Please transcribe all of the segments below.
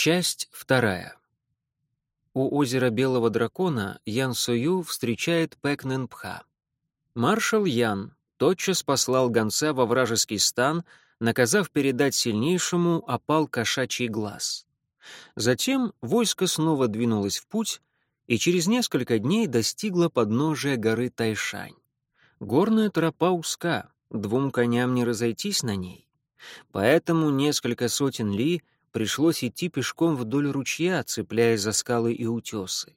Часть вторая. У озера Белого Дракона Ян Сую встречает Пэкнен Пха. Маршал Ян тотчас послал гонца во вражеский стан, наказав передать сильнейшему опал кошачий глаз. Затем войско снова двинулось в путь и через несколько дней достигло подножия горы Тайшань. Горная тропа узка, двум коням не разойтись на ней. Поэтому несколько сотен ли — пришлось идти пешком вдоль ручья, цепляясь за скалы и утесы.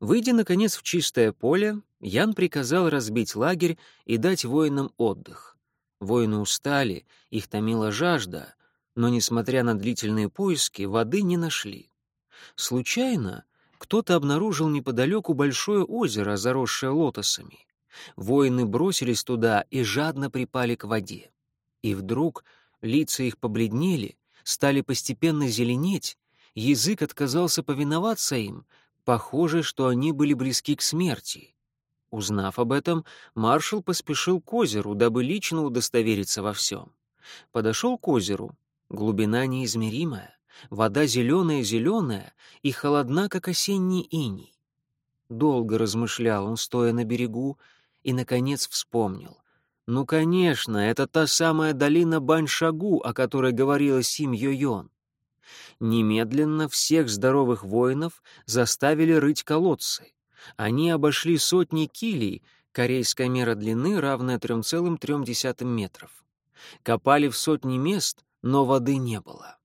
Выйдя, наконец, в чистое поле, Ян приказал разбить лагерь и дать воинам отдых. Воины устали, их томила жажда, но, несмотря на длительные поиски, воды не нашли. Случайно кто-то обнаружил неподалеку большое озеро, заросшее лотосами. Воины бросились туда и жадно припали к воде. И вдруг лица их побледнели, стали постепенно зеленеть, язык отказался повиноваться им, похоже, что они были близки к смерти. Узнав об этом, маршал поспешил к озеру, дабы лично удостовериться во всем. Подошел к озеру. Глубина неизмеримая, вода зеленая-зеленая и холодна, как осенний иней. Долго размышлял он, стоя на берегу, и, наконец, вспомнил. Ну, конечно, это та самая долина Баньшагу, о которой говорила Сим Йойон. Немедленно всех здоровых воинов заставили рыть колодцы. Они обошли сотни килей, корейская мера длины, равная 3,3 метров. Копали в сотни мест, но воды не было.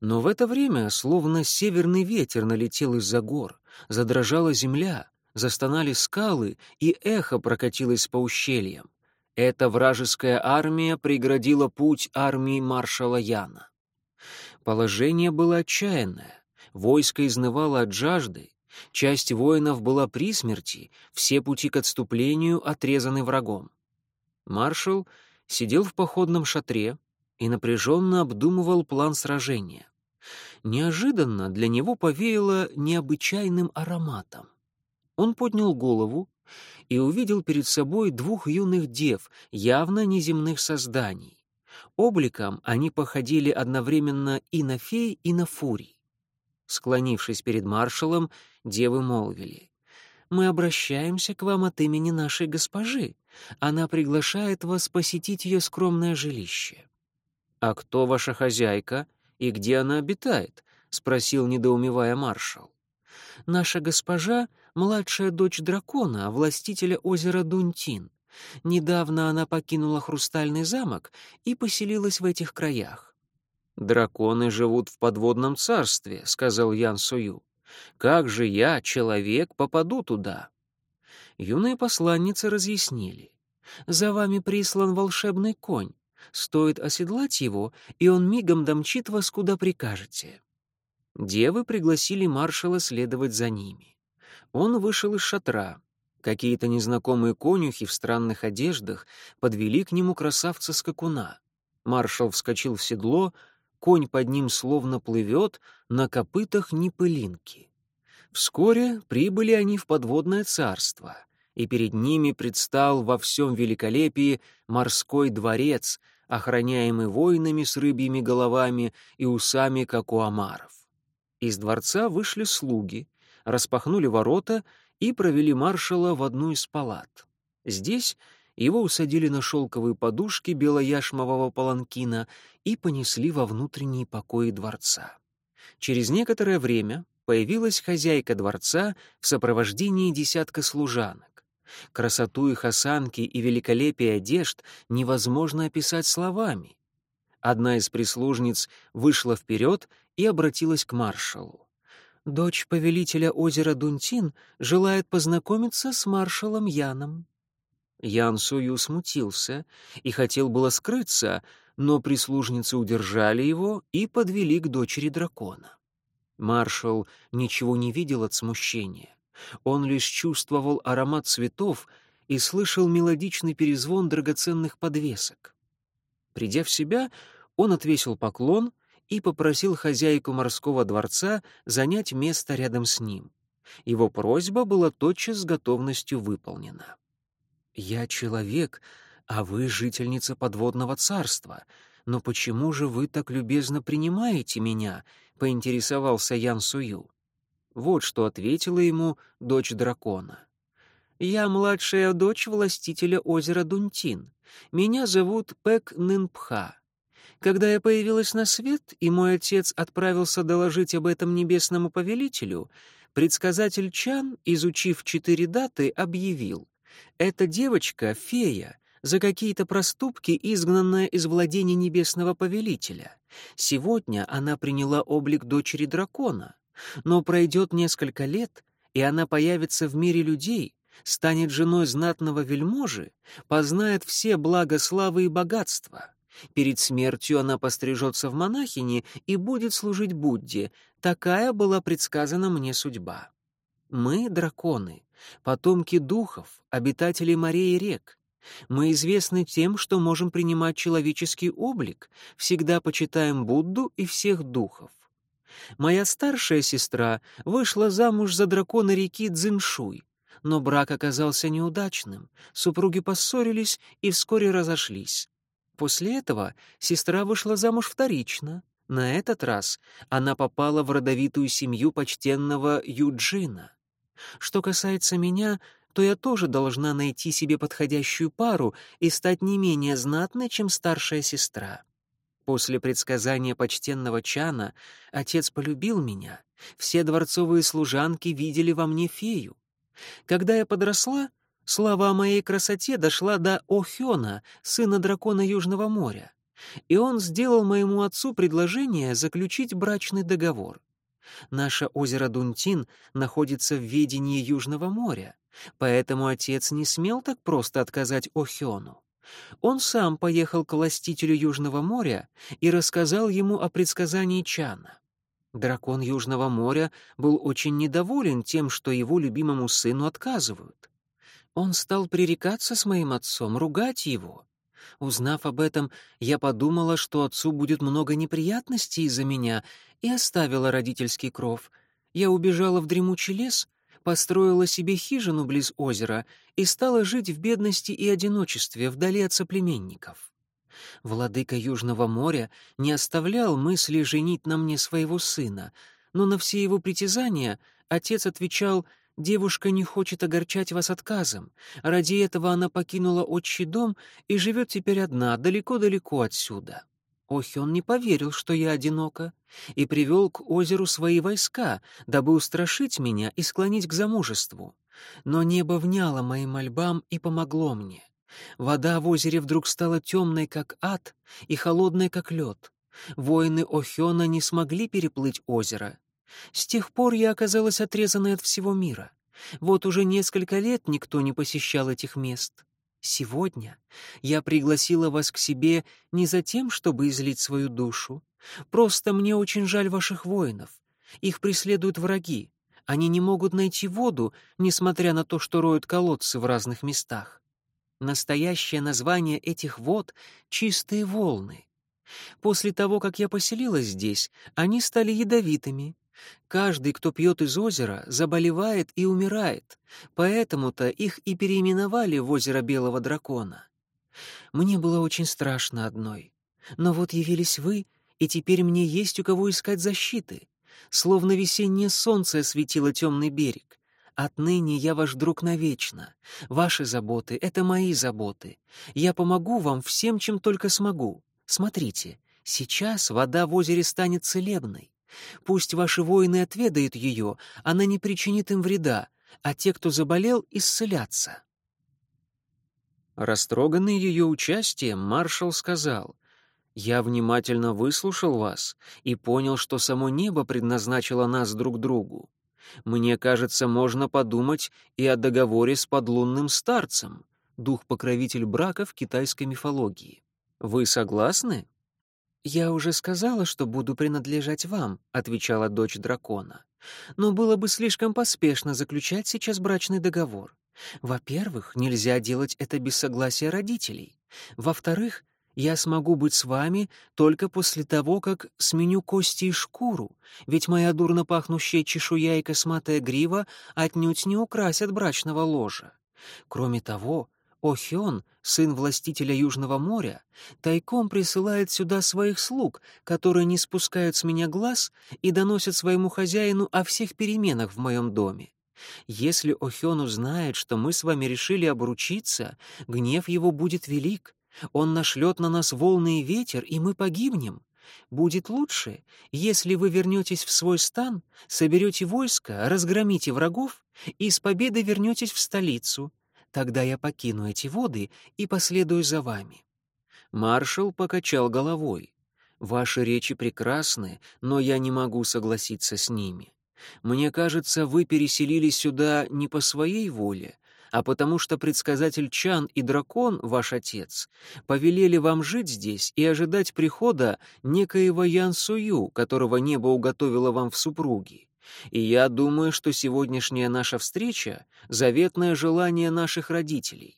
Но в это время словно северный ветер налетел из-за гор, задрожала земля, застонали скалы, и эхо прокатилось по ущельям. Эта вражеская армия преградила путь армии маршала Яна. Положение было отчаянное. Войско изнывало от жажды, часть воинов была при смерти, все пути к отступлению отрезаны врагом. Маршал сидел в походном шатре и напряженно обдумывал план сражения. Неожиданно для него повеяло необычайным ароматом. Он поднял голову и увидел перед собой двух юных дев, явно неземных созданий. Обликом они походили одновременно и на фей, и на фурий. Склонившись перед маршалом, девы молвили. «Мы обращаемся к вам от имени нашей госпожи. Она приглашает вас посетить ее скромное жилище». «А кто ваша хозяйка и где она обитает?» — спросил, недоумевая маршал. «Наша госпожа младшая дочь дракона, властителя озера Дунтин. Недавно она покинула Хрустальный замок и поселилась в этих краях. «Драконы живут в подводном царстве», — сказал Ян Сою. «Как же я, человек, попаду туда?» Юные посланницы разъяснили. «За вами прислан волшебный конь. Стоит оседлать его, и он мигом домчит вас, куда прикажете». Девы пригласили маршала следовать за ними. Он вышел из шатра. Какие-то незнакомые конюхи в странных одеждах подвели к нему красавца-скакуна. Маршал вскочил в седло, конь под ним словно плывет, на копытах ни пылинки. Вскоре прибыли они в подводное царство, и перед ними предстал во всем великолепии морской дворец, охраняемый воинами с рыбьими головами и усами, как у омаров. Из дворца вышли слуги, распахнули ворота и провели маршала в одну из палат. Здесь его усадили на шелковые подушки белояшмового паланкина и понесли во внутренние покои дворца. Через некоторое время появилась хозяйка дворца в сопровождении десятка служанок. Красоту их осанки и великолепие одежд невозможно описать словами. Одна из прислужниц вышла вперед и обратилась к маршалу. Дочь повелителя озера Дунтин желает познакомиться с маршалом Яном. Ян Сую смутился и хотел было скрыться, но прислужницы удержали его и подвели к дочери дракона. Маршал ничего не видел от смущения. Он лишь чувствовал аромат цветов и слышал мелодичный перезвон драгоценных подвесок. Придя в себя, он отвесил поклон — и попросил хозяйку морского дворца занять место рядом с ним. Его просьба была тотчас с готовностью выполнена. «Я человек, а вы жительница подводного царства. Но почему же вы так любезно принимаете меня?» — поинтересовался Ян Сую. Вот что ответила ему дочь дракона. «Я младшая дочь властителя озера Дунтин. Меня зовут Пэк Нынпха. Когда я появилась на свет, и мой отец отправился доложить об этом небесному повелителю, предсказатель Чан, изучив четыре даты, объявил, «Эта девочка — фея, за какие-то проступки, изгнанная из владения небесного повелителя. Сегодня она приняла облик дочери дракона. Но пройдет несколько лет, и она появится в мире людей, станет женой знатного вельможи, познает все блага славы и богатства. Перед смертью она пострижется в монахини и будет служить Будде. Такая была предсказана мне судьба. Мы — драконы, потомки духов, обитатели морей и рек. Мы известны тем, что можем принимать человеческий облик, всегда почитаем Будду и всех духов. Моя старшая сестра вышла замуж за дракона реки Цзиншуй, но брак оказался неудачным, супруги поссорились и вскоре разошлись. После этого сестра вышла замуж вторично. На этот раз она попала в родовитую семью почтенного Юджина. Что касается меня, то я тоже должна найти себе подходящую пару и стать не менее знатной, чем старшая сестра. После предсказания почтенного Чана отец полюбил меня. Все дворцовые служанки видели во мне фею. Когда я подросла, слава о моей красоте дошла до Охёна, сына дракона Южного моря, и он сделал моему отцу предложение заключить брачный договор. Наше озеро Дунтин находится в ведении Южного моря, поэтому отец не смел так просто отказать Охёну. Он сам поехал к властителю Южного моря и рассказал ему о предсказании Чана. Дракон Южного моря был очень недоволен тем, что его любимому сыну отказывают. Он стал пререкаться с моим отцом, ругать его. Узнав об этом, я подумала, что отцу будет много неприятностей из-за меня, и оставила родительский кров. Я убежала в дремучий лес построила себе хижину близ озера и стала жить в бедности и одиночестве вдали от соплеменников. Владыка Южного моря не оставлял мысли женить на мне своего сына, но на все его притязания отец отвечал «Девушка не хочет огорчать вас отказом. Ради этого она покинула отчий дом и живет теперь одна, далеко-далеко отсюда». Охён не поверил, что я одинока, и привел к озеру свои войска, дабы устрашить меня и склонить к замужеству. Но небо вняло моим мольбам и помогло мне. Вода в озере вдруг стала темной, как ад, и холодной, как лед. Воины Охёна не смогли переплыть озеро. С тех пор я оказалась отрезанной от всего мира. Вот уже несколько лет никто не посещал этих мест. Сегодня я пригласила вас к себе не за тем, чтобы излить свою душу. Просто мне очень жаль ваших воинов. Их преследуют враги. Они не могут найти воду, несмотря на то, что роют колодцы в разных местах. Настоящее название этих вод — чистые волны. После того, как я поселилась здесь, они стали ядовитыми, Каждый, кто пьет из озера, заболевает и умирает, поэтому-то их и переименовали в озеро Белого Дракона. Мне было очень страшно одной. Но вот явились вы, и теперь мне есть у кого искать защиты. Словно весеннее солнце осветило темный берег. Отныне я ваш друг навечно. Ваши заботы — это мои заботы. Я помогу вам всем, чем только смогу. Смотрите, сейчас вода в озере станет целебной. Пусть ваши воины отведают ее, она не причинит им вреда, а те, кто заболел, исцелятся». Растроганный ее участием, маршал сказал, «Я внимательно выслушал вас и понял, что само небо предназначило нас друг другу. Мне кажется, можно подумать и о договоре с подлунным старцем, дух-покровитель брака в китайской мифологии. Вы согласны?» «Я уже сказала, что буду принадлежать вам», — отвечала дочь дракона. «Но было бы слишком поспешно заключать сейчас брачный договор. Во-первых, нельзя делать это без согласия родителей. Во-вторых, я смогу быть с вами только после того, как сменю кости и шкуру, ведь моя дурно пахнущая чешуя и косматая грива отнюдь не украсят брачного ложа. Кроме того, Охён, сын властителя Южного моря, тайком присылает сюда своих слуг, которые не спускают с меня глаз и доносят своему хозяину о всех переменах в моем доме. Если Охён узнает, что мы с вами решили обручиться, гнев его будет велик. Он нашлет на нас волны и ветер, и мы погибнем. Будет лучше, если вы вернетесь в свой стан, соберете войско, разгромите врагов и с победой вернетесь в столицу. Тогда я покину эти воды и последую за вами». Маршал покачал головой. «Ваши речи прекрасны, но я не могу согласиться с ними. Мне кажется, вы переселились сюда не по своей воле, а потому что предсказатель Чан и дракон, ваш отец, повелели вам жить здесь и ожидать прихода некоего Ян Сую, которого небо уготовило вам в супруги. И я думаю, что сегодняшняя наша встреча — заветное желание наших родителей.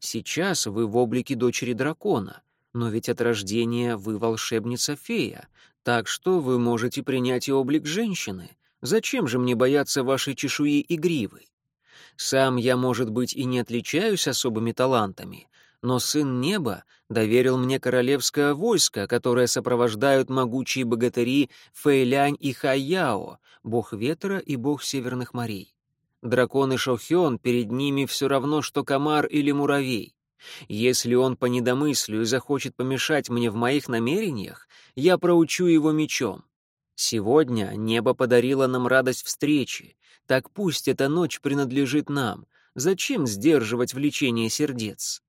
Сейчас вы в облике дочери дракона, но ведь от рождения вы волшебница-фея, так что вы можете принять и облик женщины. Зачем же мне бояться вашей чешуи и гривы? Сам я, может быть, и не отличаюсь особыми талантами, но сын неба доверил мне королевское войско, которое сопровождают могучие богатыри Фэйлянь и Хайяо, бог ветра и бог северных морей. Дракон Шохён перед ними все равно, что комар или муравей. Если он по недомыслию захочет помешать мне в моих намерениях, я проучу его мечом. Сегодня небо подарило нам радость встречи, так пусть эта ночь принадлежит нам. Зачем сдерживать влечение сердец?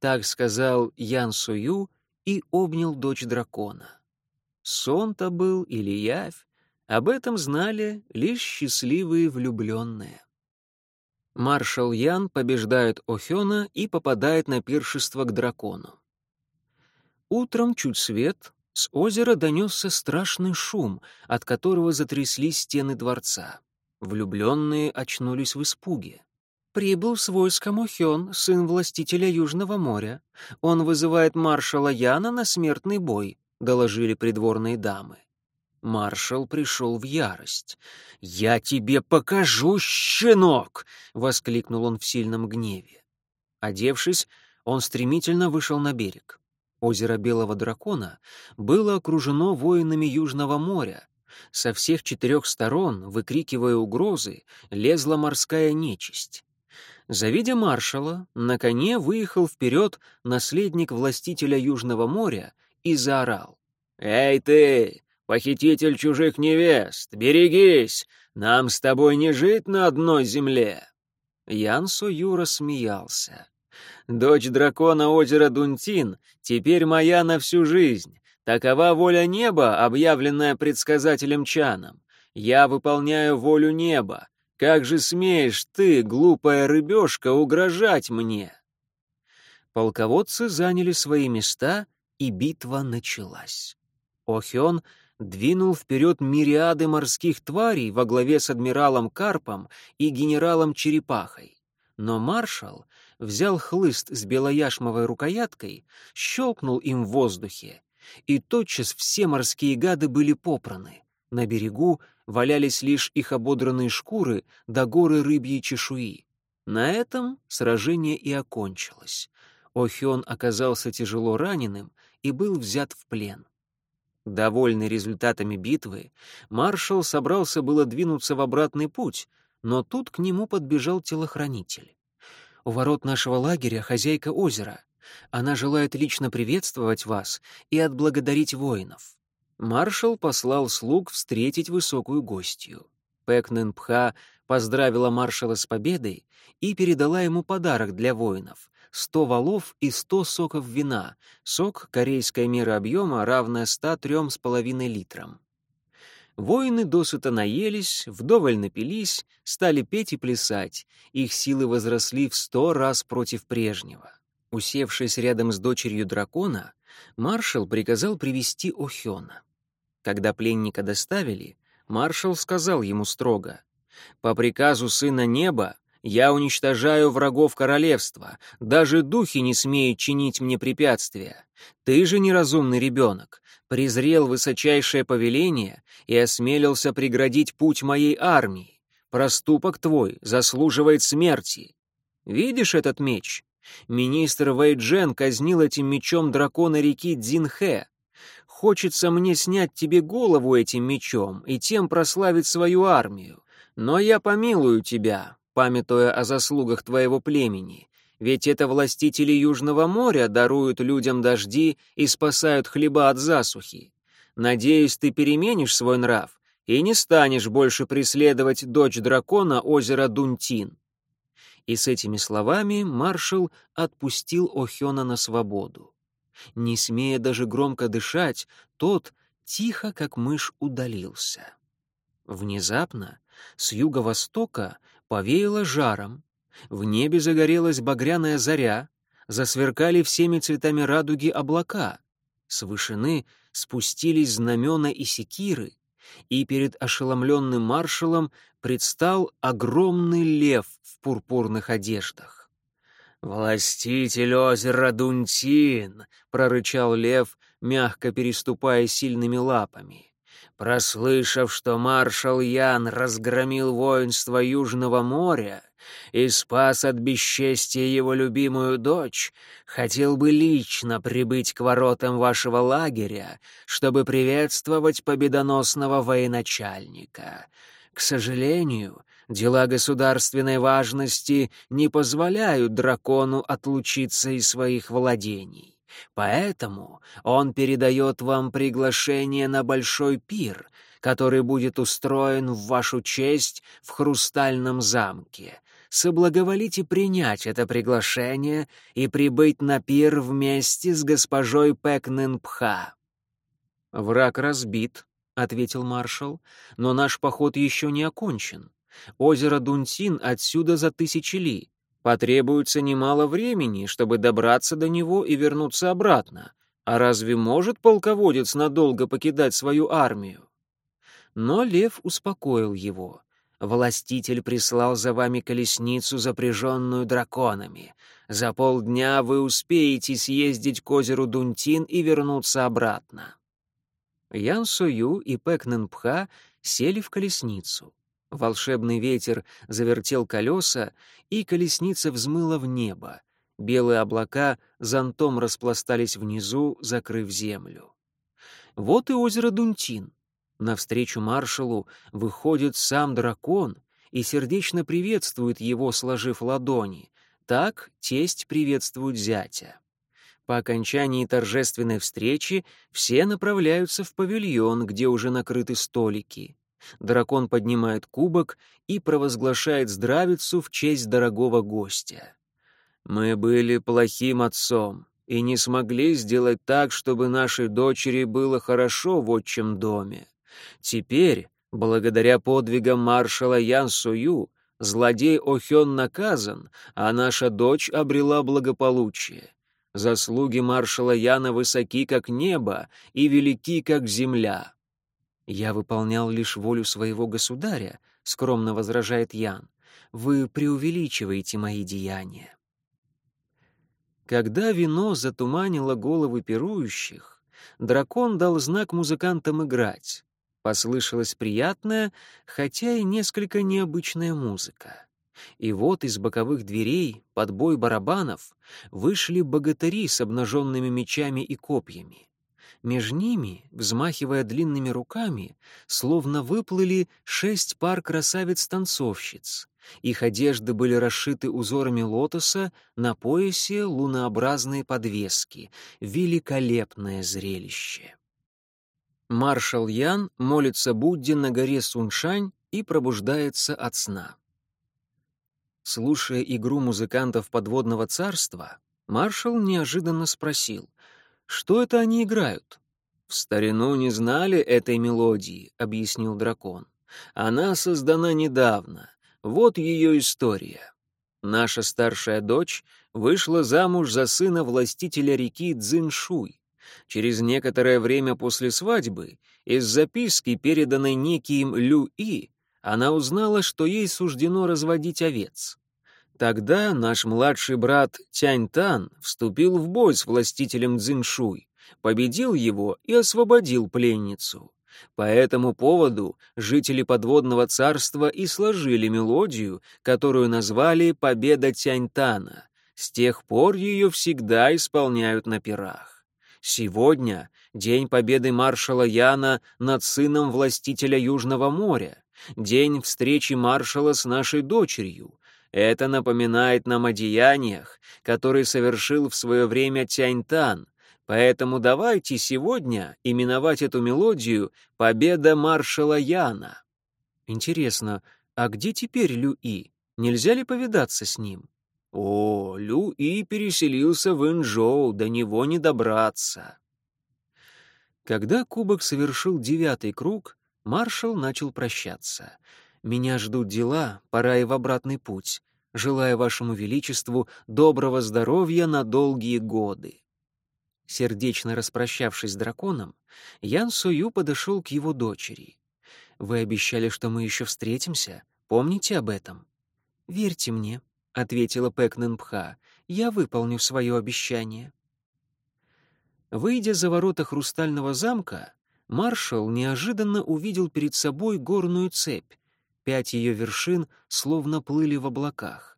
Так сказал Ян Сую и обнял дочь дракона. Сон-то был или явь, об этом знали лишь счастливые влюбленные. Маршал Ян побеждает Охёна и попадает на пиршество к дракону. Утром чуть свет, с озера донесся страшный шум, от которого затряслись стены дворца. Влюбленные очнулись в испуге. «Прибыл с войском Ухён, сын властителя Южного моря. Он вызывает маршала Яна на смертный бой», — доложили придворные дамы. Маршал пришел в ярость. «Я тебе покажу, щенок!» — воскликнул он в сильном гневе. Одевшись, он стремительно вышел на берег. Озеро Белого Дракона было окружено воинами Южного моря, со всех четырех сторон, выкрикивая угрозы, лезла морская нечисть. Завидя маршала, на коне выехал вперед наследник властителя Южного моря и заорал. «Эй ты, похититель чужих невест, берегись! Нам с тобой не жить на одной земле!» Ян Суюра смеялся. «Дочь дракона озера Дунтин теперь моя на всю жизнь. Такова воля неба, объявленная предсказателем Чаном. Я выполняю волю неба. Как же смеешь ты, глупая рыбешка, угрожать мне?» Полководцы заняли свои места, и битва началась. Охён двинул вперед мириады морских тварей во главе с адмиралом Карпом и генералом Черепахой. Но маршал взял хлыст с белояшмовой рукояткой, щелкнул им в воздухе, и тотчас все морские гады были попраны. На берегу валялись лишь их ободранные шкуры до горы рыбьей чешуи. На этом сражение и окончилось. Охион оказался тяжело раненым и был взят в плен. Довольный результатами битвы, маршал собрался было двинуться в обратный путь, но тут к нему подбежал телохранитель. «У ворот нашего лагеря хозяйка озера. Она желает лично приветствовать вас и отблагодарить воинов». Маршал послал слуг встретить высокую гостью. Пэкнен-Пха поздравила маршала с победой и передала ему подарок для воинов — сто валов и сто соков вина, сок корейской меры объема, равная ста трем с половиной литрам. Воины досыта наелись, вдоволь напились, стали петь и плясать, их силы возросли в сто раз против прежнего. Усевшись рядом с дочерью дракона, маршал приказал привести Охёна. Когда пленника доставили, маршал сказал ему строго, «По приказу сына неба я уничтожаю врагов королевства, даже духи не смеют чинить мне препятствия. Ты же неразумный ребенок, презрел высочайшее повеление и осмелился преградить путь моей армии. Проступок твой заслуживает смерти. Видишь этот меч? Министр Вэйджен казнил этим мечом дракона реки Дзинхэ. Хочется мне снять тебе голову этим мечом и тем прославить свою армию. Но я помилую тебя, памятуя о заслугах твоего племени, ведь это властители Южного моря даруют людям дожди и спасают хлеба от засухи. Надеюсь, ты переменишь свой нрав и не станешь больше преследовать дочь дракона озера Дунтин». И с этими словами маршал отпустил Охёна на свободу. Не смея даже громко дышать, тот тихо, как мышь, удалился. Внезапно с юго-востока повеяло жаром, в небе загорелась багряная заря, засверкали всеми цветами радуги облака. С вышины спустились знамена и секиры, и перед ошеломленным маршалом предстал огромный лев в пурпурных одеждах. «Властитель озера Дунтин!» — прорычал лев, мягко переступая сильными лапами. Прослышав, что маршал Ян разгромил воинство Южного моря и спас от бесчестия его любимую дочь, хотел бы лично прибыть к воротам вашего лагеря, чтобы приветствовать победоносного военачальника. К сожалению, дела государственной важности не позволяют дракону отлучиться из своих владений. Поэтому он передает вам приглашение на большой пир, который будет устроен в вашу честь в Хрустальном замке. Соблаговолите принять это приглашение и прибыть на пир вместе с госпожой Пэкнен-Пха». «Враг разбит», — ответил маршал, — «но наш поход еще не окончен. Озеро Дунтин отсюда за тысячи ли. Потребуется немало времени, чтобы добраться до него и вернуться обратно. А разве может полководец надолго покидать свою армию? Но лев успокоил его. «Властитель прислал за вами колесницу, запряженную драконами. За полдня вы успеете съездить к озеру Дунтин и вернуться обратно». Ян Сою и Пэк Нэнпха сели в колесницу. Волшебный ветер завертел колеса, и колесница взмыла в небо. Белые облака зонтом распластались внизу, закрыв землю. Вот и озеро Дунтин. Навстречу маршалу выходит сам дракон и сердечно приветствует его, сложив ладони. Так тесть приветствует зятя. По окончании торжественной встречи все направляются в павильон, где уже накрыты столики. Дракон поднимает кубок и провозглашает здравицу в честь дорогого гостя. «Мы были плохим отцом и не смогли сделать так, чтобы нашей дочери было хорошо в отчим доме. Теперь, благодаря подвигам маршала Ян Сую, злодей Охён наказан, а наша дочь обрела благополучие. Заслуги маршала Яна высоки, как небо, и велики, как земля. «Я выполнял лишь волю своего государя», — скромно возражает Ян. «Вы преувеличиваете мои деяния». Когда вино затуманило головы пирующих, дракон дал знак музыкантам играть. Послышалась приятная, хотя и несколько необычная музыка. И вот из боковых дверей, под бой барабанов, вышли богатыри с обнаженными мечами и копьями. Меж ними, взмахивая длинными руками, словно выплыли шесть пар красавиц-танцовщиц. Их одежды были расшиты узорами лотоса, на поясе лунообразные подвески. Великолепное зрелище. Маршал Ян молится Будде на горе Суншань и пробуждается от сна. Слушая игру музыкантов подводного царства, маршал неожиданно спросил, что это они играют? В старину не знали этой мелодии, объяснил дракон. Она создана недавно. Вот ее история. Наша старшая дочь вышла замуж за сына властителя реки Цзиншуй. Через некоторое время после свадьбы из записки, переданной неким Лю-И, она узнала, что ей суждено разводить овец. Тогда наш младший брат Тянь-Тан вступил в бой с властителем Цзиншуй, победил его и освободил пленницу. По этому поводу жители подводного царства и сложили мелодию, которую назвали «Победа Тянь-Тана». С тех пор ее всегда исполняют на пирах. Сегодня — день победы маршала Яна над сыном властителя Южного моря, день встречи маршала с нашей дочерью. Это напоминает нам о деяниях, которые совершил в свое время Тяньтан, поэтому давайте сегодня именовать эту мелодию «Победа маршала Яна». Интересно, а где теперь Лю-И? Нельзя ли повидаться с ним? О, Лю-И переселился в Инжоу, до него не добраться. Когда кубок совершил девятый круг, маршал начал прощаться. «Меня ждут дела, пора и в обратный путь. Желаю вашему величеству доброго здоровья на долгие годы». Сердечно распрощавшись с драконом, Ян Сую подошел к его дочери. «Вы обещали, что мы еще встретимся. Помните об этом?» «Верьте мне», — ответила Пэкненпха, — «я выполню свое обещание». Выйдя за ворота хрустального замка, маршал неожиданно увидел перед собой горную цепь. Пять ее вершин словно плыли в облаках.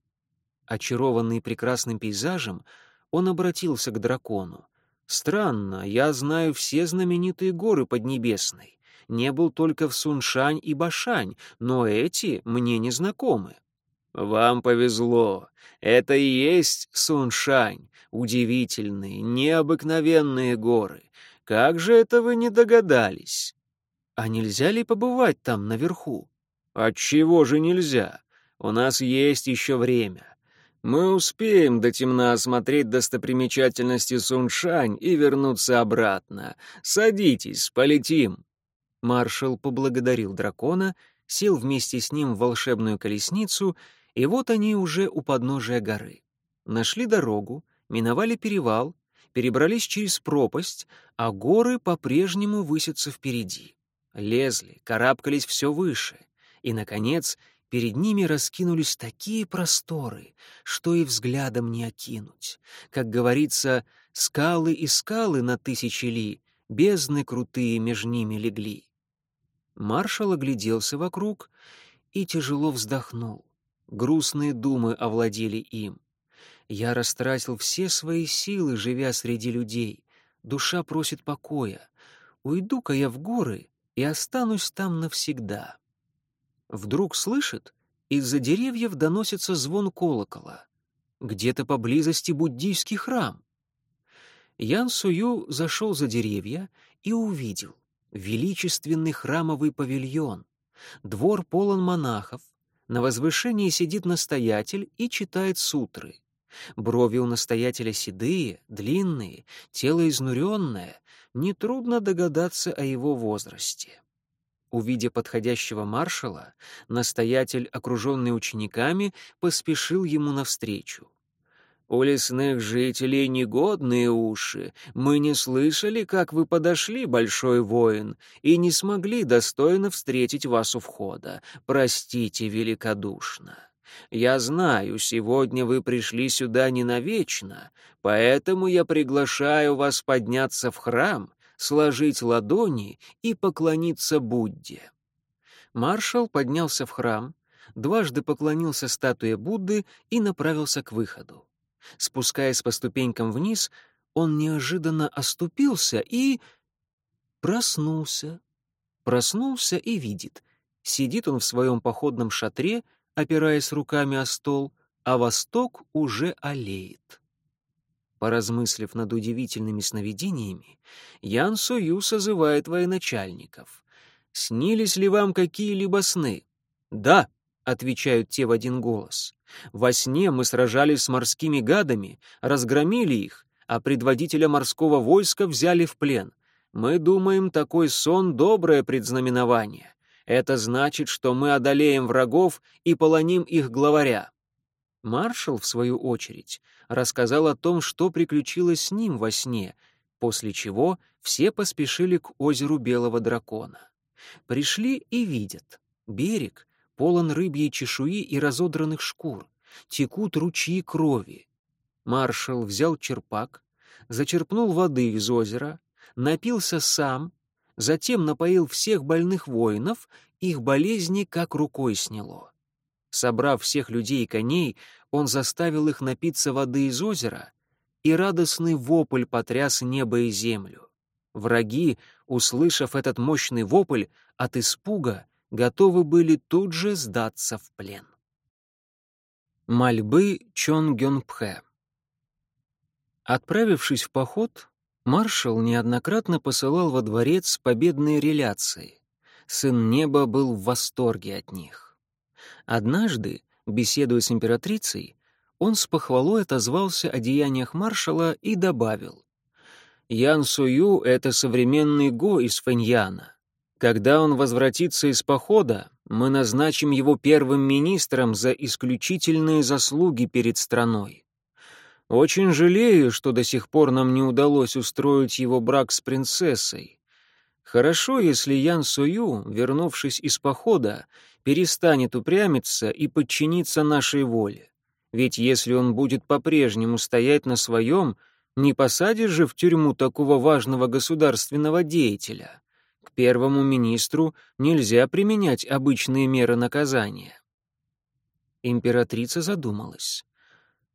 Очарованный прекрасным пейзажем, он обратился к дракону. «Странно, я знаю все знаменитые горы Поднебесной. Не был только в Суншань и Башань, но эти мне не знакомы». «Вам повезло. Это и есть Суншань. Удивительные, необыкновенные горы. Как же это вы не догадались?» «А нельзя ли побывать там наверху?» «Отчего же нельзя? У нас есть еще время. Мы успеем до темна осмотреть достопримечательности Суншань и вернуться обратно. Садитесь, полетим». Маршал поблагодарил дракона, сел вместе с ним в волшебную колесницу — и вот они уже у подножия горы. Нашли дорогу, миновали перевал, перебрались через пропасть, а горы по-прежнему высятся впереди. Лезли, карабкались все выше. И, наконец, перед ними раскинулись такие просторы, что и взглядом не окинуть. Как говорится, скалы и скалы на тысячи ли, бездны крутые между ними легли. Маршал огляделся вокруг и тяжело вздохнул. Грустные думы овладели им. Я растратил все свои силы, живя среди людей. Душа просит покоя. Уйду-ка я в горы и останусь там навсегда. Вдруг слышит, из-за деревьев доносится звон колокола. Где-то поблизости буддийский храм. Ян Сую зашел за деревья и увидел величественный храмовый павильон. Двор полон монахов, на возвышении сидит настоятель и читает сутры. Брови у настоятеля седые, длинные, тело изнуренное. Нетрудно догадаться о его возрасте. Увидя подходящего маршала, настоятель, окруженный учениками, поспешил ему навстречу. У лесных жителей негодные уши. Мы не слышали, как вы подошли, большой воин, и не смогли достойно встретить вас у входа. Простите великодушно. Я знаю, сегодня вы пришли сюда не навечно, поэтому я приглашаю вас подняться в храм, сложить ладони и поклониться Будде». Маршал поднялся в храм, дважды поклонился статуе Будды и направился к выходу. Спускаясь по ступенькам вниз, он неожиданно оступился и... проснулся. Проснулся и видит. Сидит он в своем походном шатре, опираясь руками о стол, а восток уже олеет. Поразмыслив над удивительными сновидениями, Ян Сою созывает военачальников. «Снились ли вам какие-либо сны?» «Да», — отвечают те в один голос. Во сне мы сражались с морскими гадами, разгромили их, а предводителя морского войска взяли в плен. Мы думаем, такой сон — доброе предзнаменование. Это значит, что мы одолеем врагов и полоним их главаря. Маршал, в свою очередь, рассказал о том, что приключилось с ним во сне, после чего все поспешили к озеру Белого Дракона. Пришли и видят. Берег полон рыбьей чешуи и разодранных шкур, текут ручьи крови. Маршал взял черпак, зачерпнул воды из озера, напился сам, затем напоил всех больных воинов, их болезни как рукой сняло. Собрав всех людей и коней, он заставил их напиться воды из озера, и радостный вопль потряс небо и землю. Враги, услышав этот мощный вопль, от испуга готовы были тут же сдаться в плен. Мольбы Чон Гёнпхэ Отправившись в поход, маршал неоднократно посылал во дворец победные реляции. Сын неба был в восторге от них. Однажды, беседуя с императрицей, он с похвалой отозвался о деяниях маршала и добавил. «Ян Сую — это современный Го из Фэньяна. Когда он возвратится из похода, мы назначим его первым министром за исключительные заслуги перед страной. Очень жалею, что до сих пор нам не удалось устроить его брак с принцессой. Хорошо, если Ян Сую, вернувшись из похода, перестанет упрямиться и подчиниться нашей воле. Ведь если он будет по-прежнему стоять на своем, не посадишь же в тюрьму такого важного государственного деятеля. К первому министру нельзя применять обычные меры наказания. Императрица задумалась.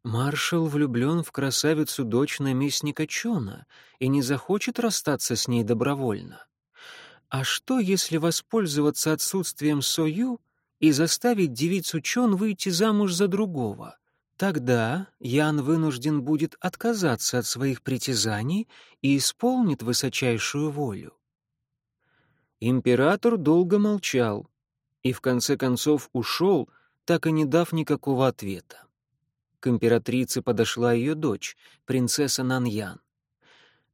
Маршал влюблен в красавицу-дочь наместника Чона и не захочет расстаться с ней добровольно. А что, если воспользоваться отсутствием Сою и заставить девицу Чон выйти замуж за другого? Тогда Ян вынужден будет отказаться от своих притязаний и исполнит высочайшую волю. Император долго молчал и в конце концов ушел, так и не дав никакого ответа. К императрице подошла ее дочь, принцесса Наньян.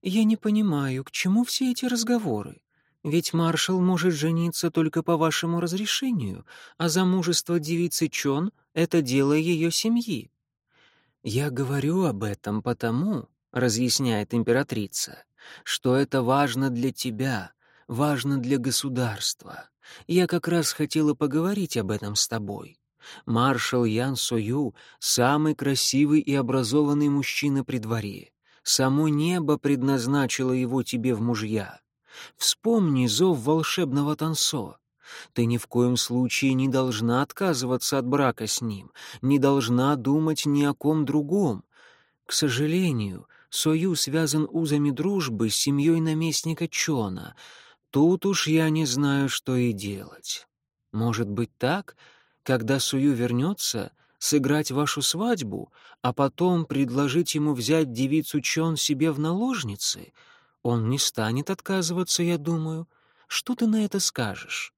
«Я не понимаю, к чему все эти разговоры? Ведь маршал может жениться только по вашему разрешению, а замужество девицы Чон — это дело ее семьи. «Я говорю об этом потому», — разъясняет императрица, «что это важно для тебя, важно для государства. Я как раз хотела поговорить об этом с тобой. Маршал Ян Сою — самый красивый и образованный мужчина при дворе. Само небо предназначило его тебе в мужья. Вспомни зов волшебного танцо. Ты ни в коем случае не должна отказываться от брака с ним, не должна думать ни о ком другом. К сожалению, Сою связан узами дружбы с семьей наместника Чона. Тут уж я не знаю, что и делать. Может быть так, когда Сою вернется, сыграть вашу свадьбу, а потом предложить ему взять девицу Чон себе в наложницы? Он не станет отказываться, я думаю. Что ты на это скажешь?»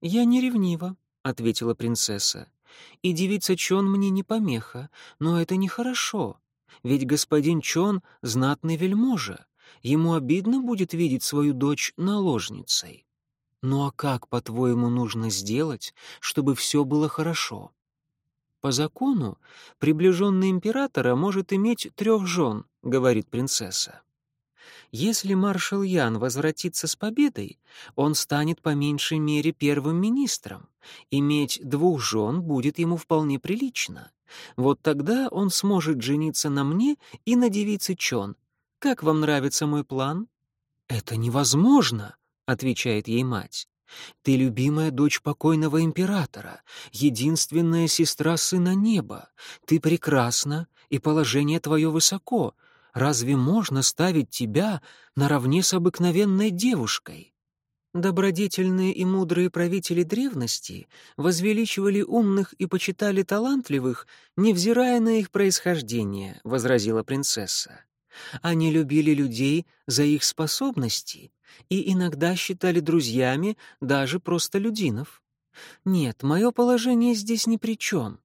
«Я не ревнива», — ответила принцесса. «И девица Чон мне не помеха, но это нехорошо, ведь господин Чон — знатный вельможа. Ему обидно будет видеть свою дочь наложницей. Ну а как, по-твоему, нужно сделать, чтобы все было хорошо?» «По закону, приближенный императора может иметь трех жен», — говорит принцесса. Если маршал Ян возвратится с победой, он станет по меньшей мере первым министром. Иметь двух жен будет ему вполне прилично. Вот тогда он сможет жениться на мне и на девице Чон. Как вам нравится мой план? Это невозможно, отвечает ей мать. Ты любимая дочь покойного императора, единственная сестра сына неба. Ты прекрасна, и положение твое высоко. Разве можно ставить тебя наравне с обыкновенной девушкой? Добродетельные и мудрые правители древности возвеличивали умных и почитали талантливых, невзирая на их происхождение, — возразила принцесса. Они любили людей за их способности и иногда считали друзьями даже просто людинов. Нет, мое положение здесь ни при чем.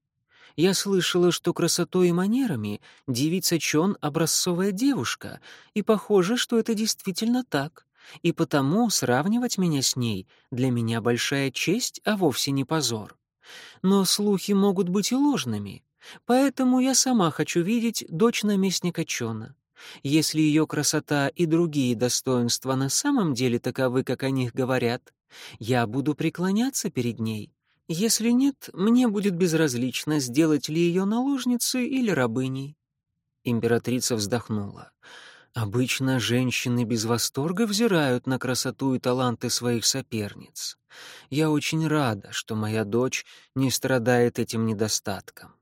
Я слышала, что красотой и манерами девица Чон — образцовая девушка, и похоже, что это действительно так. И потому сравнивать меня с ней для меня большая честь, а вовсе не позор. Но слухи могут быть и ложными, поэтому я сама хочу видеть дочь наместника Чона. Если ее красота и другие достоинства на самом деле таковы, как о них говорят, я буду преклоняться перед ней если нет, мне будет безразлично, сделать ли ее наложницей или рабыней. Императрица вздохнула. Обычно женщины без восторга взирают на красоту и таланты своих соперниц. Я очень рада, что моя дочь не страдает этим недостатком.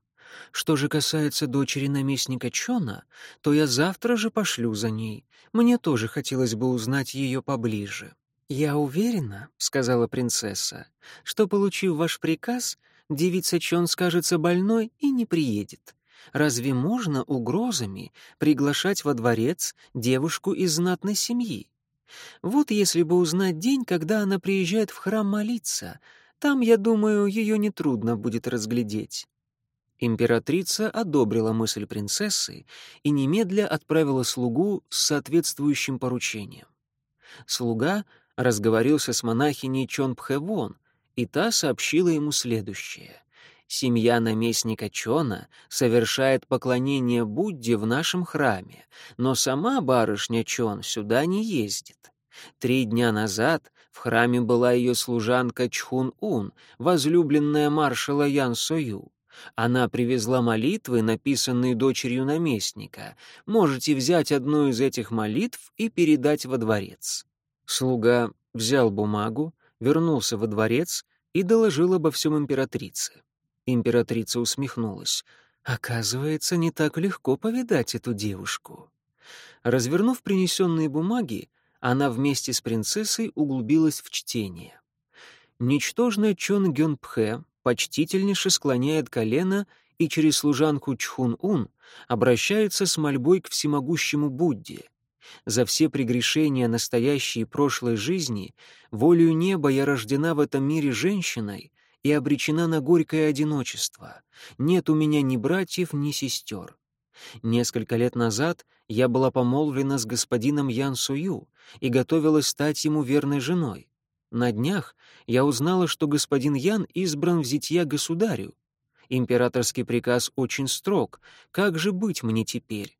Что же касается дочери наместника Чона, то я завтра же пошлю за ней. Мне тоже хотелось бы узнать ее поближе. «Я уверена», — сказала принцесса, — «что, получив ваш приказ, девица Чон скажется больной и не приедет. Разве можно угрозами приглашать во дворец девушку из знатной семьи? Вот если бы узнать день, когда она приезжает в храм молиться, там, я думаю, ее нетрудно будет разглядеть». Императрица одобрила мысль принцессы и немедля отправила слугу с соответствующим поручением. Слуга разговорился с монахиней Чон Пхэвон, и та сообщила ему следующее. «Семья наместника Чона совершает поклонение Будде в нашем храме, но сама барышня Чон сюда не ездит. Три дня назад в храме была ее служанка Чхун-Ун, возлюбленная маршала Ян Сою. Она привезла молитвы, написанные дочерью наместника. Можете взять одну из этих молитв и передать во дворец». Слуга взял бумагу, вернулся во дворец и доложил обо всем императрице. Императрица усмехнулась. «Оказывается, не так легко повидать эту девушку». Развернув принесенные бумаги, она вместе с принцессой углубилась в чтение. Ничтожная Чон Гён Пхэ почтительнейше склоняет колено и через служанку Чхун-Ун обращается с мольбой к всемогущему Будде. За все прегрешения настоящей и прошлой жизни волею неба я рождена в этом мире женщиной и обречена на горькое одиночество. Нет у меня ни братьев, ни сестер. Несколько лет назад я была помолвлена с господином Ян Сую и готовилась стать ему верной женой. На днях я узнала, что господин Ян избран в зятья государю. Императорский приказ очень строг. Как же быть мне теперь?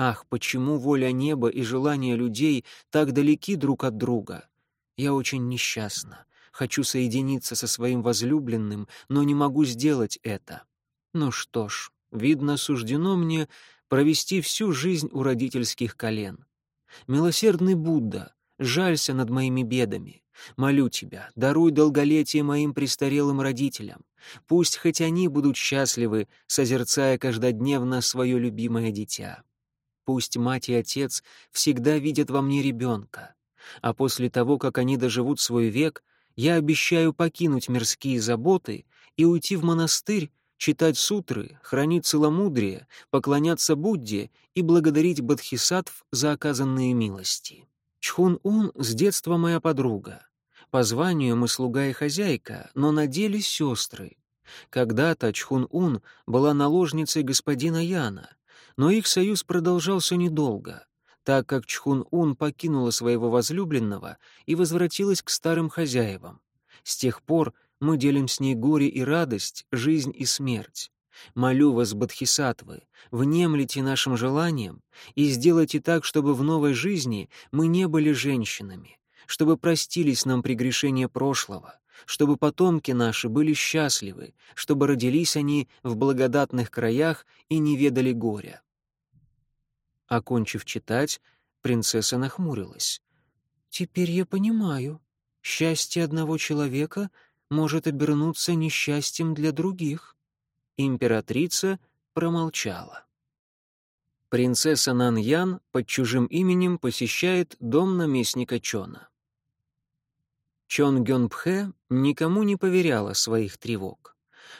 Ах, почему воля неба и желания людей так далеки друг от друга? Я очень несчастна. Хочу соединиться со своим возлюбленным, но не могу сделать это. Ну что ж, видно, суждено мне провести всю жизнь у родительских колен. Милосердный Будда, жалься над моими бедами. Молю тебя, даруй долголетие моим престарелым родителям. Пусть хоть они будут счастливы, созерцая каждодневно свое любимое дитя. Пусть мать и отец всегда видят во мне ребенка. А после того, как они доживут свой век, я обещаю покинуть мирские заботы и уйти в монастырь, читать сутры, хранить целомудрие, поклоняться Будде и благодарить Бодхисаттв за оказанные милости. Чхун-Ун с детства моя подруга. По званию мы слуга и хозяйка, но на деле сестры. Когда-то Чхун-Ун была наложницей господина Яна, но их союз продолжался недолго, так как Чхун-Ун покинула своего возлюбленного и возвратилась к старым хозяевам. С тех пор мы делим с ней горе и радость, жизнь и смерть. Молю вас, Бодхисаттвы, внемлите нашим желаниям и сделайте так, чтобы в новой жизни мы не были женщинами, чтобы простились нам прегрешения прошлого, чтобы потомки наши были счастливы, чтобы родились они в благодатных краях и не ведали горя. Окончив читать, принцесса нахмурилась. «Теперь я понимаю. Счастье одного человека может обернуться несчастьем для других». Императрица промолчала. Принцесса Нан-Ян под чужим именем посещает дом наместника Чона. Чон Гён-Пхэ никому не поверяла своих тревог.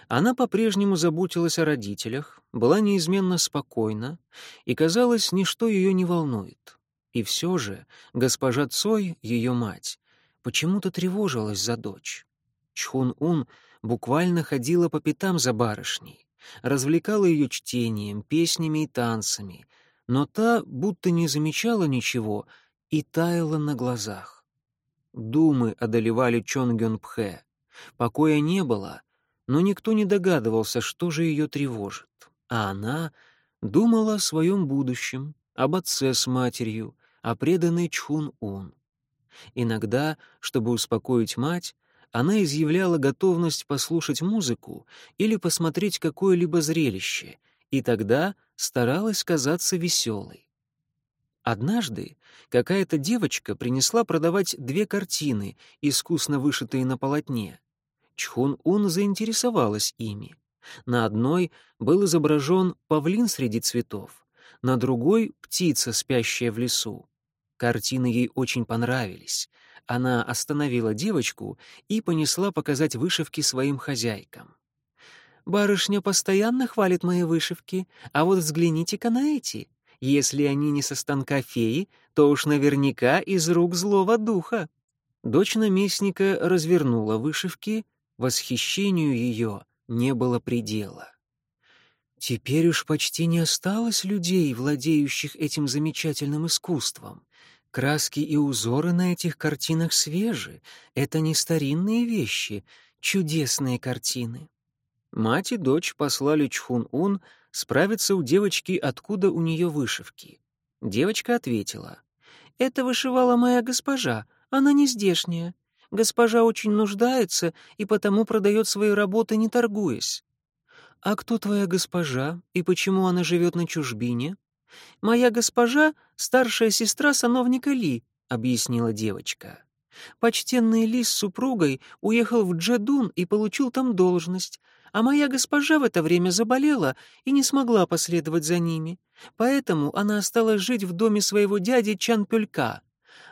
Она по-прежнему заботилась о родителях, была неизменно спокойна, и, казалось, ничто ее не волнует. И все же госпожа Цой, ее мать, почему-то тревожилась за дочь. Чхун-Ун буквально ходила по пятам за барышней, развлекала ее чтением, песнями и танцами, но та будто не замечала ничего и таяла на глазах. Думы одолевали Чонгён Пхэ. Покоя не было, но никто не догадывался, что же ее тревожит. А она думала о своем будущем, об отце с матерью, о преданной Чхун-Ун. Иногда, чтобы успокоить мать, она изъявляла готовность послушать музыку или посмотреть какое-либо зрелище, и тогда старалась казаться веселой. Однажды какая-то девочка принесла продавать две картины, искусно вышитые на полотне. Чхун-Ун заинтересовалась ими. На одной был изображен павлин среди цветов, на другой — птица, спящая в лесу. Картины ей очень понравились. Она остановила девочку и понесла показать вышивки своим хозяйкам. «Барышня постоянно хвалит мои вышивки, а вот взгляните-ка на эти. Если они не со станка феи, то уж наверняка из рук злого духа». Дочь наместника развернула вышивки, восхищению ее не было предела. Теперь уж почти не осталось людей, владеющих этим замечательным искусством. Краски и узоры на этих картинах свежи. Это не старинные вещи, чудесные картины. Мать и дочь послали Чхун-Ун справиться у девочки, откуда у нее вышивки. Девочка ответила. «Это вышивала моя госпожа, она не здешняя. Госпожа очень нуждается и потому продает свои работы, не торгуясь». «А кто твоя госпожа и почему она живет на чужбине?» «Моя госпожа — старшая сестра сановника Ли», — объяснила девочка. «Почтенный Ли с супругой уехал в Джедун и получил там должность, а моя госпожа в это время заболела и не смогла последовать за ними, поэтому она осталась жить в доме своего дяди Чан Пюлька.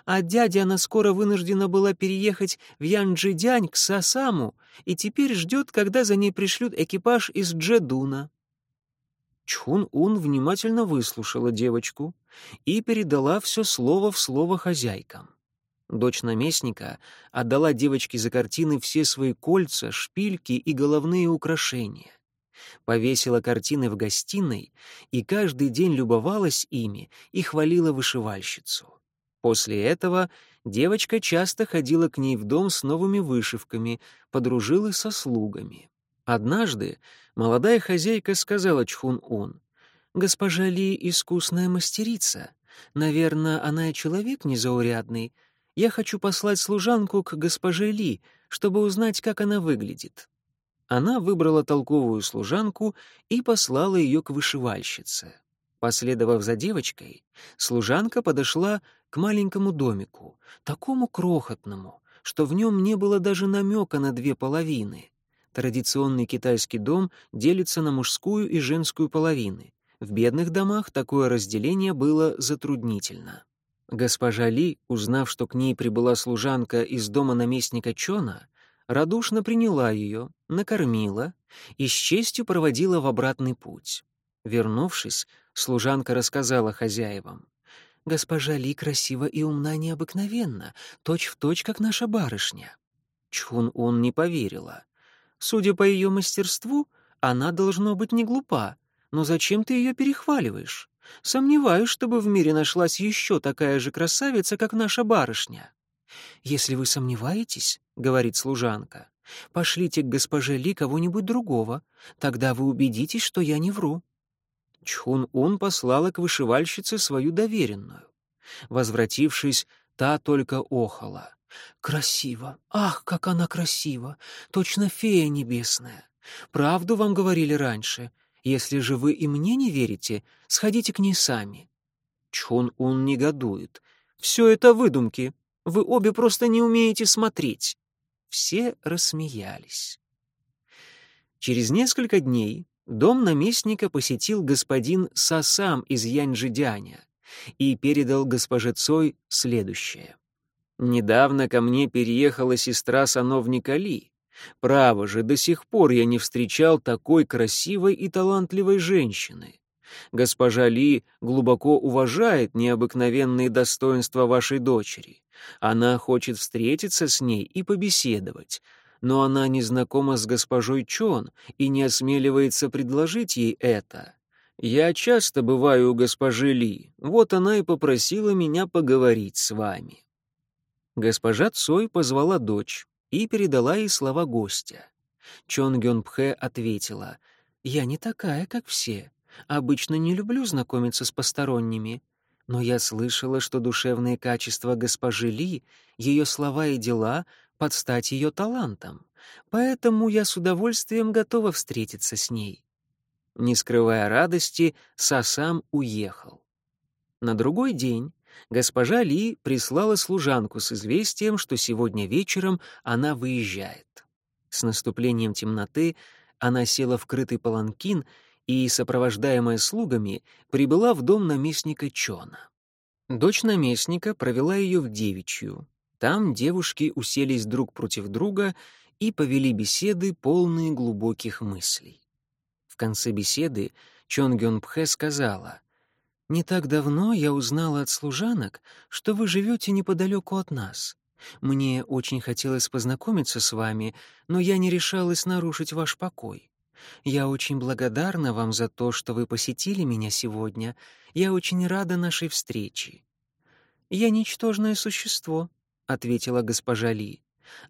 А дядя она скоро вынуждена была переехать в Янджидянь к Сасаму и теперь ждет, когда за ней пришлют экипаж из Джедуна. Чхун-Ун внимательно выслушала девочку и передала все слово в слово хозяйкам. Дочь наместника отдала девочке за картины все свои кольца, шпильки и головные украшения. Повесила картины в гостиной и каждый день любовалась ими и хвалила вышивальщицу. После этого девочка часто ходила к ней в дом с новыми вышивками, подружилась со слугами. Однажды молодая хозяйка сказала Чхун-Ун, «Госпожа Ли искусная мастерица. Наверное, она и человек незаурядный. Я хочу послать служанку к госпоже Ли, чтобы узнать, как она выглядит». Она выбрала толковую служанку и послала ее к вышивальщице. Последовав за девочкой, служанка подошла к маленькому домику, такому крохотному, что в нем не было даже намека на две половины. Традиционный китайский дом делится на мужскую и женскую половины. В бедных домах такое разделение было затруднительно. Госпожа Ли, узнав, что к ней прибыла служанка из дома наместника Чона, радушно приняла ее, накормила и с честью проводила в обратный путь. Вернувшись, служанка рассказала хозяевам. «Госпожа Ли красива и умна необыкновенно, точь-в-точь, точь, как наша барышня». Чхун-Ун не поверила. Судя по ее мастерству, она должно быть не глупа. Но зачем ты ее перехваливаешь? Сомневаюсь, чтобы в мире нашлась еще такая же красавица, как наша барышня. Если вы сомневаетесь, — говорит служанка, — пошлите к госпоже Ли кого-нибудь другого, тогда вы убедитесь, что я не вру. Чхун-Ун послала к вышивальщице свою доверенную. Возвратившись, та только охала. Красиво. Ах, как она красива! Точно фея небесная. Правду вам говорили раньше. Если же вы и мне не верите, сходите к ней сами. Чхун-Ун негодует. Все это выдумки. Вы обе просто не умеете смотреть. Все рассмеялись. Через несколько дней дом наместника посетил господин Сасам из Яньжидяня и передал госпоже Цой следующее. Недавно ко мне переехала сестра сановника Ли. Право же, до сих пор я не встречал такой красивой и талантливой женщины. Госпожа Ли глубоко уважает необыкновенные достоинства вашей дочери. Она хочет встретиться с ней и побеседовать, но она не знакома с госпожой Чон и не осмеливается предложить ей это. Я часто бываю у госпожи Ли, вот она и попросила меня поговорить с вами. Госпожа Цой позвала дочь и передала ей слова гостя. Чон Гён Пхэ ответила, «Я не такая, как все. Обычно не люблю знакомиться с посторонними. Но я слышала, что душевные качества госпожи Ли, ее слова и дела под стать ее талантам. Поэтому я с удовольствием готова встретиться с ней». Не скрывая радости, Сасам уехал. На другой день госпожа Ли прислала служанку с известием, что сегодня вечером она выезжает. С наступлением темноты она села в крытый паланкин и, сопровождаемая слугами, прибыла в дом наместника Чона. Дочь наместника провела ее в девичью. Там девушки уселись друг против друга и повели беседы, полные глубоких мыслей. В конце беседы Чон Гён Пхэ сказала, «Не так давно я узнала от служанок, что вы живете неподалеку от нас. Мне очень хотелось познакомиться с вами, но я не решалась нарушить ваш покой. Я очень благодарна вам за то, что вы посетили меня сегодня. Я очень рада нашей встрече». «Я ничтожное существо», — ответила госпожа Ли.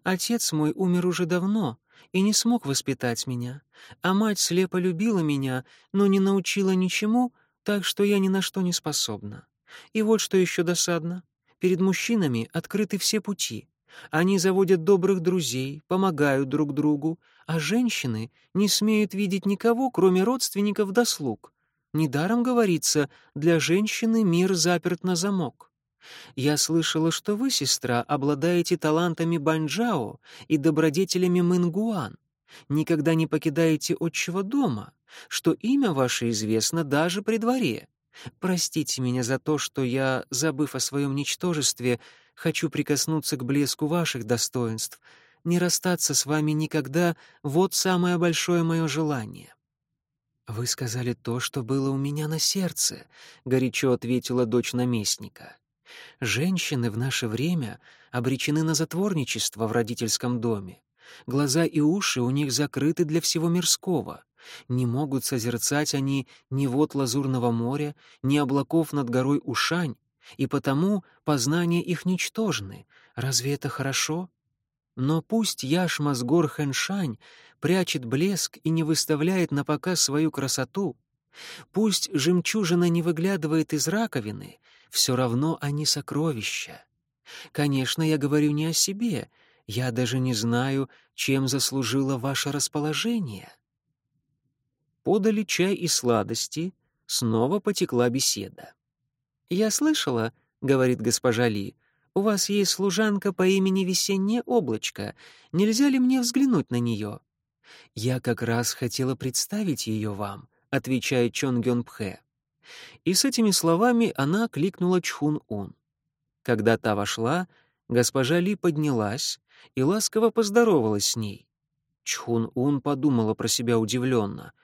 «Отец мой умер уже давно и не смог воспитать меня, а мать слепо любила меня, но не научила ничему, так что я ни на что не способна. И вот что еще досадно. Перед мужчинами открыты все пути. Они заводят добрых друзей, помогают друг другу, а женщины не смеют видеть никого, кроме родственников до слуг. Недаром говорится, для женщины мир заперт на замок. Я слышала, что вы, сестра, обладаете талантами банджао и добродетелями мынгуан, никогда не покидаете отчего дома, что имя ваше известно даже при дворе. Простите меня за то, что я, забыв о своем ничтожестве, хочу прикоснуться к блеску ваших достоинств. Не расстаться с вами никогда — вот самое большое мое желание». «Вы сказали то, что было у меня на сердце», — горячо ответила дочь наместника. «Женщины в наше время обречены на затворничество в родительском доме. Глаза и уши у них закрыты для всего мирского. Не могут созерцать они ни вод Лазурного моря, ни облаков над горой Ушань, и потому познания их ничтожны. Разве это хорошо? Но пусть яшма с гор Хэншань прячет блеск и не выставляет на показ свою красоту, пусть жемчужина не выглядывает из раковины, все равно они сокровища. Конечно, я говорю не о себе, я даже не знаю, чем заслужило ваше расположение подали чай и сладости, снова потекла беседа. «Я слышала, — говорит госпожа Ли, — у вас есть служанка по имени Весеннее облачко. Нельзя ли мне взглянуть на нее?» «Я как раз хотела представить ее вам», — отвечает Чон Гён Пхэ. И с этими словами она кликнула Чхун-Ун. Когда та вошла, госпожа Ли поднялась и ласково поздоровалась с ней. Чхун-Ун подумала про себя удивленно —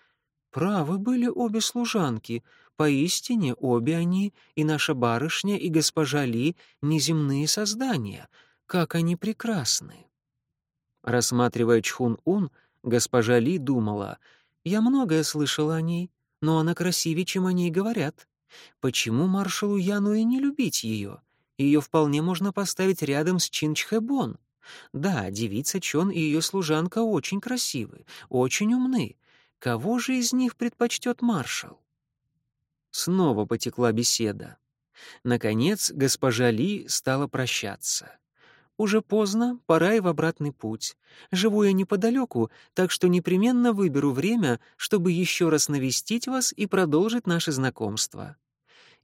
Правы были обе служанки, поистине обе они, и наша барышня, и госпожа Ли, неземные создания. Как они прекрасны! Рассматривая Чхун-Ун, госпожа Ли думала, «Я многое слышала о ней, но она красивее, чем о ней говорят. Почему маршалу Яну и не любить ее? Ее вполне можно поставить рядом с Чин Чхэбон. Да, девица Чон и ее служанка очень красивы, очень умны, Кого же из них предпочтет маршал? Снова потекла беседа. Наконец госпожа Ли стала прощаться. «Уже поздно, пора и в обратный путь. Живу я неподалеку, так что непременно выберу время, чтобы еще раз навестить вас и продолжить наше знакомство».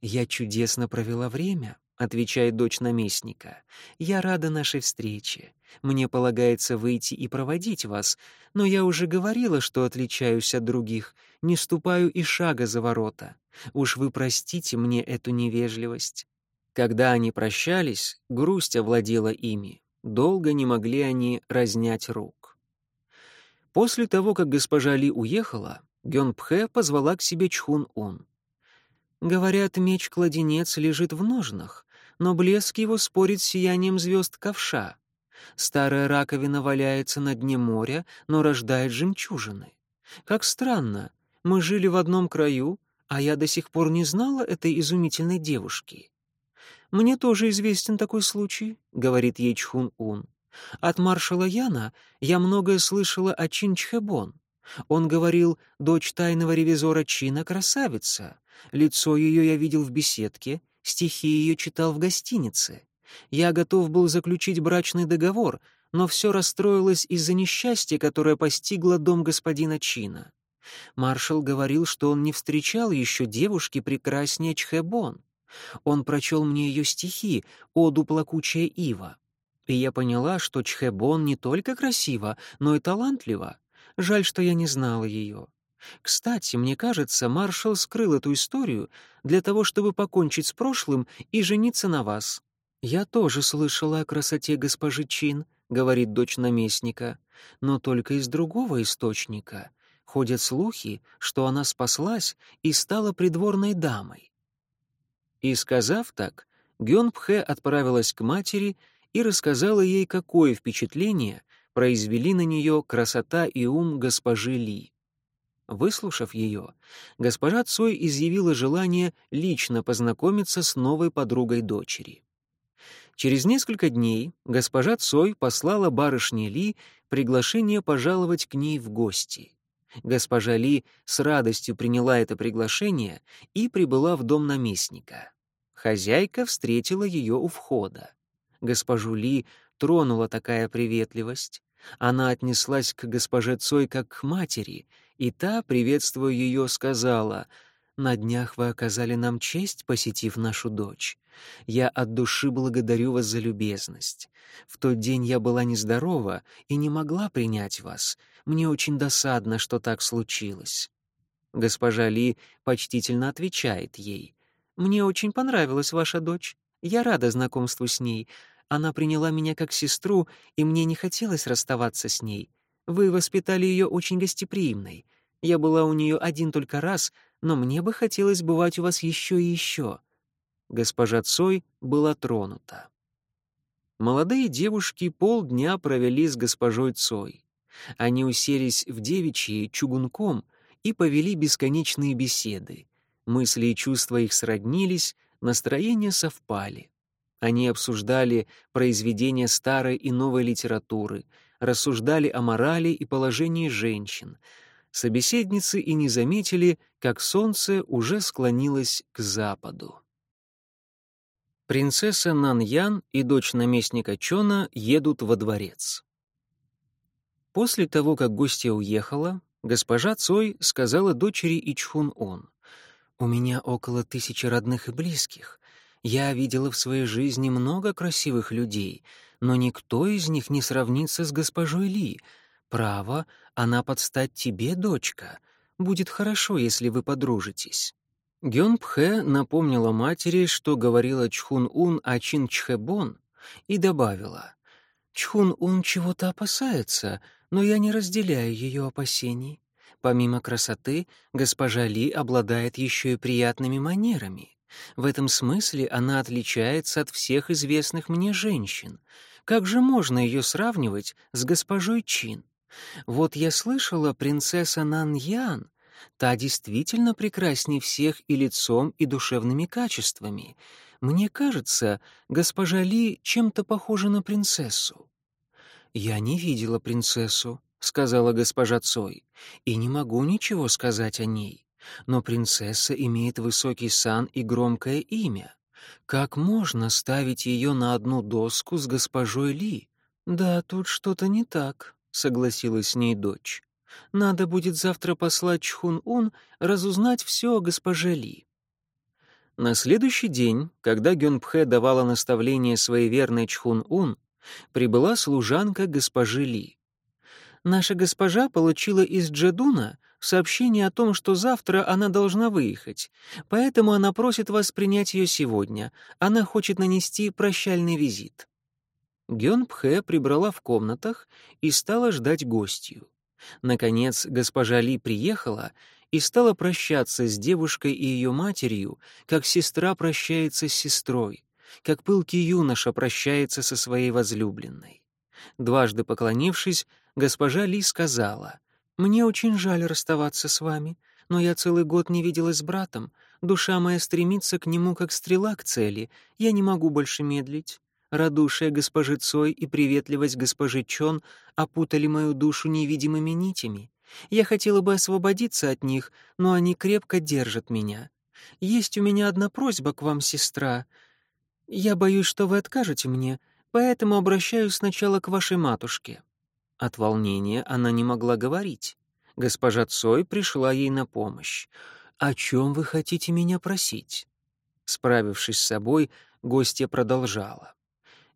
«Я чудесно провела время», — отвечает дочь наместника. «Я рада нашей встрече. Мне полагается выйти и проводить вас, но я уже говорила, что отличаюсь от других, не ступаю и шага за ворота. Уж вы простите мне эту невежливость». Когда они прощались, грусть овладела ими. Долго не могли они разнять рук. После того, как госпожа Ли уехала, Гёнпхэ позвала к себе Чхун-Ун. Говорят, меч-кладенец лежит в ножнах, но блеск его спорит с сиянием звезд ковша. Старая раковина валяется на дне моря, но рождает жемчужины. Как странно, мы жили в одном краю, а я до сих пор не знала этой изумительной девушки. «Мне тоже известен такой случай», — говорит ей Чхун-Ун. «От маршала Яна я многое слышала о Чин Чхэбон. Он говорил, дочь тайного ревизора Чина — красавица. Лицо ее я видел в беседке, стихи ее читал в гостинице. Я готов был заключить брачный договор, но все расстроилось из-за несчастья, которое постигло дом господина Чина. Маршал говорил, что он не встречал еще девушки прекраснее Чхэбон. Он прочел мне ее стихи «Оду плакучая ива». И я поняла, что Чхебон не только красива, но и талантлива. Жаль, что я не знала ее. Кстати, мне кажется, маршал скрыл эту историю для того, чтобы покончить с прошлым и жениться на вас. Я тоже слышала о красоте госпожи Чин, говорит дочь наместника, но только из другого источника. Ходят слухи, что она спаслась и стала придворной дамой. И сказав так, Гёнпхэ отправилась к матери и рассказала ей, какое впечатление произвели на нее красота и ум госпожи Ли. Выслушав ее, госпожа Цой изъявила желание лично познакомиться с новой подругой дочери. Через несколько дней госпожа Цой послала барышне Ли приглашение пожаловать к ней в гости. Госпожа Ли с радостью приняла это приглашение и прибыла в дом наместника. Хозяйка встретила ее у входа. Госпожу Ли тронула такая приветливость. Она отнеслась к госпоже Цой как к матери — и та, приветствуя ее, сказала, «На днях вы оказали нам честь, посетив нашу дочь. Я от души благодарю вас за любезность. В тот день я была нездорова и не могла принять вас. Мне очень досадно, что так случилось». Госпожа Ли почтительно отвечает ей, «Мне очень понравилась ваша дочь. Я рада знакомству с ней. Она приняла меня как сестру, и мне не хотелось расставаться с ней. Вы воспитали ее очень гостеприимной. Я была у нее один только раз, но мне бы хотелось бывать у вас еще и еще». Госпожа Цой была тронута. Молодые девушки полдня провели с госпожой Цой. Они уселись в девичьи чугунком и повели бесконечные беседы. Мысли и чувства их сроднились, настроения совпали. Они обсуждали произведения старой и новой литературы, рассуждали о морали и положении женщин. Собеседницы и не заметили, как солнце уже склонилось к западу. Принцесса Наньян и дочь наместника Чона едут во дворец. После того, как гостья уехала, госпожа Цой сказала дочери Ичхун-Он, «У меня около тысячи родных и близких. Я видела в своей жизни много красивых людей, но никто из них не сравнится с госпожой Ли. Право, она подстать тебе, дочка. Будет хорошо, если вы подружитесь». Гён Пхэ напомнила матери, что говорила Чхун-Ун о Чин Чхэбон, и добавила, «Чхун-Ун чего-то опасается, но я не разделяю ее опасений. Помимо красоты, госпожа Ли обладает еще и приятными манерами. В этом смысле она отличается от всех известных мне женщин. Как же можно ее сравнивать с госпожой Чин? Вот я слышала, принцесса Нан Ян, та действительно прекрасней всех и лицом, и душевными качествами. Мне кажется, госпожа Ли чем-то похожа на принцессу. «Я не видела принцессу», — сказала госпожа Цой, — «и не могу ничего сказать о ней. Но принцесса имеет высокий сан и громкое имя. Как можно ставить ее на одну доску с госпожой Ли? Да, тут что-то не так, согласилась с ней дочь. Надо будет завтра послать Чхун-Ун разузнать все о госпоже Ли. На следующий день, когда Гёнпхэ давала наставление своей верной Чхун-Ун, прибыла служанка госпожи Ли. Наша госпожа получила из Джедуна сообщение о том, что завтра она должна выехать, поэтому она просит вас принять ее сегодня. Она хочет нанести прощальный визит». Гён Пхэ прибрала в комнатах и стала ждать гостью. Наконец, госпожа Ли приехала и стала прощаться с девушкой и ее матерью, как сестра прощается с сестрой, как пылкий юноша прощается со своей возлюбленной. Дважды поклонившись, госпожа Ли сказала, «Мне очень жаль расставаться с вами, но я целый год не виделась с братом. Душа моя стремится к нему, как стрела к цели. Я не могу больше медлить. Радушие госпожи Цой и приветливость госпожи Чон опутали мою душу невидимыми нитями. Я хотела бы освободиться от них, но они крепко держат меня. Есть у меня одна просьба к вам, сестра. Я боюсь, что вы откажете мне, поэтому обращаюсь сначала к вашей матушке». От волнения она не могла говорить. Госпожа Цой пришла ей на помощь. «О чем вы хотите меня просить?» Справившись с собой, гостья продолжала.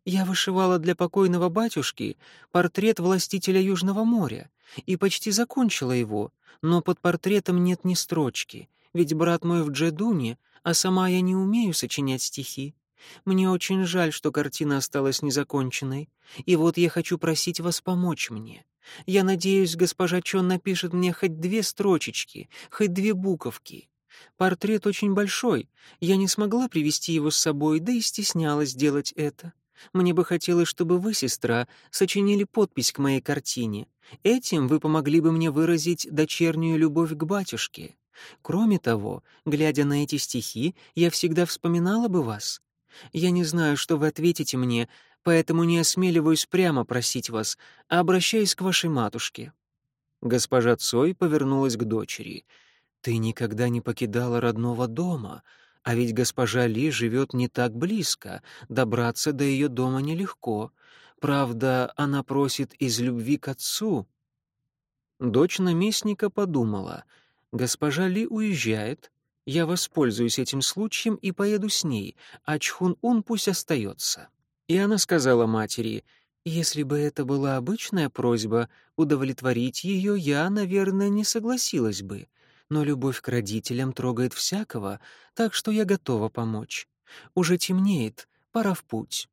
«Я вышивала для покойного батюшки портрет властителя Южного моря и почти закончила его, но под портретом нет ни строчки, ведь брат мой в Джедуне, а сама я не умею сочинять стихи. Мне очень жаль, что картина осталась незаконченной, и вот я хочу просить вас помочь мне. Я надеюсь, госпожа Чон напишет мне хоть две строчечки, хоть две буковки. Портрет очень большой, я не смогла привести его с собой, да и стеснялась делать это. Мне бы хотелось, чтобы вы, сестра, сочинили подпись к моей картине. Этим вы помогли бы мне выразить дочернюю любовь к батюшке. Кроме того, глядя на эти стихи, я всегда вспоминала бы вас. Я не знаю, что вы ответите мне, поэтому не осмеливаюсь прямо просить вас, а обращаюсь к вашей матушке». Госпожа Цой повернулась к дочери — ты никогда не покидала родного дома, а ведь госпожа Ли живет не так близко, добраться до ее дома нелегко. Правда, она просит из любви к отцу». Дочь наместника подумала, «Госпожа Ли уезжает, я воспользуюсь этим случаем и поеду с ней, а Чхун-Ун пусть остается». И она сказала матери, «Если бы это была обычная просьба, удовлетворить ее я, наверное, не согласилась бы но любовь к родителям трогает всякого, так что я готова помочь. Уже темнеет, пора в путь».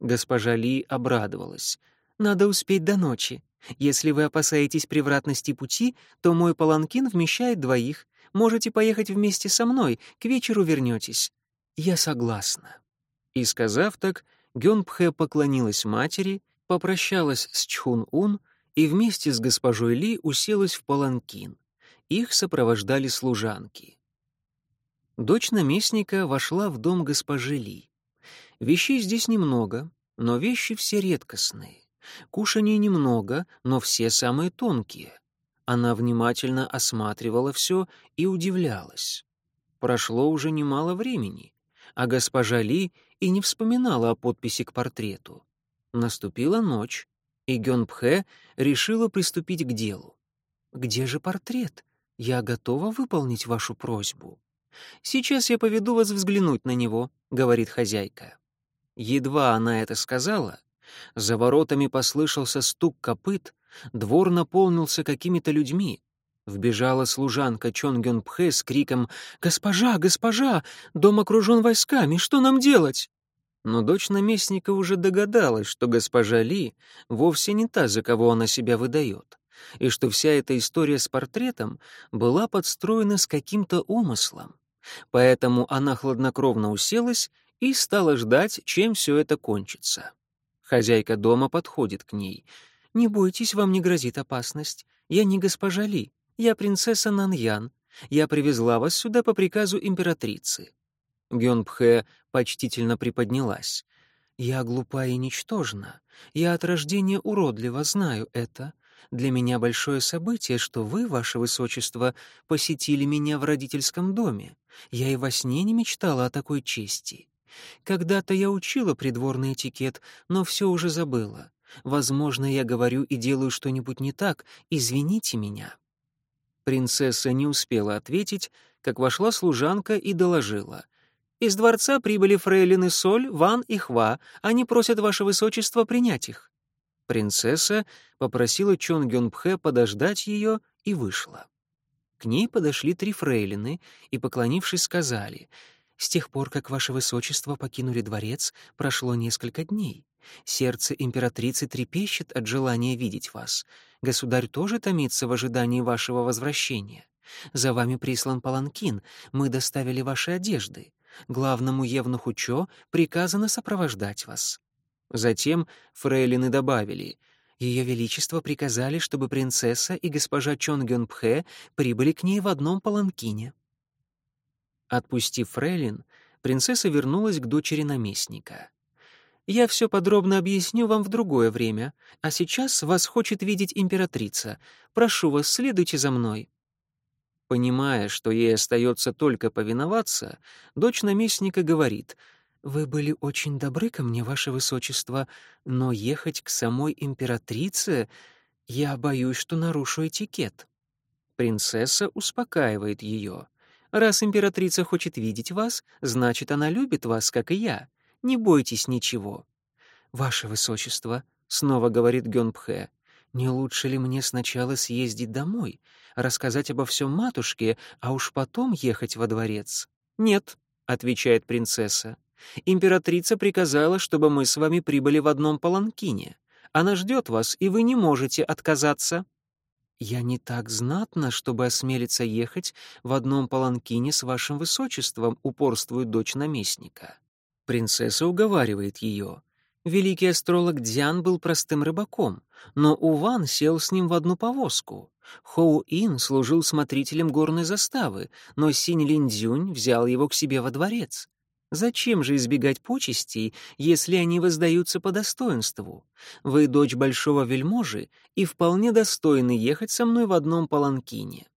Госпожа Ли обрадовалась. «Надо успеть до ночи. Если вы опасаетесь превратности пути, то мой паланкин вмещает двоих. Можете поехать вместе со мной, к вечеру вернетесь». «Я согласна». И, сказав так, Гёнпхэ поклонилась матери, попрощалась с Чхун-Ун и вместе с госпожой Ли уселась в паланкин. Их сопровождали служанки. Дочь наместника вошла в дом госпожи Ли. Вещей здесь немного, но вещи все редкостные. Кушаний немного, но все самые тонкие. Она внимательно осматривала все и удивлялась. Прошло уже немало времени, а госпожа Ли и не вспоминала о подписи к портрету. Наступила ночь, и Гёнпхэ решила приступить к делу. «Где же портрет?» «Я готова выполнить вашу просьбу. Сейчас я поведу вас взглянуть на него», — говорит хозяйка. Едва она это сказала, за воротами послышался стук копыт, двор наполнился какими-то людьми. Вбежала служанка Чон Гён Пхэ с криком «Госпожа, госпожа! Дом окружен войсками, что нам делать?» Но дочь наместника уже догадалась, что госпожа Ли вовсе не та, за кого она себя выдает и что вся эта история с портретом была подстроена с каким-то умыслом. Поэтому она хладнокровно уселась и стала ждать, чем все это кончится. Хозяйка дома подходит к ней. «Не бойтесь, вам не грозит опасность. Я не госпожа Ли, я принцесса Наньян. Я привезла вас сюда по приказу императрицы». Гёнпхэ почтительно приподнялась. «Я глупа и ничтожна. Я от рождения уродлива, знаю это. Для меня большое событие, что вы, ваше высочество, посетили меня в родительском доме. Я и во сне не мечтала о такой чести. Когда-то я учила придворный этикет, но все уже забыла. Возможно, я говорю и делаю что-нибудь не так. Извините меня». Принцесса не успела ответить, как вошла служанка и доложила. «Из дворца прибыли фрейлины Соль, Ван и Хва. Они просят ваше высочество принять их». Принцесса попросила Чон Гёнпхэ подождать ее и вышла. К ней подошли три фрейлины и, поклонившись, сказали, «С тех пор, как ваше высочество покинули дворец, прошло несколько дней. Сердце императрицы трепещет от желания видеть вас. Государь тоже томится в ожидании вашего возвращения. За вами прислан паланкин, мы доставили ваши одежды. Главному евнуху Чо приказано сопровождать вас. Затем фрейлины добавили — ее Величество приказали, чтобы принцесса и госпожа Чон Гён Пхэ прибыли к ней в одном паланкине. Отпустив фрейлин, принцесса вернулась к дочери наместника. «Я все подробно объясню вам в другое время, а сейчас вас хочет видеть императрица. Прошу вас, следуйте за мной». Понимая, что ей остается только повиноваться, дочь наместника говорит — «Вы были очень добры ко мне, ваше высочество, но ехать к самой императрице я боюсь, что нарушу этикет». Принцесса успокаивает ее. Раз императрица хочет видеть вас, значит, она любит вас, как и я. Не бойтесь ничего». «Ваше высочество», — снова говорит Гёнпхэ, «не лучше ли мне сначала съездить домой, рассказать обо всем матушке, а уж потом ехать во дворец?» «Нет», — отвечает принцесса. «Императрица приказала, чтобы мы с вами прибыли в одном паланкине. Она ждет вас, и вы не можете отказаться». «Я не так знатна, чтобы осмелиться ехать в одном паланкине с вашим высочеством», — упорствует дочь наместника. Принцесса уговаривает ее. Великий астролог Дзян был простым рыбаком, но Уван сел с ним в одну повозку. Хоу-Ин служил смотрителем горной заставы, но Синь Линдзюнь взял его к себе во дворец. Зачем же избегать почестей, если они воздаются по достоинству? Вы дочь большого вельможи и вполне достойны ехать со мной в одном паланкине».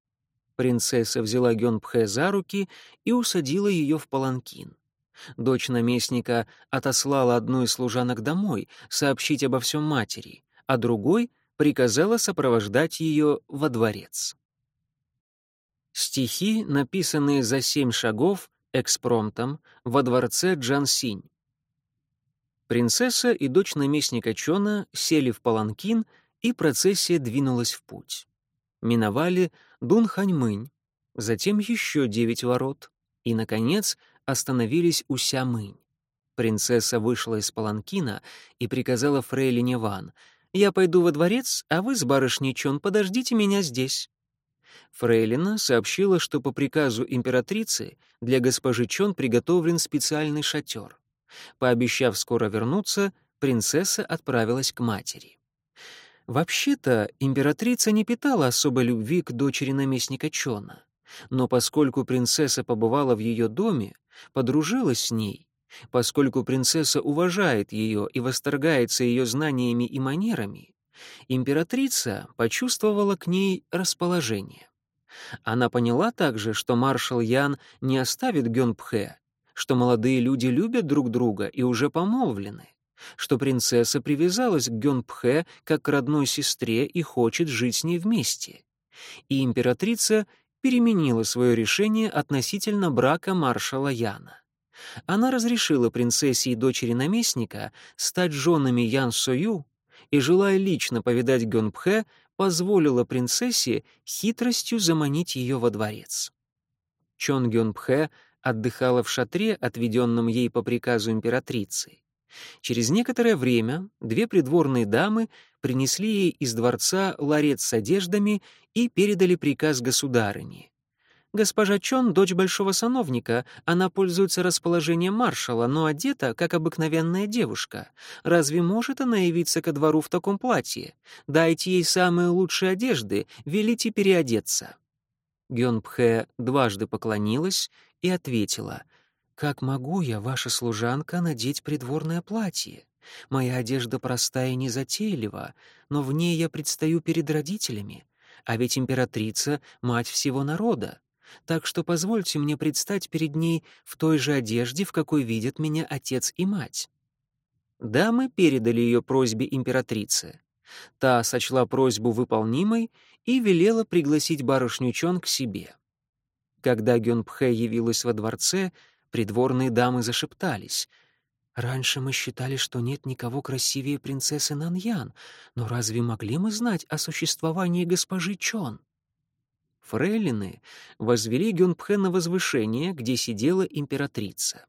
Принцесса взяла Гёнпхэ за руки и усадила ее в паланкин. Дочь наместника отослала одну из служанок домой сообщить обо всем матери, а другой приказала сопровождать ее во дворец. Стихи, написанные за семь шагов, экспромтом во дворце Джансинь. Принцесса и дочь наместника Чона сели в паланкин, и процессия двинулась в путь. Миновали Дунханьмынь, затем еще девять ворот, и, наконец, остановились у Сямынь. Принцесса вышла из паланкина и приказала фрейлине Ван, «Я пойду во дворец, а вы с барышней Чон подождите меня здесь». Фрейлина сообщила, что по приказу императрицы для госпожи Чон приготовлен специальный шатер. Пообещав скоро вернуться, принцесса отправилась к матери. Вообще-то императрица не питала особой любви к дочери наместника Чона. Но поскольку принцесса побывала в ее доме, подружилась с ней, поскольку принцесса уважает ее и восторгается ее знаниями и манерами, императрица почувствовала к ней расположение. Она поняла также, что маршал Ян не оставит Гёнпхэ, что молодые люди любят друг друга и уже помолвлены, что принцесса привязалась к Гёнпхэ как к родной сестре и хочет жить с ней вместе. И императрица переменила свое решение относительно брака маршала Яна. Она разрешила принцессе и дочери наместника стать женами Ян Сою и, желая лично повидать Гёнпхэ, позволила принцессе хитростью заманить ее во дворец. Чон Гёнпхэ отдыхала в шатре, отведенном ей по приказу императрицы. Через некоторое время две придворные дамы принесли ей из дворца ларец с одеждами и передали приказ государыне. Госпожа Чон — дочь большого сановника, она пользуется расположением маршала, но одета, как обыкновенная девушка. Разве может она явиться ко двору в таком платье? Дайте ей самые лучшие одежды, велите переодеться». Гёнпхэ дважды поклонилась и ответила, «Как могу я, ваша служанка, надеть придворное платье? Моя одежда простая и незатейлива, но в ней я предстаю перед родителями, а ведь императрица — мать всего народа так что позвольте мне предстать перед ней в той же одежде, в какой видят меня отец и мать». Дамы передали ее просьбе императрице. Та сочла просьбу выполнимой и велела пригласить барышню Чон к себе. Когда Гёнпхэ явилась во дворце, придворные дамы зашептались. «Раньше мы считали, что нет никого красивее принцессы Наньян, но разве могли мы знать о существовании госпожи Чон?» Фрейлины возвели Гюнпхэ на возвышение, где сидела императрица.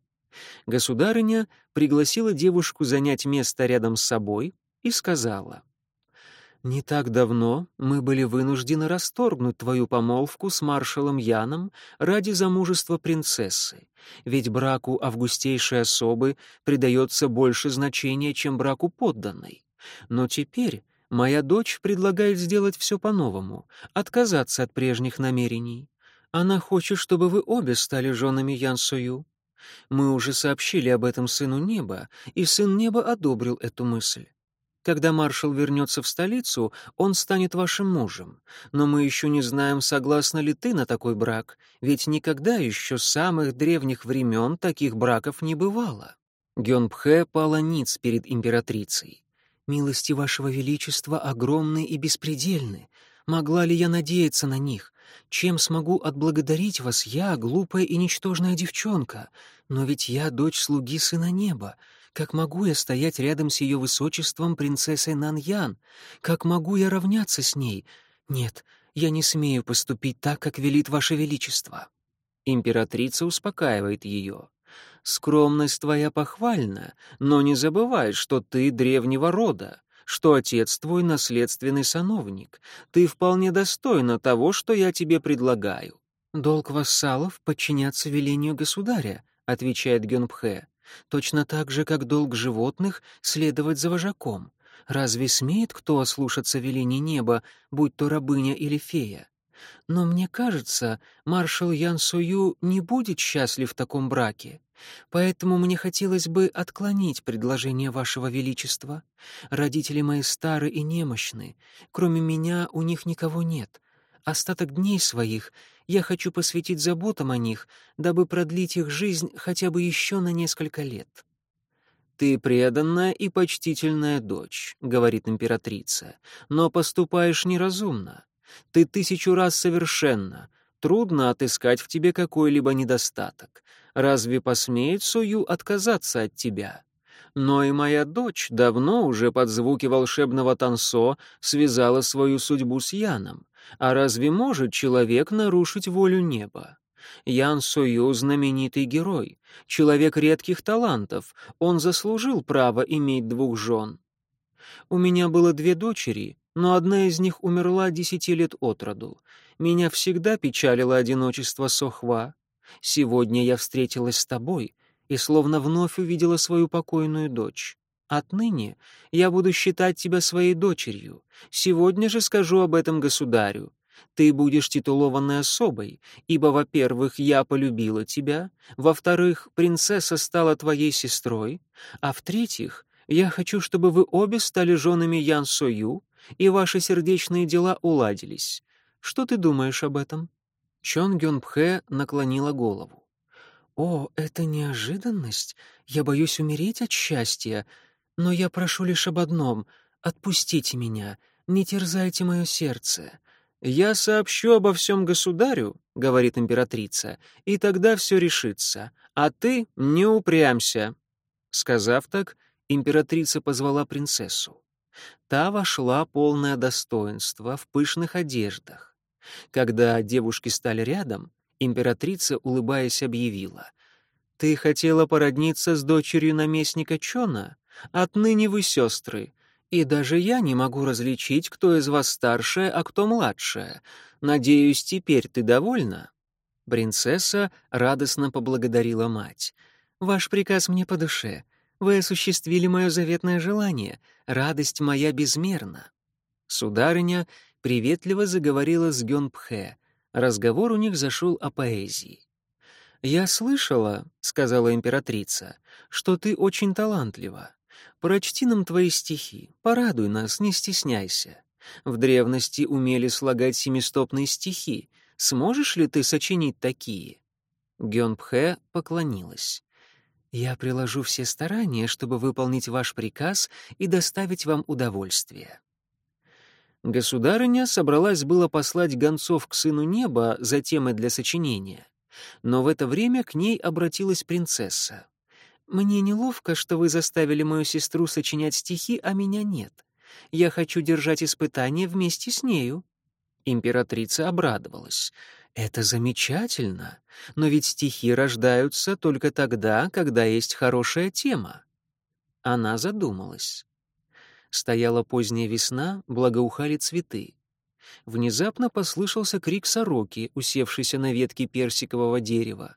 Государыня пригласила девушку занять место рядом с собой и сказала, «Не так давно мы были вынуждены расторгнуть твою помолвку с маршалом Яном ради замужества принцессы, ведь браку августейшей особы придается больше значения, чем браку подданной. Но теперь Моя дочь предлагает сделать все по-новому, отказаться от прежних намерений. Она хочет, чтобы вы обе стали женами Ян Сою. Мы уже сообщили об этом сыну неба, и сын неба одобрил эту мысль. Когда маршал вернется в столицу, он станет вашим мужем. Но мы еще не знаем, согласна ли ты на такой брак, ведь никогда еще с самых древних времен таких браков не бывало. Гёнпхэ пала ниц перед императрицей. «Милости вашего величества огромны и беспредельны. Могла ли я надеяться на них? Чем смогу отблагодарить вас я, глупая и ничтожная девчонка? Но ведь я дочь слуги сына неба. Как могу я стоять рядом с ее высочеством принцессой Наньян? Как могу я равняться с ней? Нет, я не смею поступить так, как велит ваше величество». Императрица успокаивает ее. «Скромность твоя похвальна, но не забывай, что ты древнего рода что отец твой наследственный сановник. Ты вполне достойна того, что я тебе предлагаю». «Долг вассалов — подчиняться велению государя», — отвечает Гёнпхэ. «Точно так же, как долг животных — следовать за вожаком. Разве смеет кто ослушаться велений неба, будь то рабыня или фея? Но мне кажется, маршал Ян Сую не будет счастлив в таком браке. Поэтому мне хотелось бы отклонить предложение вашего величества. Родители мои стары и немощны. Кроме меня у них никого нет. Остаток дней своих я хочу посвятить заботам о них, дабы продлить их жизнь хотя бы еще на несколько лет. «Ты преданная и почтительная дочь», — говорит императрица, — «но поступаешь неразумно. Ты тысячу раз совершенна. Трудно отыскать в тебе какой-либо недостаток. Разве посмеет Сую отказаться от тебя? Но и моя дочь давно уже под звуки волшебного танцо связала свою судьбу с Яном. А разве может человек нарушить волю неба? Ян Сою — знаменитый герой, человек редких талантов, он заслужил право иметь двух жен. У меня было две дочери, но одна из них умерла десяти лет от роду. Меня всегда печалило одиночество Сохва. Сегодня я встретилась с тобой и словно вновь увидела свою покойную дочь. Отныне я буду считать тебя своей дочерью. Сегодня же скажу об этом государю. Ты будешь титулованной особой, ибо, во-первых, я полюбила тебя, во-вторых, принцесса стала твоей сестрой, а в-третьих, я хочу, чтобы вы обе стали женами Ян Сою, и ваши сердечные дела уладились. Что ты думаешь об этом?» Чон Гён Пхэ наклонила голову. «О, это неожиданность! Я боюсь умереть от счастья, но я прошу лишь об одном — отпустите меня, не терзайте мое сердце». «Я сообщу обо всем государю», — говорит императрица, — «и тогда все решится, а ты не упрямся». Сказав так, императрица позвала принцессу. Та вошла полное достоинство в пышных одеждах. Когда девушки стали рядом, императрица, улыбаясь, объявила. «Ты хотела породниться с дочерью наместника Чона? Отныне вы сестры. И даже я не могу различить, кто из вас старшая, а кто младшая. Надеюсь, теперь ты довольна?» Принцесса радостно поблагодарила мать. «Ваш приказ мне по душе. Вы осуществили мое заветное желание. Радость моя безмерна». Сударыня приветливо заговорила с Гёнпхэ. Разговор у них зашел о поэзии. «Я слышала, — сказала императрица, — что ты очень талантлива. Прочти нам твои стихи, порадуй нас, не стесняйся. В древности умели слагать семистопные стихи. Сможешь ли ты сочинить такие?» Гёнпхэ поклонилась. «Я приложу все старания, чтобы выполнить ваш приказ и доставить вам удовольствие». Государыня собралась было послать гонцов к сыну неба за темой для сочинения, но в это время к ней обратилась принцесса. «Мне неловко, что вы заставили мою сестру сочинять стихи, а меня нет. Я хочу держать испытания вместе с нею». Императрица обрадовалась. Это замечательно, но ведь стихи рождаются только тогда, когда есть хорошая тема. Она задумалась. Стояла поздняя весна, благоухали цветы. Внезапно послышался крик сороки, усевшейся на ветке персикового дерева.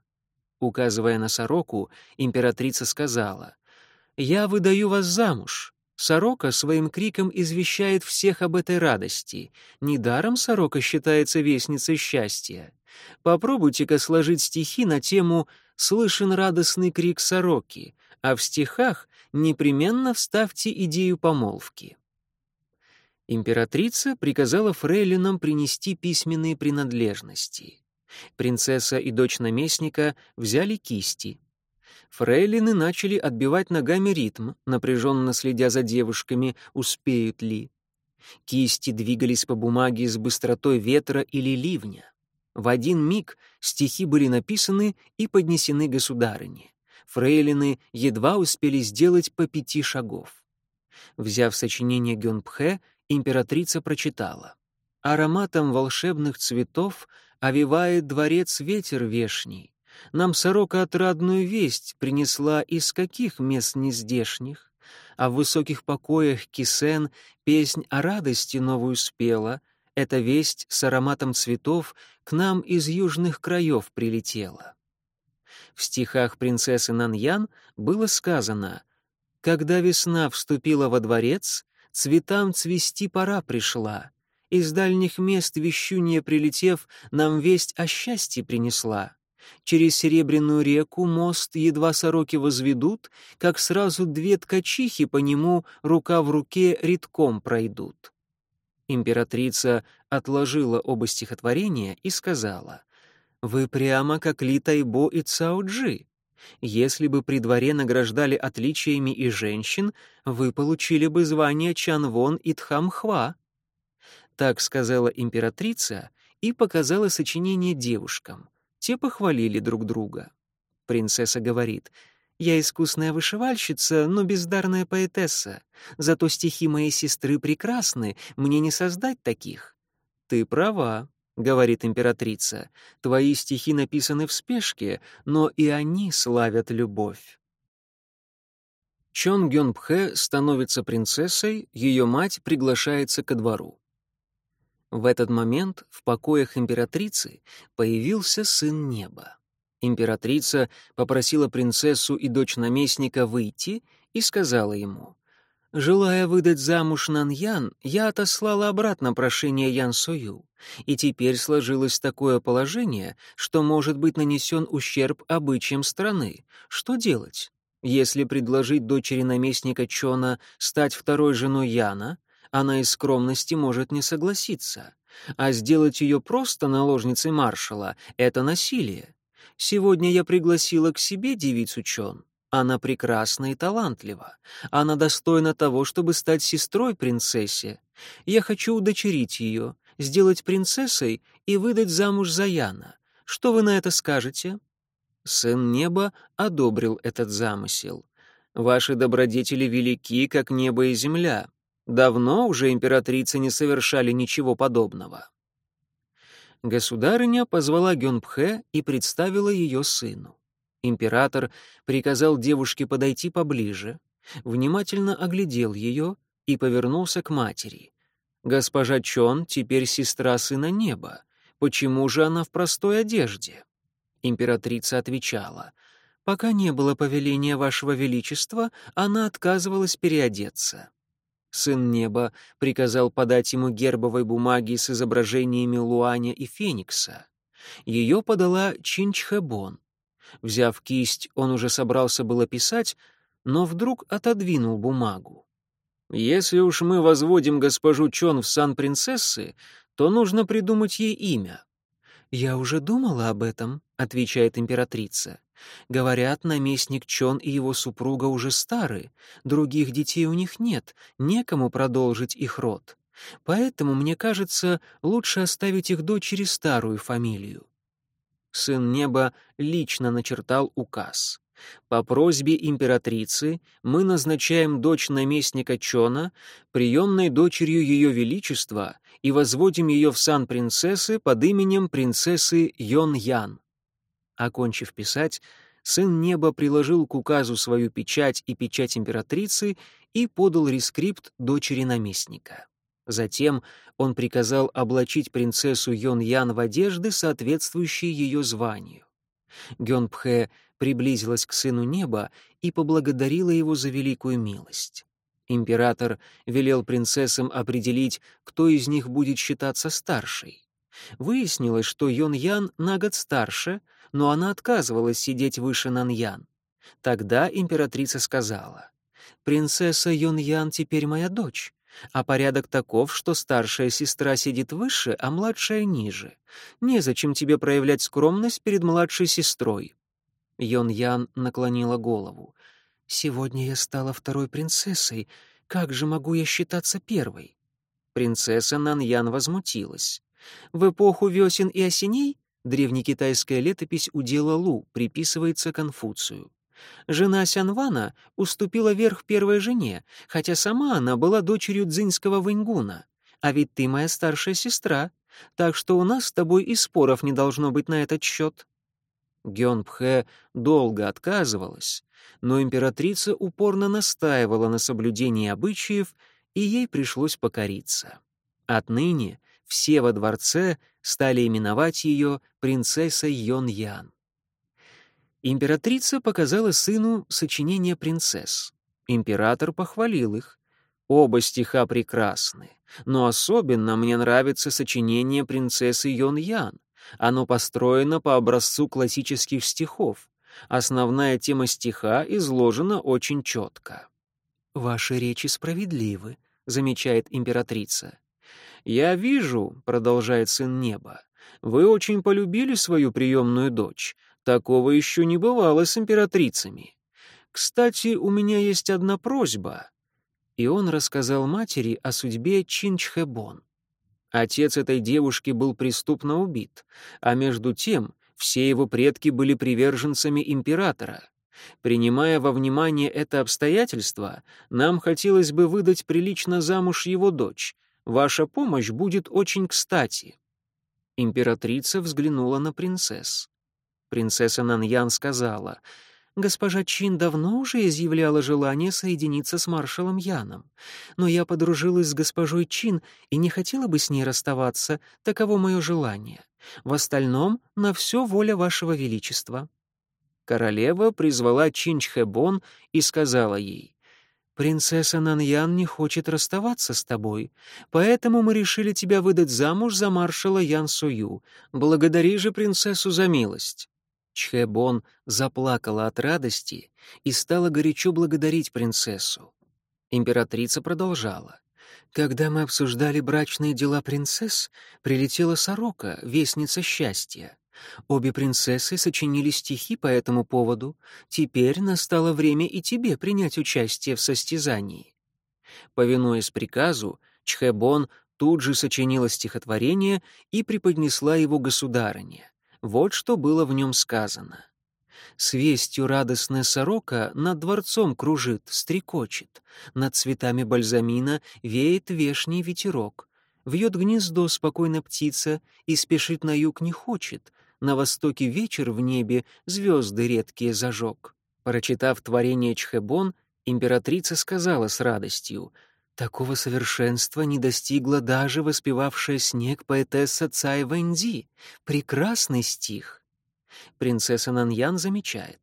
Указывая на сороку, императрица сказала, «Я выдаю вас замуж. Сорока своим криком извещает всех об этой радости. Недаром сорока считается вестницей счастья. Попробуйте-ка сложить стихи на тему «Слышен радостный крик сороки», а в стихах непременно вставьте идею помолвки. Императрица приказала фрейлинам принести письменные принадлежности. Принцесса и дочь наместника взяли кисти — Фрейлины начали отбивать ногами ритм, напряженно следя за девушками, успеют ли. Кисти двигались по бумаге с быстротой ветра или ливня. В один миг стихи были написаны и поднесены государыне. Фрейлины едва успели сделать по пяти шагов. Взяв сочинение Гёнпхэ, императрица прочитала. «Ароматом волшебных цветов овивает дворец ветер вешний. Нам сорока отрадную весть принесла из каких мест нездешних, а в высоких покоях Кисен песнь о радости новую спела. Эта весть с ароматом цветов к нам из южных краев прилетела. В стихах принцессы Наньян было сказано «Когда весна вступила во дворец, цветам цвести пора пришла, из дальних мест вещунья прилетев, нам весть о счастье принесла». Через Серебряную реку мост едва сороки возведут, как сразу две ткачихи по нему рука в руке редком пройдут. Императрица отложила оба стихотворения и сказала, «Вы прямо как Ли Тайбо и Цао Джи. Если бы при дворе награждали отличиями и женщин, вы получили бы звание Чанвон и Тхамхва». Так сказала императрица и показала сочинение девушкам. Те похвалили друг друга. Принцесса говорит, «Я искусная вышивальщица, но бездарная поэтесса. Зато стихи моей сестры прекрасны, мне не создать таких». «Ты права», — говорит императрица, «твои стихи написаны в спешке, но и они славят любовь». Чон Гёнпхэ становится принцессой, ее мать приглашается ко двору. В этот момент в покоях императрицы появился сын неба. Императрица попросила принцессу и дочь наместника выйти и сказала ему, «Желая выдать замуж Наньян, я отослала обратно прошение Ян Сою, и теперь сложилось такое положение, что может быть нанесен ущерб обычаям страны. Что делать? Если предложить дочери наместника Чона стать второй женой Яна, она из скромности может не согласиться. А сделать ее просто наложницей маршала — это насилие. Сегодня я пригласила к себе девицу Чон. Она прекрасна и талантлива. Она достойна того, чтобы стать сестрой принцессе. Я хочу удочерить ее, сделать принцессой и выдать замуж за Яна. Что вы на это скажете?» Сын неба одобрил этот замысел. «Ваши добродетели велики, как небо и земля. Давно уже императрицы не совершали ничего подобного. Государыня позвала Гёнпхэ и представила ее сыну. Император приказал девушке подойти поближе, внимательно оглядел ее и повернулся к матери. «Госпожа Чон теперь сестра сына неба. Почему же она в простой одежде?» Императрица отвечала, «Пока не было повеления вашего величества, она отказывалась переодеться». Сын неба приказал подать ему гербовой бумаги с изображениями Луаня и Феникса. Ее подала Чинчхэбон. Взяв кисть, он уже собрался было писать, но вдруг отодвинул бумагу. «Если уж мы возводим госпожу Чон в сан принцессы, то нужно придумать ей имя». «Я уже думала об этом», — отвечает императрица. Говорят, наместник Чон и его супруга уже стары, других детей у них нет, некому продолжить их род. Поэтому, мне кажется, лучше оставить их дочери старую фамилию. Сын неба лично начертал указ. По просьбе императрицы мы назначаем дочь наместника Чона приемной дочерью Ее Величества и возводим ее в сан принцессы под именем принцессы Йон-Ян. Окончив писать, сын неба приложил к указу свою печать и печать императрицы и подал рескрипт дочери наместника. Затем он приказал облачить принцессу Йон-Ян в одежды, соответствующие ее званию. Гёнпхэ приблизилась к сыну неба и поблагодарила его за великую милость. Император велел принцессам определить, кто из них будет считаться старшей. Выяснилось, что Йон-Ян на год старше — но она отказывалась сидеть выше Наньян. Тогда императрица сказала, «Принцесса Юн-Ян теперь моя дочь, а порядок таков, что старшая сестра сидит выше, а младшая ниже. Незачем тебе проявлять скромность перед младшей сестрой». Йон-Ян наклонила голову. «Сегодня я стала второй принцессой. Как же могу я считаться первой?» Принцесса Наньян возмутилась. В эпоху весен и осеней древнекитайская летопись удела Лу приписывается Конфуцию. Жена Сянвана уступила верх первой жене, хотя сама она была дочерью дзиньского Вэньгуна. А ведь ты моя старшая сестра, так что у нас с тобой и споров не должно быть на этот счет. Гёнпхэ долго отказывалась, но императрица упорно настаивала на соблюдении обычаев, и ей пришлось покориться. Отныне все во дворце стали именовать ее принцессой Йон-Ян. Императрица показала сыну сочинение принцесс. Император похвалил их. Оба стиха прекрасны, но особенно мне нравится сочинение принцессы Йон-Ян. Оно построено по образцу классических стихов. Основная тема стиха изложена очень четко. «Ваши речи справедливы», — замечает императрица. «Я вижу», — продолжает сын неба, — «вы очень полюбили свою приемную дочь. Такого еще не бывало с императрицами. Кстати, у меня есть одна просьба». И он рассказал матери о судьбе Чинчхэбон. Отец этой девушки был преступно убит, а между тем все его предки были приверженцами императора. Принимая во внимание это обстоятельство, нам хотелось бы выдать прилично замуж его дочь. Ваша помощь будет очень кстати». Императрица взглянула на принцесс. Принцесса Наньян сказала — Госпожа Чин давно уже изъявляла желание соединиться с маршалом Яном. Но я подружилась с госпожой Чин и не хотела бы с ней расставаться, таково мое желание. В остальном на все воля вашего величества». Королева призвала Чинчхэбон и сказала ей, «Принцесса Наньян не хочет расставаться с тобой, поэтому мы решили тебя выдать замуж за маршала Ян Сую. Благодари же принцессу за милость». Чхэбон заплакала от радости и стала горячо благодарить принцессу. Императрица продолжала. «Когда мы обсуждали брачные дела принцесс, прилетела сорока, вестница счастья. Обе принцессы сочинили стихи по этому поводу. Теперь настало время и тебе принять участие в состязании». Повинуясь приказу, Чхэбон тут же сочинила стихотворение и преподнесла его государыне. Вот что было в нем сказано. С вестью радостная сорока над дворцом кружит, стрекочет. Над цветами бальзамина веет вешний ветерок. Вьет гнездо спокойно птица и спешит на юг не хочет. На востоке вечер в небе звезды редкие зажег. Прочитав творение Чхэбон, императрица сказала с радостью — Такого совершенства не достигла даже воспевавшая снег поэтесса Цай Вэньди. Прекрасный стих. Принцесса Наньян замечает.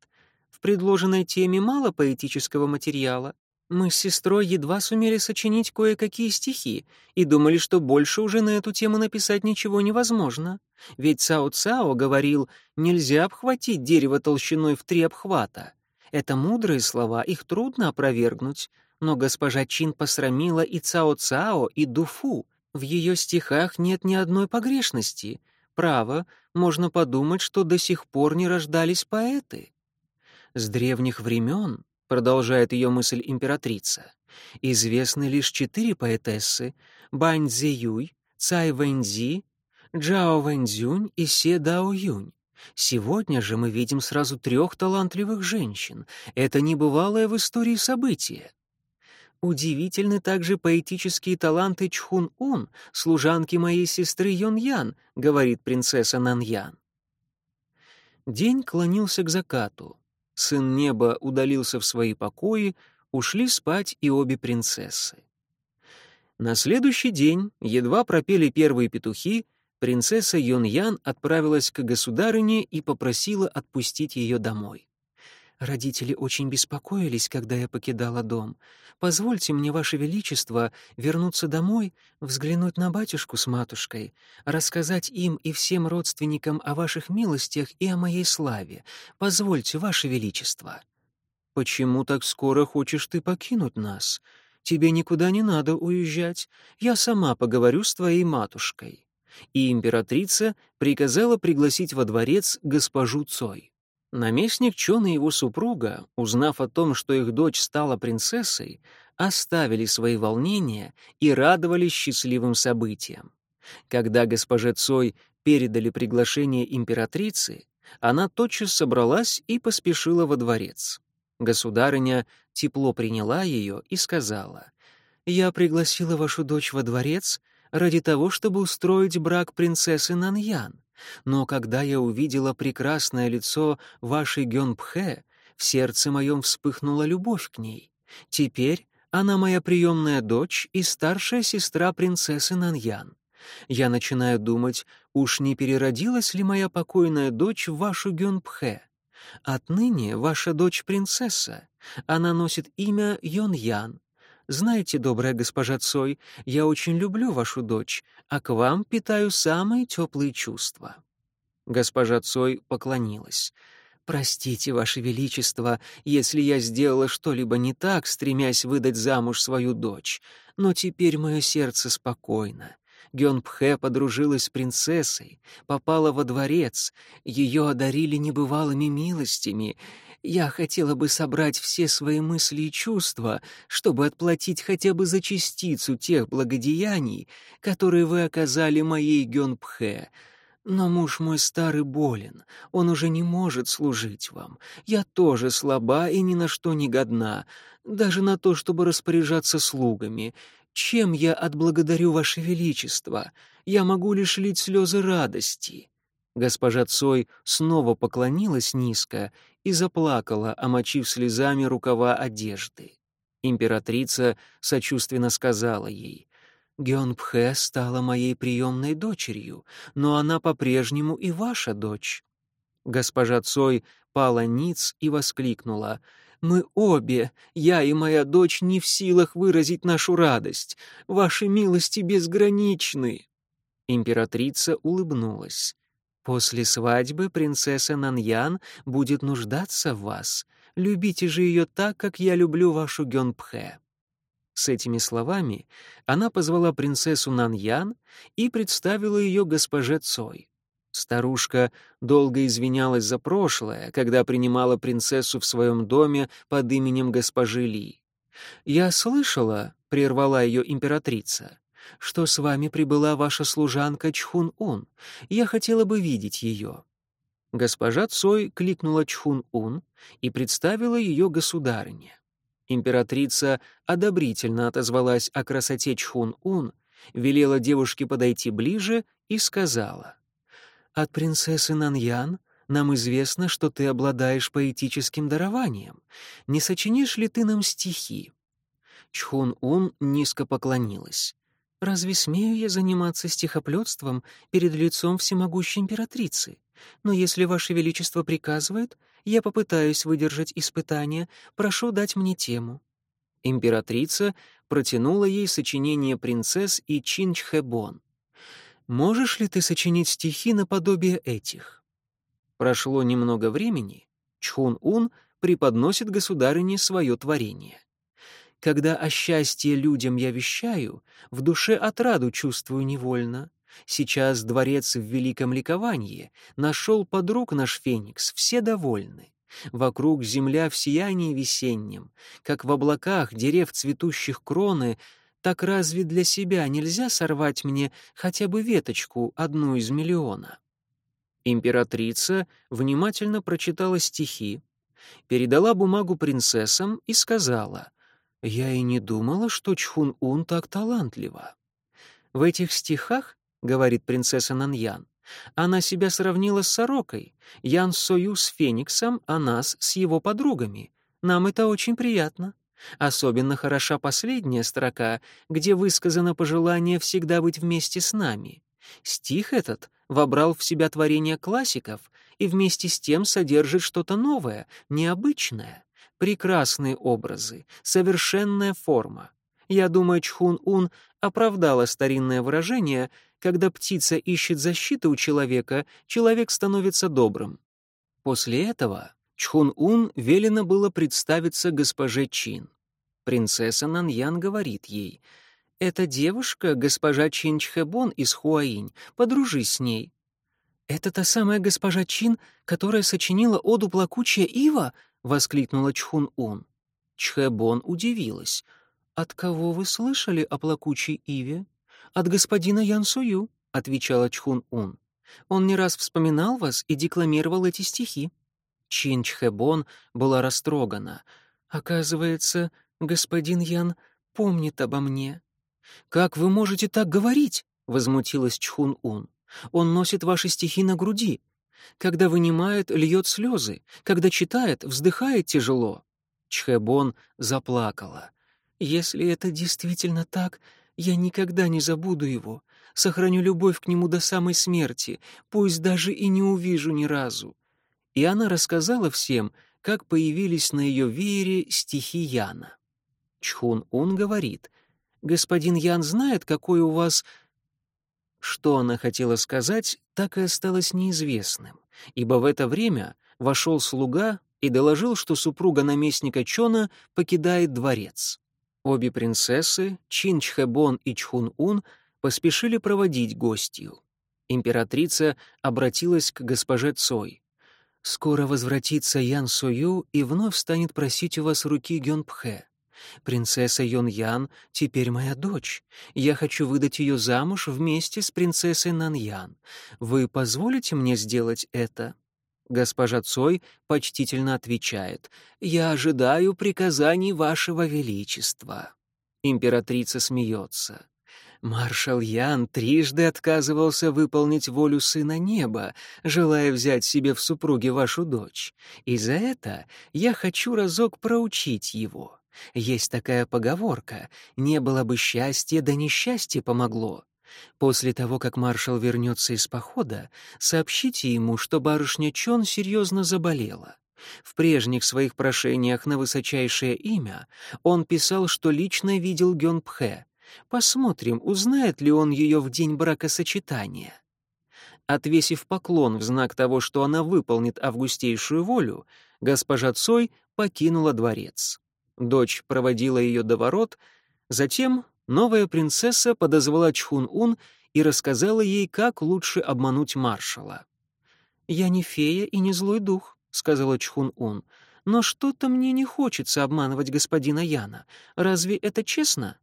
В предложенной теме мало поэтического материала. Мы с сестрой едва сумели сочинить кое-какие стихи и думали, что больше уже на эту тему написать ничего невозможно. Ведь Цао Цао говорил, нельзя обхватить дерево толщиной в три обхвата. Это мудрые слова, их трудно опровергнуть но госпожа Чин посрамила и Цао-Цао, и Дуфу. В ее стихах нет ни одной погрешности. Право, можно подумать, что до сих пор не рождались поэты. С древних времен, продолжает ее мысль императрица, известны лишь четыре поэтессы — Бань Цзэюй, Цай Вэньзи, Джао Вэньцзюнь и Се Дао Юнь. Сегодня же мы видим сразу трех талантливых женщин. Это небывалое в истории событие. Удивительны также поэтические таланты Чхун-Ун, служанки моей сестры Йон-Ян, говорит принцесса Нан-Ян. День клонился к закату. Сын неба удалился в свои покои, ушли спать и обе принцессы. На следующий день, едва пропели первые петухи, принцесса Йон-Ян отправилась к государыне и попросила отпустить ее домой. Родители очень беспокоились, когда я покидала дом. Позвольте мне, Ваше Величество, вернуться домой, взглянуть на батюшку с матушкой, рассказать им и всем родственникам о ваших милостях и о моей славе. Позвольте, Ваше Величество». «Почему так скоро хочешь ты покинуть нас? Тебе никуда не надо уезжать. Я сама поговорю с твоей матушкой». И императрица приказала пригласить во дворец госпожу Цой. Наместник Чон и его супруга, узнав о том, что их дочь стала принцессой, оставили свои волнения и радовались счастливым событиям. Когда госпоже Цой передали приглашение императрицы, она тотчас собралась и поспешила во дворец. Государыня тепло приняла ее и сказала, «Я пригласила вашу дочь во дворец ради того, чтобы устроить брак принцессы Наньян. Но когда я увидела прекрасное лицо вашей Гёнпхэ, в сердце моем вспыхнула любовь к ней. Теперь она моя приемная дочь и старшая сестра принцессы Наньян. Я начинаю думать, уж не переродилась ли моя покойная дочь в вашу Гёнпхэ. Отныне ваша дочь принцесса. Она носит имя Йон-Ян. Знаете, добрая госпожа Цой, я очень люблю вашу дочь, а к вам питаю самые теплые чувства». Госпожа Цой поклонилась. «Простите, Ваше Величество, если я сделала что-либо не так, стремясь выдать замуж свою дочь, но теперь мое сердце спокойно. Гёнпхэ подружилась с принцессой, попала во дворец, ее одарили небывалыми милостями. Я хотела бы собрать все свои мысли и чувства, чтобы отплатить хотя бы за частицу тех благодеяний, которые вы оказали моей Гёнпхэ. Но муж мой старый болен, он уже не может служить вам. Я тоже слаба и ни на что не годна, даже на то, чтобы распоряжаться слугами. Чем я отблагодарю Ваше Величество? Я могу лишь лить слезы радости». Госпожа Цой снова поклонилась низко и заплакала, омочив слезами рукава одежды. Императрица сочувственно сказала ей, «Гёнпхэ стала моей приемной дочерью, но она по-прежнему и ваша дочь». Госпожа Цой пала ниц и воскликнула, мы обе, я и моя дочь, не в силах выразить нашу радость. Ваши милости безграничны». Императрица улыбнулась. «После свадьбы принцесса Наньян будет нуждаться в вас. Любите же ее так, как я люблю вашу Гёнпхэ». С этими словами она позвала принцессу Наньян и представила ее госпоже Цой. Старушка долго извинялась за прошлое, когда принимала принцессу в своем доме под именем госпожи Ли. «Я слышала», — прервала ее императрица, — «что с вами прибыла ваша служанка Чхун-Ун. Я хотела бы видеть ее». Госпожа Цой кликнула Чхун-Ун и представила ее государыне. Императрица одобрительно отозвалась о красоте Чхун-Ун, велела девушке подойти ближе и сказала — от принцессы Наньян нам известно, что ты обладаешь поэтическим дарованием. Не сочинишь ли ты нам стихи?» Чхун-Ун низко поклонилась. «Разве смею я заниматься стихоплетством перед лицом всемогущей императрицы? Но если Ваше Величество приказывает, я попытаюсь выдержать испытание, прошу дать мне тему». Императрица протянула ей сочинение принцесс и Чинчхэбон. Можешь ли ты сочинить стихи наподобие этих? Прошло немного времени, Чхун-Ун преподносит государыне свое творение. Когда о счастье людям я вещаю, в душе отраду чувствую невольно. Сейчас дворец в великом ликовании, нашел подруг наш Феникс, все довольны. Вокруг земля в сиянии весеннем, как в облаках дерев цветущих кроны так разве для себя нельзя сорвать мне хотя бы веточку, одну из миллиона?» Императрица внимательно прочитала стихи, передала бумагу принцессам и сказала, «Я и не думала, что Чхун-Ун так талантлива». В этих стихах, — говорит принцесса Наньян, — она себя сравнила с сорокой, Ян Сою с Фениксом, а нас с его подругами. Нам это очень приятно. Особенно хороша последняя строка, где высказано пожелание всегда быть вместе с нами. Стих этот вобрал в себя творение классиков и вместе с тем содержит что-то новое, необычное. Прекрасные образы, совершенная форма. Я думаю, Чхун-Ун оправдала старинное выражение «когда птица ищет защиты у человека, человек становится добрым». После этого Чхун-Ун велено было представиться госпоже Чин. Принцесса Наньян говорит ей, «Эта девушка — госпожа Чин Чхэбон из Хуаинь, подружись с ней». «Это та самая госпожа Чин, которая сочинила оду «Плакучая ива»?» — воскликнула Чхун-Ун. Чхэбон удивилась. «От кого вы слышали о плакучей Иве?» «От господина Ян Сую», — отвечала Чхун-Ун. «Он не раз вспоминал вас и декламировал эти стихи». Чин Чхэбон была растрогана. «Оказывается, господин Ян помнит обо мне». «Как вы можете так говорить?» — возмутилась Чхун-Ун. «Он носит ваши стихи на груди. Когда вынимает, льет слезы. Когда читает, вздыхает тяжело». Чхэбон заплакала. «Если это действительно так, я никогда не забуду его, сохраню любовь к нему до самой смерти, пусть даже и не увижу ни разу». И она рассказала всем, как появились на ее веере стихи Яна. Чхун-Ун говорит, «Господин Ян знает, какой у вас что она хотела сказать, так и осталось неизвестным, ибо в это время вошел слуга и доложил, что супруга наместника Чона покидает дворец. Обе принцессы, Чин Чхэбон и Чхун-Ун, поспешили проводить гостью. Императрица обратилась к госпоже Цой. «Скоро возвратится Ян Сою и вновь станет просить у вас руки Гён Пхэ. Принцесса Йон Ян теперь моя дочь. Я хочу выдать ее замуж вместе с принцессой Нан Ян. Вы позволите мне сделать это?» Госпожа Цой почтительно отвечает, «Я ожидаю приказаний вашего величества». Императрица смеется. Маршал Ян трижды отказывался выполнить волю сына неба, желая взять себе в супруги вашу дочь. И за это я хочу разок проучить его. Есть такая поговорка «не было бы счастья, да несчастье помогло». После того, как маршал вернется из похода, сообщите ему, что барышня Чон серьезно заболела. В прежних своих прошениях на высочайшее имя он писал, что лично видел Гён Пхэ. Посмотрим, узнает ли он ее в день бракосочетания. Отвесив поклон в знак того, что она выполнит августейшую волю, госпожа Цой покинула дворец. Дочь проводила ее до ворот, затем новая принцесса подозвала Чхун-Ун и рассказала ей, как лучше обмануть маршала. «Я не фея и не злой дух», — сказала Чхун-Ун, «но что-то мне не хочется обманывать господина Яна. Разве это честно?»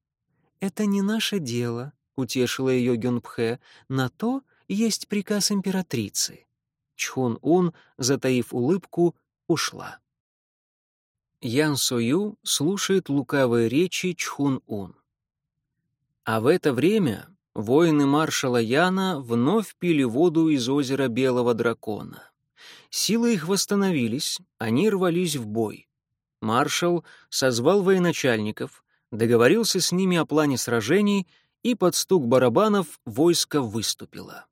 «Это не наше дело», — утешила ее Гюнпхэ, «на то есть приказ императрицы». Чхун-Ун, затаив улыбку, ушла. Ян Сою слушает лукавые речи Чхун-Ун. А в это время воины маршала Яна вновь пили воду из озера Белого Дракона. Силы их восстановились, они рвались в бой. Маршал созвал военачальников, договорился с ними о плане сражений, и под стук барабанов войско выступило.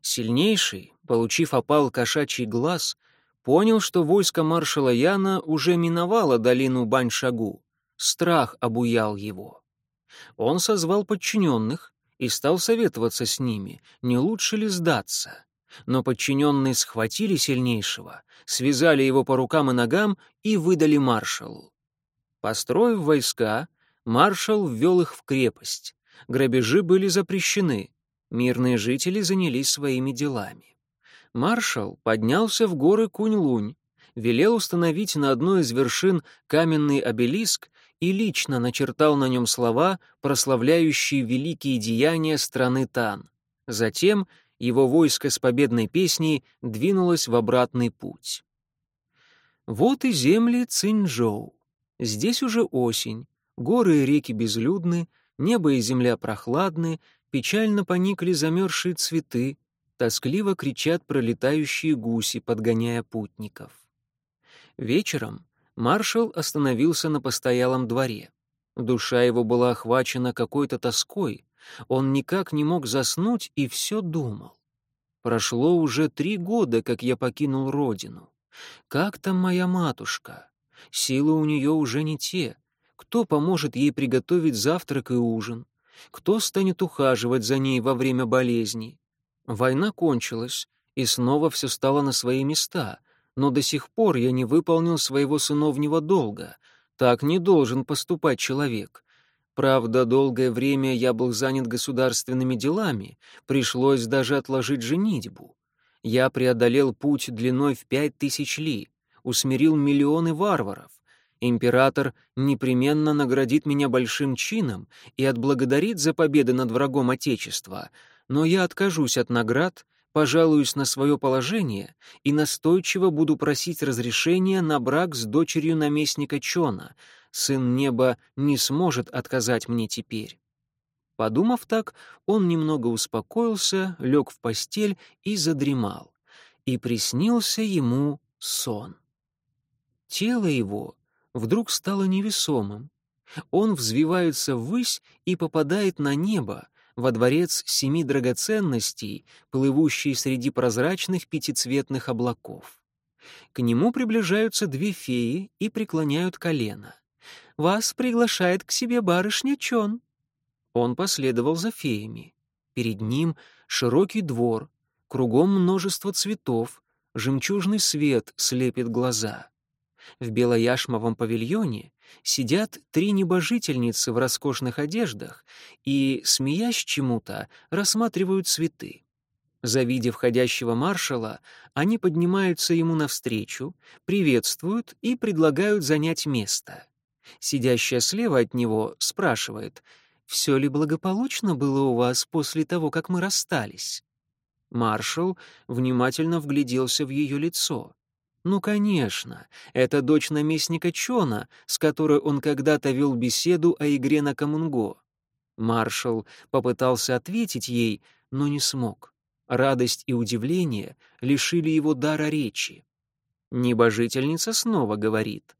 Сильнейший, получив опал кошачий глаз, понял, что войско маршала Яна уже миновало долину Баньшагу. Страх обуял его. Он созвал подчиненных и стал советоваться с ними, не лучше ли сдаться. Но подчиненные схватили сильнейшего, связали его по рукам и ногам и выдали маршалу. Построив войска, маршал ввел их в крепость. Грабежи были запрещены. Мирные жители занялись своими делами. Маршал поднялся в горы Кунь-Лунь, велел установить на одной из вершин каменный обелиск и лично начертал на нем слова, прославляющие великие деяния страны Тан. Затем его войско с победной песней двинулось в обратный путь. Вот и земли Циньчжоу. Здесь уже осень, горы и реки безлюдны, небо и земля прохладны, печально поникли замерзшие цветы, тоскливо кричат пролетающие гуси, подгоняя путников. Вечером маршал остановился на постоялом дворе. Душа его была охвачена какой-то тоской, он никак не мог заснуть и все думал. Прошло уже три года, как я покинул родину. Как там моя матушка? Силы у нее уже не те. Кто поможет ей приготовить завтрак и ужин? Кто станет ухаживать за ней во время болезни? Война кончилась, и снова все стало на свои места, но до сих пор я не выполнил своего сыновнего долга. Так не должен поступать человек. Правда, долгое время я был занят государственными делами, пришлось даже отложить женитьбу. Я преодолел путь длиной в пять тысяч ли, усмирил миллионы варваров. Император непременно наградит меня большим чином и отблагодарит за победы над врагом Отечества, но я откажусь от наград, пожалуюсь на свое положение и настойчиво буду просить разрешения на брак с дочерью наместника Чона. Сын неба не сможет отказать мне теперь. Подумав так, он немного успокоился, лег в постель и задремал. И приснился ему сон. Тело его вдруг стало невесомым. Он взвивается ввысь и попадает на небо, во дворец семи драгоценностей, плывущий среди прозрачных пятицветных облаков. К нему приближаются две феи и преклоняют колено. «Вас приглашает к себе барышня Чон». Он последовал за феями. Перед ним широкий двор, кругом множество цветов, жемчужный свет слепит глаза. В белояшмовом павильоне сидят три небожительницы в роскошных одеждах и, смеясь чему-то, рассматривают цветы. Завидев входящего маршала, они поднимаются ему навстречу, приветствуют и предлагают занять место. Сидящая слева от него спрашивает, «Все ли благополучно было у вас после того, как мы расстались?» Маршал внимательно вгляделся в ее лицо. Ну, конечно, это дочь наместника Чона, с которой он когда-то вел беседу о игре на Камунго. Маршал попытался ответить ей, но не смог. Радость и удивление лишили его дара речи. Небожительница снова говорит.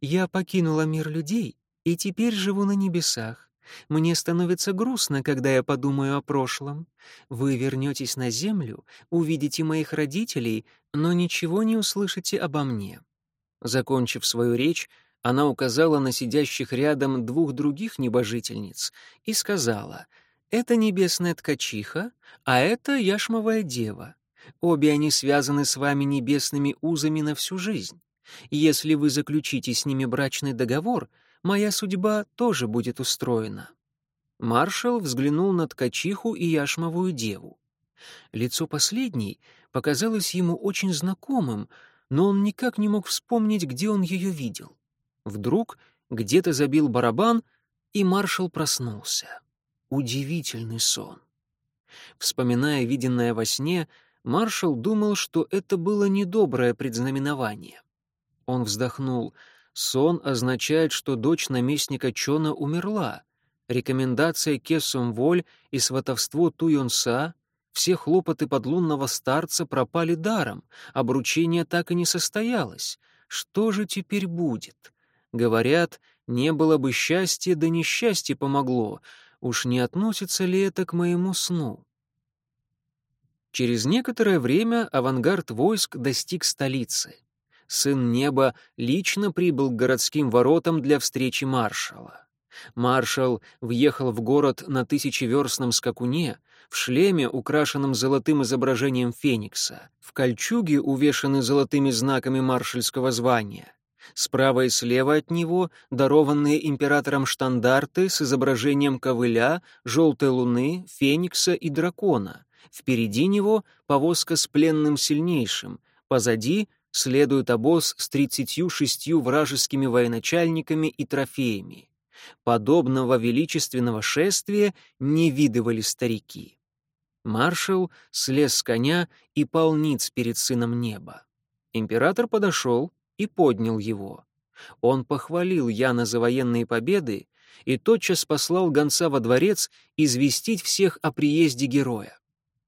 «Я покинула мир людей и теперь живу на небесах. Мне становится грустно, когда я подумаю о прошлом. Вы вернетесь на землю, увидите моих родителей, но ничего не услышите обо мне». Закончив свою речь, она указала на сидящих рядом двух других небожительниц и сказала, «Это небесная ткачиха, а это яшмовая дева. Обе они связаны с вами небесными узами на всю жизнь. Если вы заключите с ними брачный договор, моя судьба тоже будет устроена». Маршал взглянул на ткачиху и яшмовую деву. Лицо последней показалось ему очень знакомым, но он никак не мог вспомнить, где он ее видел. Вдруг где-то забил барабан, и маршал проснулся. Удивительный сон. Вспоминая виденное во сне, маршал думал, что это было недоброе предзнаменование. Он вздохнул — Сон означает, что дочь наместника Чона умерла. Рекомендация Кесум Воль и сватовство Туйонса, все хлопоты подлунного старца пропали даром, обручение так и не состоялось. Что же теперь будет? Говорят, не было бы счастья, да несчастье помогло. Уж не относится ли это к моему сну? Через некоторое время авангард войск достиг столицы сын неба, лично прибыл к городским воротам для встречи маршала. Маршал въехал в город на тысячеверстном скакуне, в шлеме, украшенном золотым изображением феникса, в кольчуге, увешанной золотыми знаками маршальского звания. Справа и слева от него дарованные императором штандарты с изображением ковыля, желтой луны, феникса и дракона. Впереди него повозка с пленным сильнейшим, позади следует обоз с тридцатью шестью вражескими военачальниками и трофеями. Подобного величественного шествия не видывали старики. Маршал слез с коня и пал перед сыном неба. Император подошел и поднял его. Он похвалил Яна за военные победы и тотчас послал гонца во дворец известить всех о приезде героя.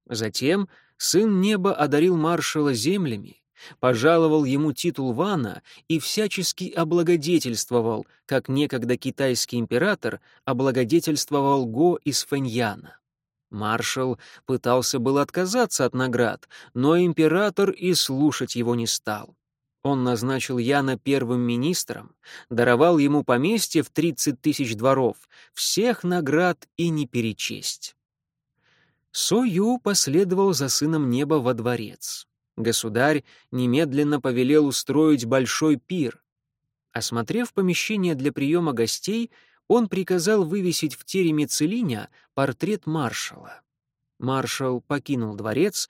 Затем сын неба одарил маршала землями, пожаловал ему титул вана и всячески облагодетельствовал, как некогда китайский император облагодетельствовал Го из Фэньяна. Маршал пытался был отказаться от наград, но император и слушать его не стал. Он назначил Яна первым министром, даровал ему поместье в 30 тысяч дворов, всех наград и не перечесть. Со Ю последовал за сыном неба во дворец. Государь немедленно повелел устроить большой пир. Осмотрев помещение для приема гостей, он приказал вывесить в тереме Целиня портрет маршала. Маршал покинул дворец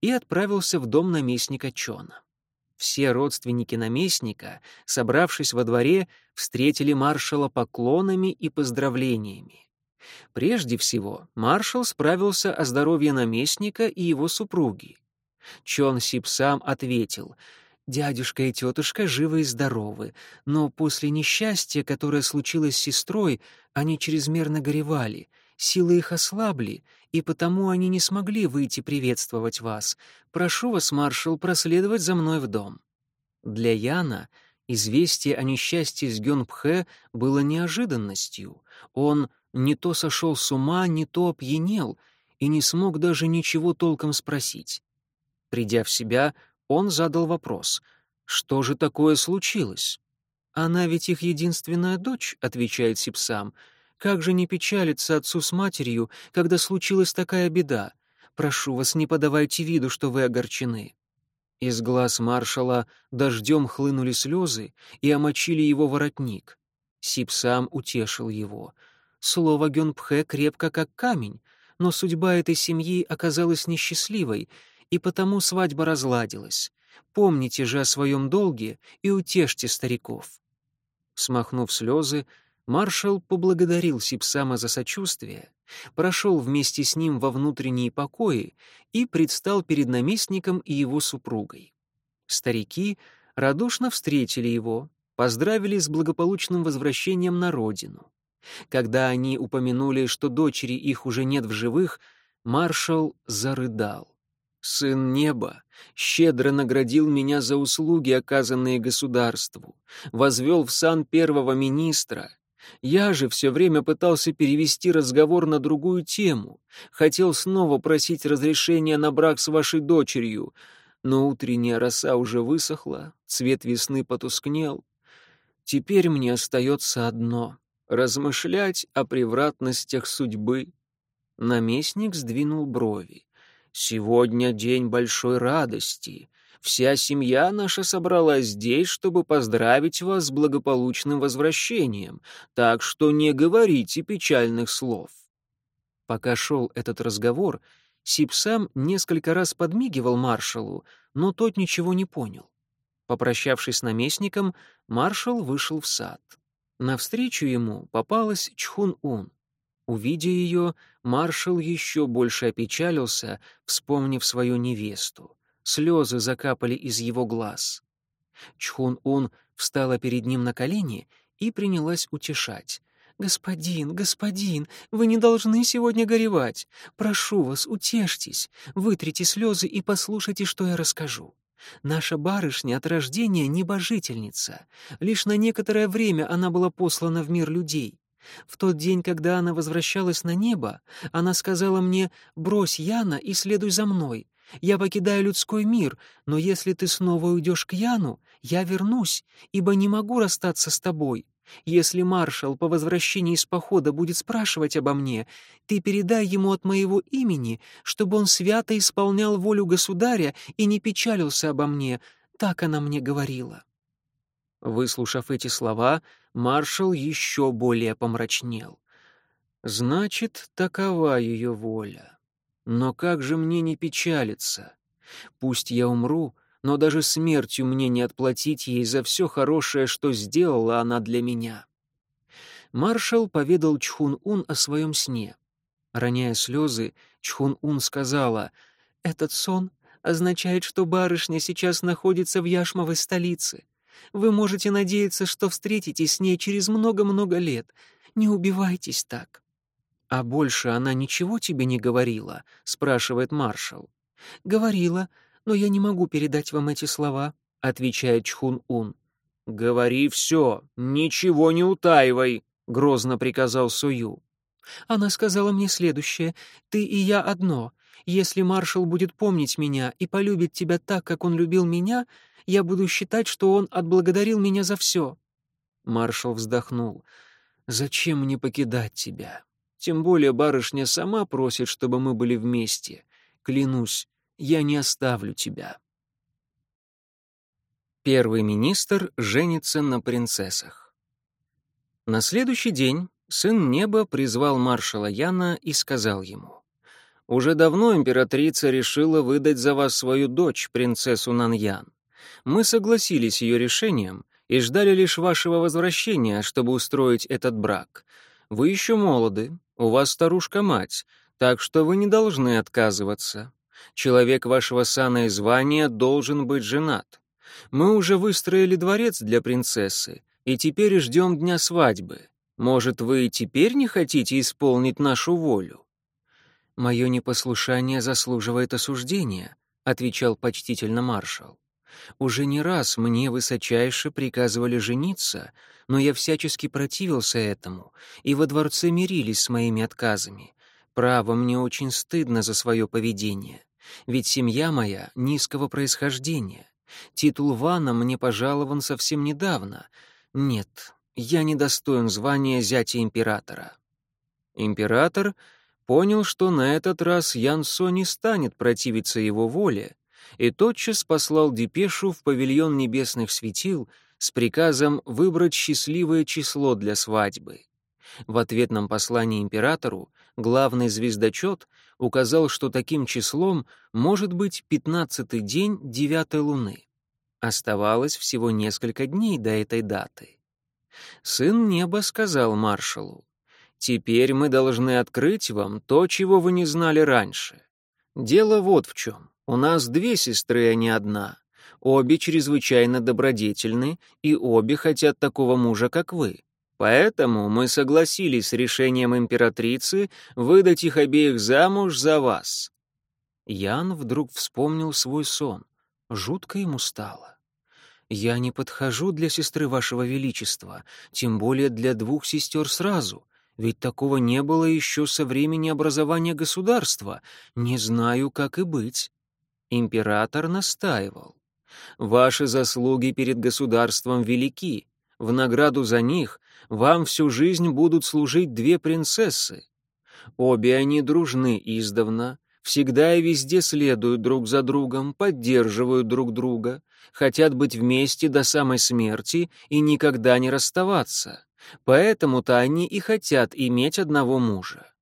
и отправился в дом наместника Чона. Все родственники наместника, собравшись во дворе, встретили маршала поклонами и поздравлениями. Прежде всего, маршал справился о здоровье наместника и его супруги. Чон Сип сам ответил — Дядюшка и тетушка живы и здоровы, но после несчастья, которое случилось с сестрой, они чрезмерно горевали, силы их ослабли, и потому они не смогли выйти приветствовать вас. Прошу вас, маршал, проследовать за мной в дом». Для Яна известие о несчастье с Гёнпхэ было неожиданностью. Он не то сошел с ума, не то опьянел и не смог даже ничего толком спросить. Придя в себя, он задал вопрос. «Что же такое случилось?» «Она ведь их единственная дочь», — отвечает Сипсам. «Как же не печалиться отцу с матерью, когда случилась такая беда? Прошу вас, не подавайте виду, что вы огорчены». Из глаз маршала дождем хлынули слезы и омочили его воротник. Сипсам утешил его. Слово Гёнпхэ крепко как камень, но судьба этой семьи оказалась несчастливой, и потому свадьба разладилась. Помните же о своем долге и утешьте стариков». Смахнув слезы, маршал поблагодарил Сипсама за сочувствие, прошел вместе с ним во внутренние покои и предстал перед наместником и его супругой. Старики радушно встретили его, поздравили с благополучным возвращением на родину. Когда они упомянули, что дочери их уже нет в живых, маршал зарыдал. Сын неба щедро наградил меня за услуги, оказанные государству, возвел в сан первого министра. Я же все время пытался перевести разговор на другую тему, хотел снова просить разрешения на брак с вашей дочерью, но утренняя роса уже высохла, цвет весны потускнел. Теперь мне остается одно — размышлять о превратностях судьбы. Наместник сдвинул брови. Сегодня день большой радости. Вся семья наша собралась здесь, чтобы поздравить вас с благополучным возвращением, так что не говорите печальных слов». Пока шел этот разговор, Сипсам несколько раз подмигивал маршалу, но тот ничего не понял. Попрощавшись с наместником, маршал вышел в сад. Навстречу ему попалась Чхун-Ун. Увидя ее, маршал еще больше опечалился, вспомнив свою невесту. Слезы закапали из его глаз. Чхун-Ун встала перед ним на колени и принялась утешать. «Господин, господин, вы не должны сегодня горевать. Прошу вас, утешьтесь, вытрите слезы и послушайте, что я расскажу. Наша барышня от рождения небожительница. Лишь на некоторое время она была послана в мир людей. В тот день, когда она возвращалась на небо, она сказала мне «брось Яна и следуй за мной. Я покидаю людской мир, но если ты снова уйдешь к Яну, я вернусь, ибо не могу расстаться с тобой. Если маршал по возвращении из похода будет спрашивать обо мне, ты передай ему от моего имени, чтобы он свято исполнял волю государя и не печалился обо мне. Так она мне говорила». Выслушав эти слова, маршал еще более помрачнел. Значит, такова ее воля. Но как же мне не печалиться? Пусть я умру, но даже смертью мне не отплатить ей за все хорошее, что сделала она для меня. Маршал поведал Чхун-Ун о своем сне. Роняя слезы, Чхун-Ун сказала, «Этот сон означает, что барышня сейчас находится в Яшмовой столице. Вы можете надеяться, что встретитесь с ней через много-много лет. Не убивайтесь так». «А больше она ничего тебе не говорила?» — спрашивает маршал. «Говорила, но я не могу передать вам эти слова», — отвечает Чхун-Ун. «Говори все, ничего не утаивай», — грозно приказал Сую. Она сказала мне следующее. «Ты и я одно. Если маршал будет помнить меня и полюбит тебя так, как он любил меня, я буду считать, что он отблагодарил меня за все». Маршал вздохнул. «Зачем мне покидать тебя? Тем более барышня сама просит, чтобы мы были вместе. Клянусь, я не оставлю тебя». Первый министр женится на принцессах. На следующий день сын неба призвал маршала Яна и сказал ему, «Уже давно императрица решила выдать за вас свою дочь, принцессу Наньян. Мы согласились ее решением и ждали лишь вашего возвращения, чтобы устроить этот брак. Вы еще молоды, у вас старушка-мать, так что вы не должны отказываться. Человек вашего сана и звания должен быть женат. Мы уже выстроили дворец для принцессы, и теперь ждем дня свадьбы. Может, вы и теперь не хотите исполнить нашу волю?» «Мое непослушание заслуживает осуждения», — отвечал почтительно маршал. «Уже не раз мне высочайше приказывали жениться, но я всячески противился этому, и во дворце мирились с моими отказами. Право, мне очень стыдно за свое поведение, ведь семья моя низкого происхождения. Титул Вана мне пожалован совсем недавно. Нет, я недостоин звания зятя императора». Император понял, что на этот раз Янсо не станет противиться его воле, и тотчас послал депешу в павильон небесных светил с приказом выбрать счастливое число для свадьбы. В ответном послании императору главный звездочет указал, что таким числом может быть пятнадцатый день девятой луны. Оставалось всего несколько дней до этой даты. Сын неба сказал маршалу, «Теперь мы должны открыть вам то, чего вы не знали раньше. Дело вот в чем. У нас две сестры, а не одна. Обе чрезвычайно добродетельны, и обе хотят такого мужа, как вы. Поэтому мы согласились с решением императрицы выдать их обеих замуж за вас». Ян вдруг вспомнил свой сон. Жутко ему стало. «Я не подхожу для сестры вашего величества, тем более для двух сестер сразу, ведь такого не было еще со времени образования государства. Не знаю, как и быть». Император настаивал. «Ваши заслуги перед государством велики. В награду за них вам всю жизнь будут служить две принцессы. Обе они дружны издавна, всегда и везде следуют друг за другом, поддерживают друг друга, хотят быть вместе до самой смерти и никогда не расставаться. Поэтому-то они и хотят иметь одного мужа.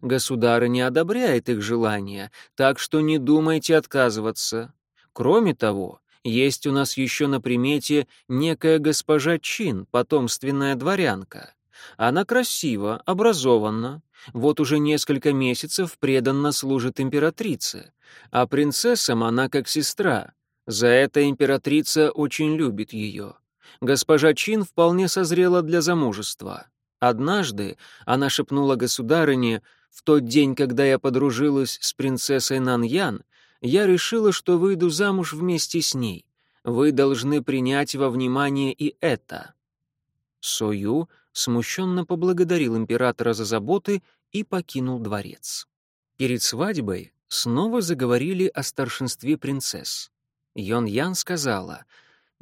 Государь не одобряет их желания, так что не думайте отказываться. Кроме того, есть у нас еще на примете некая госпожа Чин, потомственная дворянка. Она красива, образованна, вот уже несколько месяцев преданно служит императрице, а принцессам она как сестра. За это императрица очень любит ее. Госпожа Чин вполне созрела для замужества. Однажды она шепнула государыне, в тот день, когда я подружилась с принцессой Наньян, я решила, что выйду замуж вместе с ней. Вы должны принять во внимание и это». Сою смущенно поблагодарил императора за заботы и покинул дворец. Перед свадьбой снова заговорили о старшинстве принцесс. Йон Ян сказала,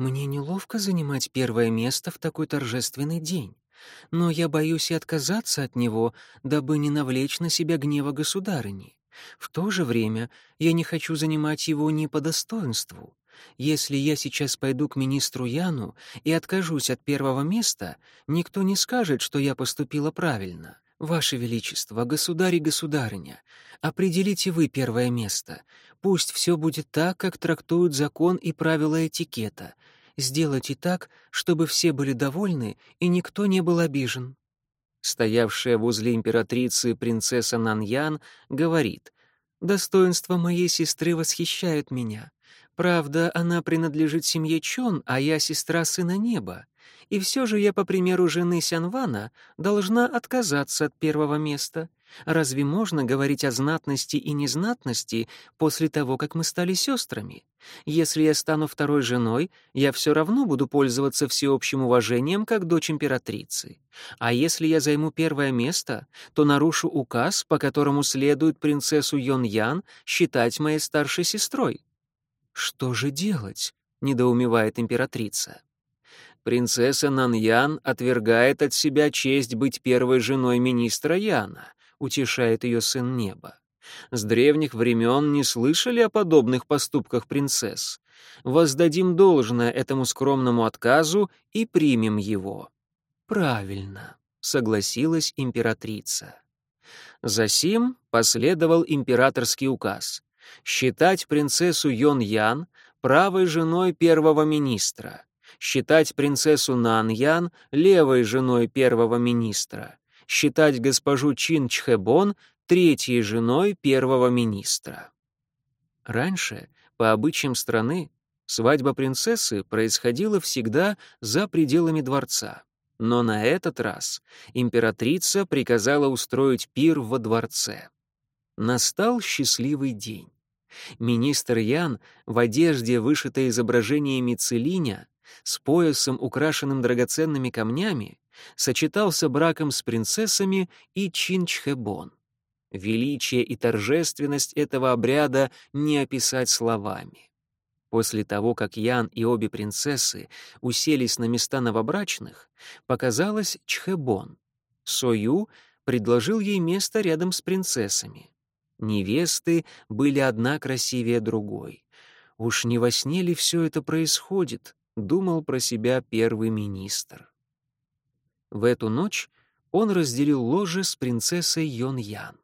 «Мне неловко занимать первое место в такой торжественный день, но я боюсь и отказаться от него, дабы не навлечь на себя гнева государыни. В то же время я не хочу занимать его не по достоинству. Если я сейчас пойду к министру Яну и откажусь от первого места, никто не скажет, что я поступила правильно. Ваше Величество, государь и государыня, определите вы первое место. Пусть все будет так, как трактуют закон и правила этикета. Сделайте так, чтобы все были довольны и никто не был обижен. Стоявшая возле императрицы принцесса Наньян говорит, «Достоинства моей сестры восхищают меня. Правда, она принадлежит семье Чон, а я сестра сына неба. И все же я, по примеру жены Сянвана, должна отказаться от первого места. Разве можно говорить о знатности и незнатности после того, как мы стали сестрами? Если я стану второй женой, я все равно буду пользоваться всеобщим уважением как дочь императрицы. А если я займу первое место, то нарушу указ, по которому следует принцессу Йон Ян считать моей старшей сестрой. «Что же делать?» — недоумевает императрица. Принцесса Наньян отвергает от себя честь быть первой женой министра Яна, утешает ее сын неба. С древних времен не слышали о подобных поступках принцесс. Воздадим должное этому скромному отказу и примем его. Правильно, согласилась императрица. Засим последовал императорский указ считать принцессу Йон Ян правой женой первого министра, считать принцессу Наньян левой женой первого министра, считать госпожу Чин Чхэбон третьей женой первого министра. Раньше, по обычаям страны, свадьба принцессы происходила всегда за пределами дворца. Но на этот раз императрица приказала устроить пир во дворце. Настал счастливый день. Министр Ян в одежде, вышитой изображениями целиня, с поясом, украшенным драгоценными камнями, сочетался браком с принцессами и Чинчхебон. Величие и торжественность этого обряда не описать словами. После того, как Ян и обе принцессы уселись на места новобрачных, показалась Чхэбон. Сою предложил ей место рядом с принцессами. Невесты были одна красивее другой. Уж не во сне ли все это происходит, думал про себя первый министр. В эту ночь он разделил ложе с принцессой Йон Ян.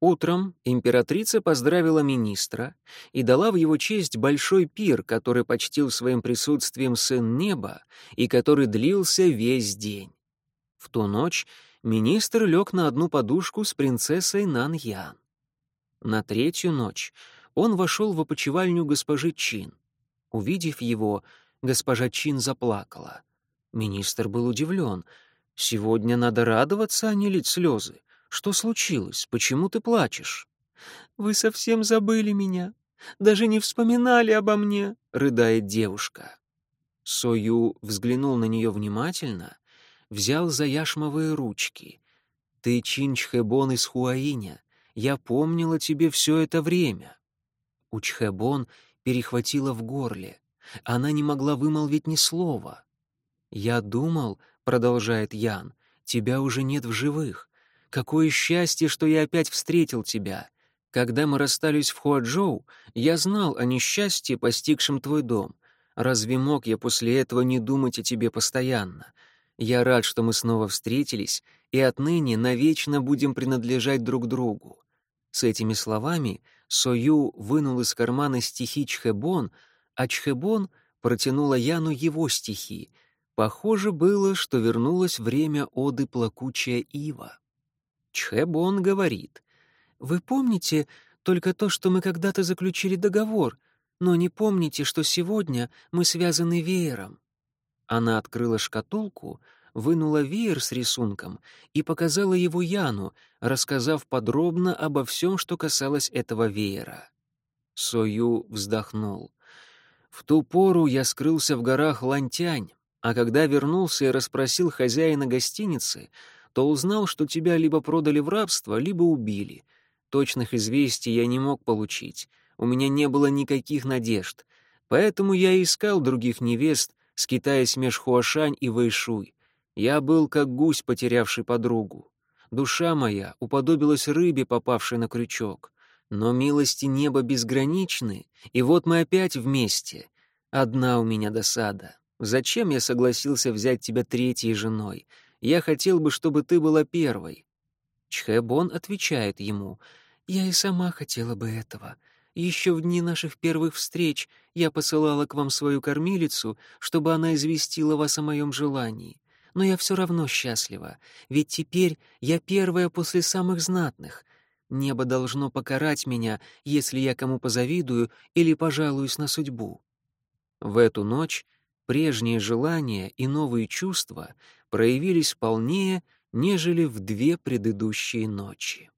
Утром императрица поздравила министра и дала в его честь большой пир, который почтил своим присутствием сын неба и который длился весь день. В ту ночь министр лег на одну подушку с принцессой Нан Ян. На третью ночь он вошел в опочивальню госпожи Чин. Увидев его, госпожа Чин заплакала. Министр был удивлен. «Сегодня надо радоваться, а не лить слезы. Что случилось? Почему ты плачешь?» «Вы совсем забыли меня. Даже не вспоминали обо мне», — рыдает девушка. Сою взглянул на нее внимательно, взял за яшмовые ручки. «Ты Чинчхэбон из Хуаиня. Я помнила тебе все это время». У Чхэбон перехватило в горле. Она не могла вымолвить ни слова. «Я думал», — продолжает Ян, — «тебя уже нет в живых. Какое счастье, что я опять встретил тебя. Когда мы расстались в Хуаджоу, я знал о несчастье, постигшем твой дом. Разве мог я после этого не думать о тебе постоянно? Я рад, что мы снова встретились, и отныне навечно будем принадлежать друг другу». С этими словами Сою вынул из кармана стихи Чхэбон, а Чхэбон протянула Яну его стихи. Похоже было, что вернулось время оды «Плакучая ива». Чхэбон говорит, «Вы помните только то, что мы когда-то заключили договор, но не помните, что сегодня мы связаны веером». Она открыла шкатулку, вынула веер с рисунком и показала его Яну, рассказав подробно обо всем, что касалось этого веера. Сою вздохнул. «В ту пору я скрылся в горах Лантянь, а когда вернулся и расспросил хозяина гостиницы, то узнал, что тебя либо продали в рабство, либо убили. Точных известий я не мог получить. У меня не было никаких надежд. Поэтому я искал других невест, скитаясь меж Хуашань и Вэйшуй. Я был как гусь, потерявший подругу. Душа моя уподобилась рыбе, попавшей на крючок. Но милости неба безграничны, и вот мы опять вместе. Одна у меня досада. Зачем я согласился взять тебя третьей женой? Я хотел бы, чтобы ты была первой». Чхэбон отвечает ему, «Я и сама хотела бы этого. Еще в дни наших первых встреч я посылала к вам свою кормилицу, чтобы она известила вас о моем желании. Но я все равно счастлива, ведь теперь я первая после самых знатных. Небо должно покарать меня, если я кому позавидую или пожалуюсь на судьбу». В эту ночь прежние желания и новые чувства проявились полнее, нежели в две предыдущие ночи.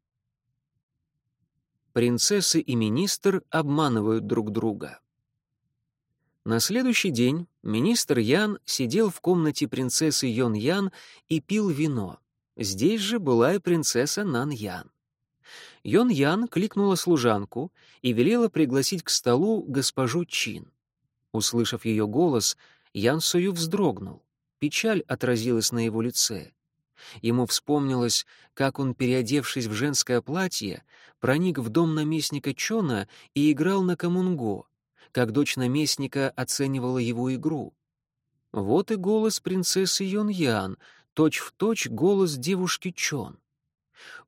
Принцессы и министр обманывают друг друга. На следующий день министр Ян сидел в комнате принцессы Йон Ян и пил вино. Здесь же была и принцесса Нан Ян. Йон Ян кликнула служанку и велела пригласить к столу госпожу Чин. Услышав ее голос, Ян Сою вздрогнул. Печаль отразилась на его лице. Ему вспомнилось, как он, переодевшись в женское платье, проник в дом наместника Чона и играл на камунго, как дочь наместника оценивала его игру. Вот и голос принцессы Йон-Ян, точь-в-точь голос девушки Чон.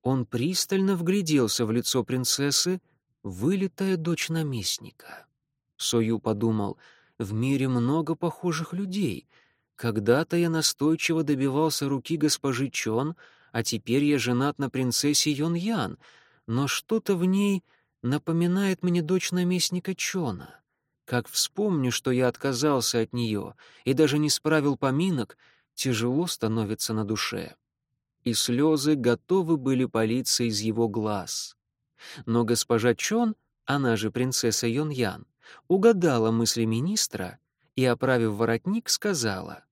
Он пристально вгляделся в лицо принцессы, вылитая дочь наместника. Сою подумал, в мире много похожих людей. Когда-то я настойчиво добивался руки госпожи Чон, а теперь я женат на принцессе Йон Ян, но что-то в ней напоминает мне дочь наместника Чона. Как вспомню, что я отказался от нее и даже не справил поминок, тяжело становится на душе. И слезы готовы были палиться из его глаз. Но госпожа Чон, она же принцесса Йон Ян, угадала мысли министра и, оправив воротник, сказала,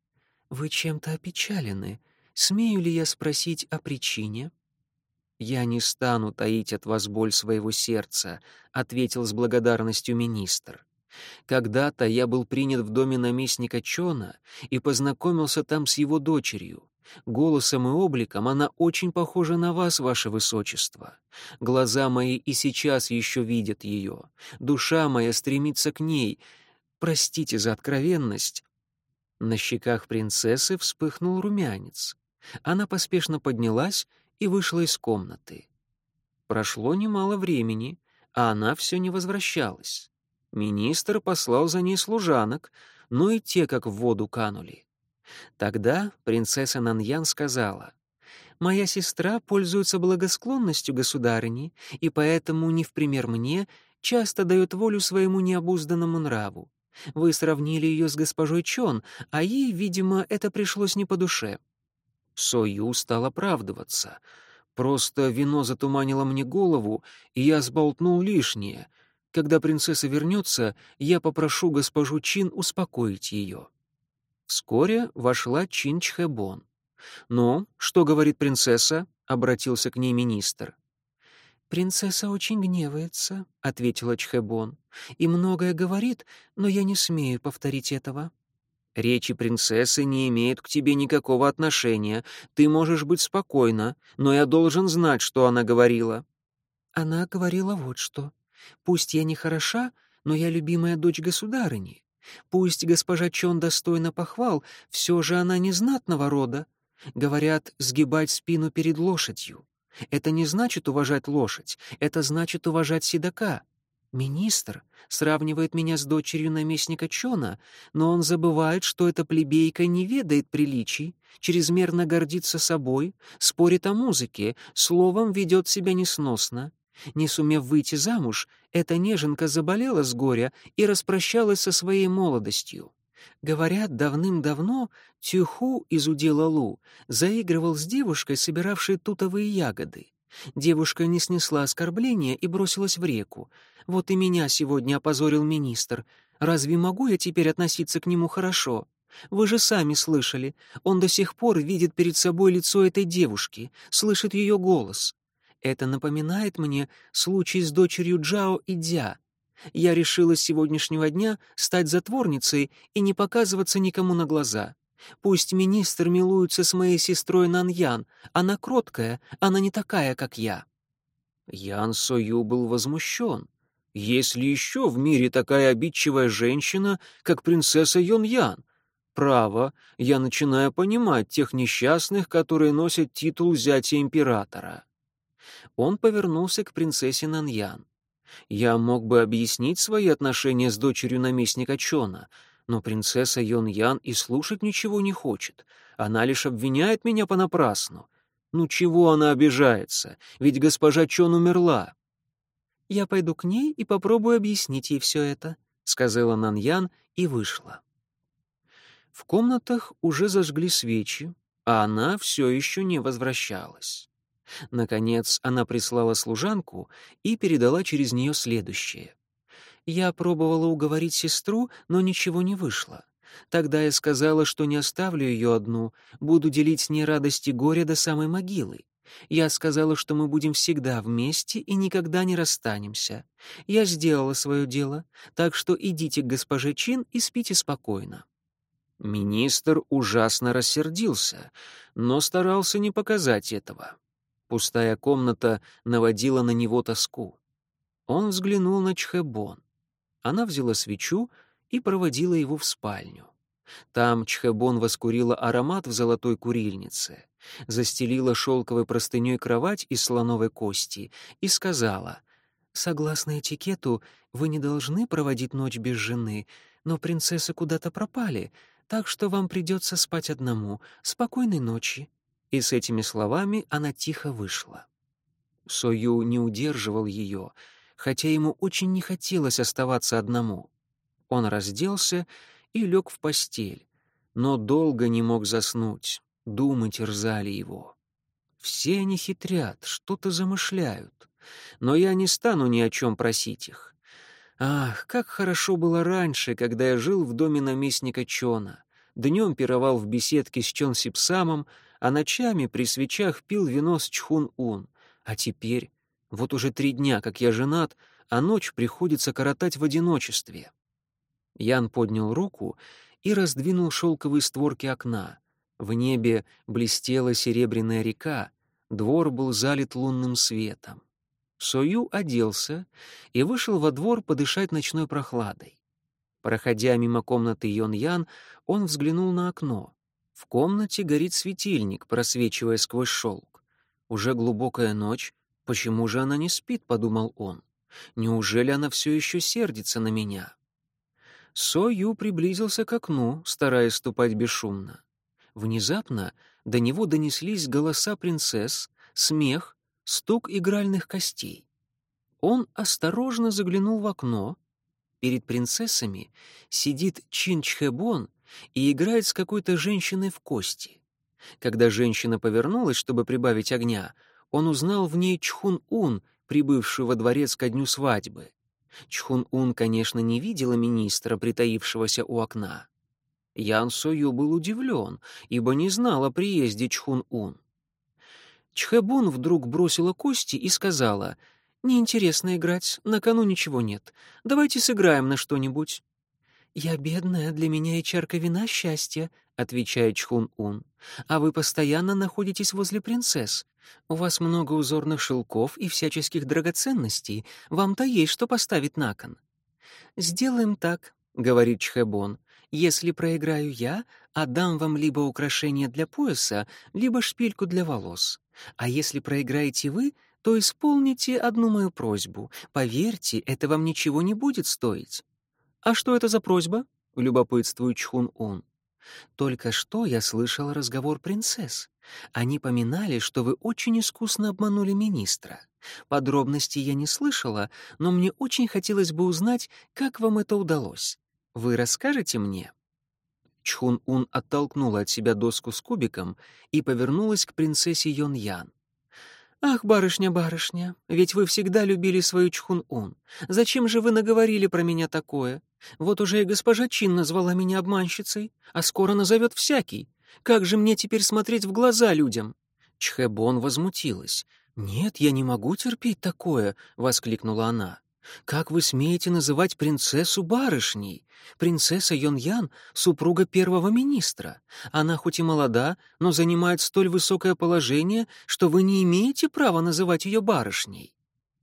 «Вы чем-то опечалены. Смею ли я спросить о причине?» «Я не стану таить от вас боль своего сердца», — ответил с благодарностью министр. «Когда-то я был принят в доме наместника Чона и познакомился там с его дочерью. Голосом и обликом она очень похожа на вас, ваше высочество. Глаза мои и сейчас еще видят ее. Душа моя стремится к ней. Простите за откровенность». На щеках принцессы вспыхнул румянец. Она поспешно поднялась и вышла из комнаты. Прошло немало времени, а она все не возвращалась. Министр послал за ней служанок, но и те как в воду канули. Тогда принцесса Наньян сказала, «Моя сестра пользуется благосклонностью государыни, и поэтому, не в пример мне, часто дает волю своему необузданному нраву. Вы сравнили ее с госпожой Чон, а ей, видимо, это пришлось не по душе». Сою стал оправдываться. «Просто вино затуманило мне голову, и я сболтнул лишнее. Когда принцесса вернется, я попрошу госпожу Чин успокоить ее». Вскоре вошла Чин Чхэбон. «Ну, что говорит принцесса?» — обратился к ней министр. «Принцесса очень гневается», — ответила Чхэбон, «и многое говорит, но я не смею повторить этого». «Речи принцессы не имеют к тебе никакого отношения. Ты можешь быть спокойна, но я должен знать, что она говорила». Она говорила вот что. «Пусть я не хороша, но я любимая дочь государыни. Пусть госпожа Чон достойна похвал, все же она не знатного рода. Говорят, сгибать спину перед лошадью. Это не значит уважать лошадь, это значит уважать седока. Министр сравнивает меня с дочерью наместника Чона, но он забывает, что эта плебейка не ведает приличий, чрезмерно гордится собой, спорит о музыке, словом ведет себя несносно. Не сумев выйти замуж, эта неженка заболела с горя и распрощалась со своей молодостью. Говорят, давным-давно Тюху из удела Лу заигрывал с девушкой, собиравшей тутовые ягоды. Девушка не снесла оскорбления и бросилась в реку. Вот и меня сегодня опозорил министр. Разве могу я теперь относиться к нему хорошо? Вы же сами слышали. Он до сих пор видит перед собой лицо этой девушки, слышит ее голос. Это напоминает мне случай с дочерью Джао и Дзя. Я решила с сегодняшнего дня стать затворницей и не показываться никому на глаза. Пусть министр милуется с моей сестрой Наньян. Она кроткая, она не такая, как я». Ян Сою был возмущен. Есть ли еще в мире такая обидчивая женщина, как принцесса Йон Ян? Право, я начинаю понимать тех несчастных, которые носят титул зятя императора. Он повернулся к принцессе Наньян. Я мог бы объяснить свои отношения с дочерью наместника Чона, но принцесса Йон Ян и слушать ничего не хочет. Она лишь обвиняет меня понапрасну. Ну чего она обижается? Ведь госпожа Чон умерла. Я пойду к ней и попробую объяснить ей все это, сказала Наньян и вышла. В комнатах уже зажгли свечи, а она все еще не возвращалась. Наконец она прислала служанку и передала через нее следующее. Я пробовала уговорить сестру, но ничего не вышло. Тогда я сказала, что не оставлю ее одну, буду делить с ней радости горя до самой могилы. Я сказала, что мы будем всегда вместе и никогда не расстанемся. Я сделала свое дело, так что идите к госпоже Чин и спите спокойно». Министр ужасно рассердился, но старался не показать этого. Пустая комната наводила на него тоску. Он взглянул на Чхэбон. Она взяла свечу и проводила его в спальню. Там Чхэбон воскурила аромат в золотой курильнице, застелила шелковой простыней кровать из слоновой кости и сказала, Согласно этикету, вы не должны проводить ночь без жены, но принцессы куда-то пропали, так что вам придется спать одному. Спокойной ночи». И с этими словами она тихо вышла. Сою не удерживал ее, хотя ему очень не хотелось оставаться одному. Он разделся и лег в постель, но долго не мог заснуть, думы терзали его. Все они хитрят, что-то замышляют, но я не стану ни о чем просить их. Ах, как хорошо было раньше, когда я жил в доме наместника Чона. Днем пировал в беседке с Чон Сипсамом, а ночами при свечах пил вино с Чхун-Ун. А теперь, вот уже три дня, как я женат, а ночь приходится коротать в одиночестве. Ян поднял руку и раздвинул шелковые створки окна. В небе блестела серебряная река, двор был залит лунным светом. Сою оделся и вышел во двор подышать ночной прохладой. Проходя мимо комнаты Йон-Ян, он взглянул на окно. В комнате горит светильник, просвечивая сквозь шелк. Уже глубокая ночь, почему же она не спит, подумал он. Неужели она все еще сердится на меня? Сою приблизился к окну, стараясь ступать бесшумно. Внезапно до него донеслись голоса принцесс, смех, стук игральных костей. Он осторожно заглянул в окно. Перед принцессами сидит Чин Чхэбон и играет с какой-то женщиной в кости. Когда женщина повернулась, чтобы прибавить огня, он узнал в ней Чхун-Ун, прибывшую во дворец ко дню свадьбы. Чхун-Ун, конечно, не видела министра, притаившегося у окна. Ян Сою был удивлен, ибо не знал о приезде Чхун-Ун. Чхэбун вдруг бросила кости и сказала, «Неинтересно играть, на кону ничего нет. Давайте сыграем на что-нибудь». «Я бедная, для меня и чарка вина — счастье», — отвечает Чхун-Ун. «А вы постоянно находитесь возле принцесс. У вас много узорных шелков и всяческих драгоценностей. Вам-то есть что поставить на кон». «Сделаем так», — говорит Чхэбон. «Если проиграю я, отдам вам либо украшение для пояса, либо шпильку для волос. А если проиграете вы, то исполните одну мою просьбу. Поверьте, это вам ничего не будет стоить». «А что это за просьба?» — любопытствует Чхун-Ун. «Только что я слышал разговор принцесс. Они поминали, что вы очень искусно обманули министра. Подробностей я не слышала, но мне очень хотелось бы узнать, как вам это удалось. Вы расскажете мне?» Чхун-Ун оттолкнула от себя доску с кубиком и повернулась к принцессе Йон-Ян. «Ах, барышня, барышня, ведь вы всегда любили свою Чхун-Ун. Зачем же вы наговорили про меня такое? Вот уже и госпожа Чин назвала меня обманщицей, а скоро назовет всякий. Как же мне теперь смотреть в глаза людям?» Чхэбон возмутилась. «Нет, я не могу терпеть такое», — воскликнула она. «Как вы смеете называть принцессу барышней? Принцесса Йон-Ян — супруга первого министра. Она хоть и молода, но занимает столь высокое положение, что вы не имеете права называть ее барышней».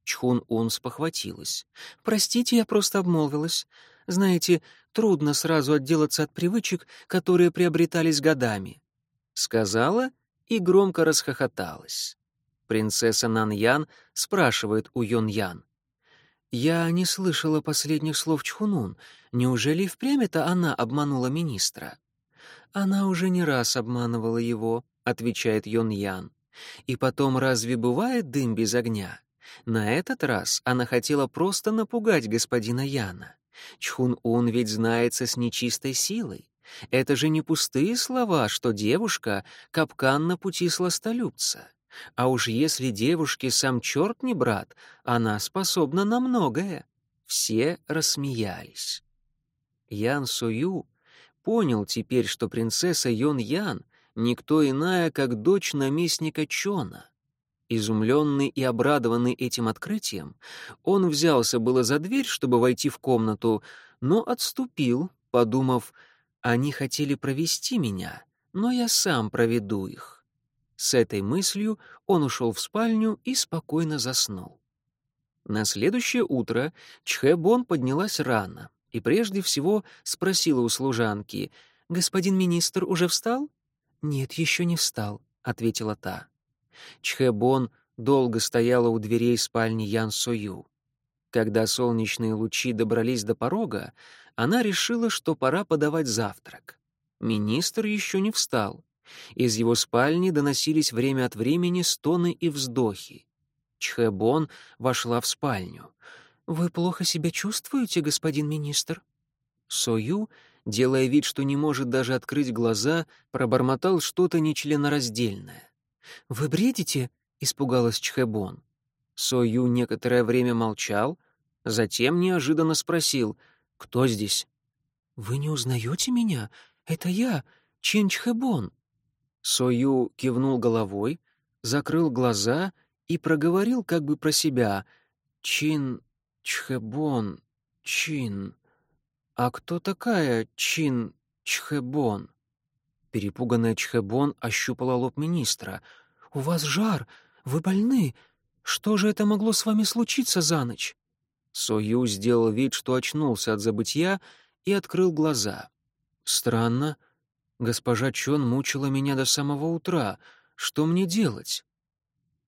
Чхун-Ун спохватилась. «Простите, я просто обмолвилась. Знаете, трудно сразу отделаться от привычек, которые приобретались годами». Сказала и громко расхохоталась. Принцесса Нан-Ян спрашивает у Йон-Ян. «Я не слышала последних слов Чхунун. Неужели впрямь это она обманула министра?» «Она уже не раз обманывала его», — отвечает Йон-Ян. «И потом, разве бывает дым без огня?» На этот раз она хотела просто напугать господина Яна. Чхун-Ун ведь знается с нечистой силой. Это же не пустые слова, что девушка — капкан на пути сластолюбца. А уж если девушке сам черт не брат, она способна на многое. Все рассмеялись. Ян Сую понял теперь, что принцесса Йон Ян — никто иная, как дочь наместника Чона. Изумленный и обрадованный этим открытием, он взялся было за дверь, чтобы войти в комнату, но отступил, подумав, они хотели провести меня, но я сам проведу их. С этой мыслью он ушел в спальню и спокойно заснул. На следующее утро Чхэбон поднялась рано и прежде всего спросила у служанки, «Господин министр уже встал?» «Нет, еще не встал», — ответила та. Чхэбон долго стояла у дверей спальни Ян Сою. Когда солнечные лучи добрались до порога, она решила, что пора подавать завтрак. Министр еще не встал. Из его спальни доносились время от времени стоны и вздохи. Чхэбон вошла в спальню. «Вы плохо себя чувствуете, господин министр?» Сою, делая вид, что не может даже открыть глаза, пробормотал что-то нечленораздельное. «Вы бредите?» — испугалась Чхэбон. Сою некоторое время молчал, затем неожиданно спросил, «Кто здесь?» «Вы не узнаете меня? Это я, Чин Чхэбон». Сою кивнул головой, закрыл глаза и проговорил как бы про себя, «Чин Чхэбон, Чин. А кто такая Чин Чхэбон?» Перепуганная Чхэбон ощупала лоб министра. «У вас жар, вы больны. Что же это могло с вами случиться за ночь?» Сою сделал вид, что очнулся от забытья и открыл глаза. «Странно. Госпожа Чон мучила меня до самого утра. Что мне делать?»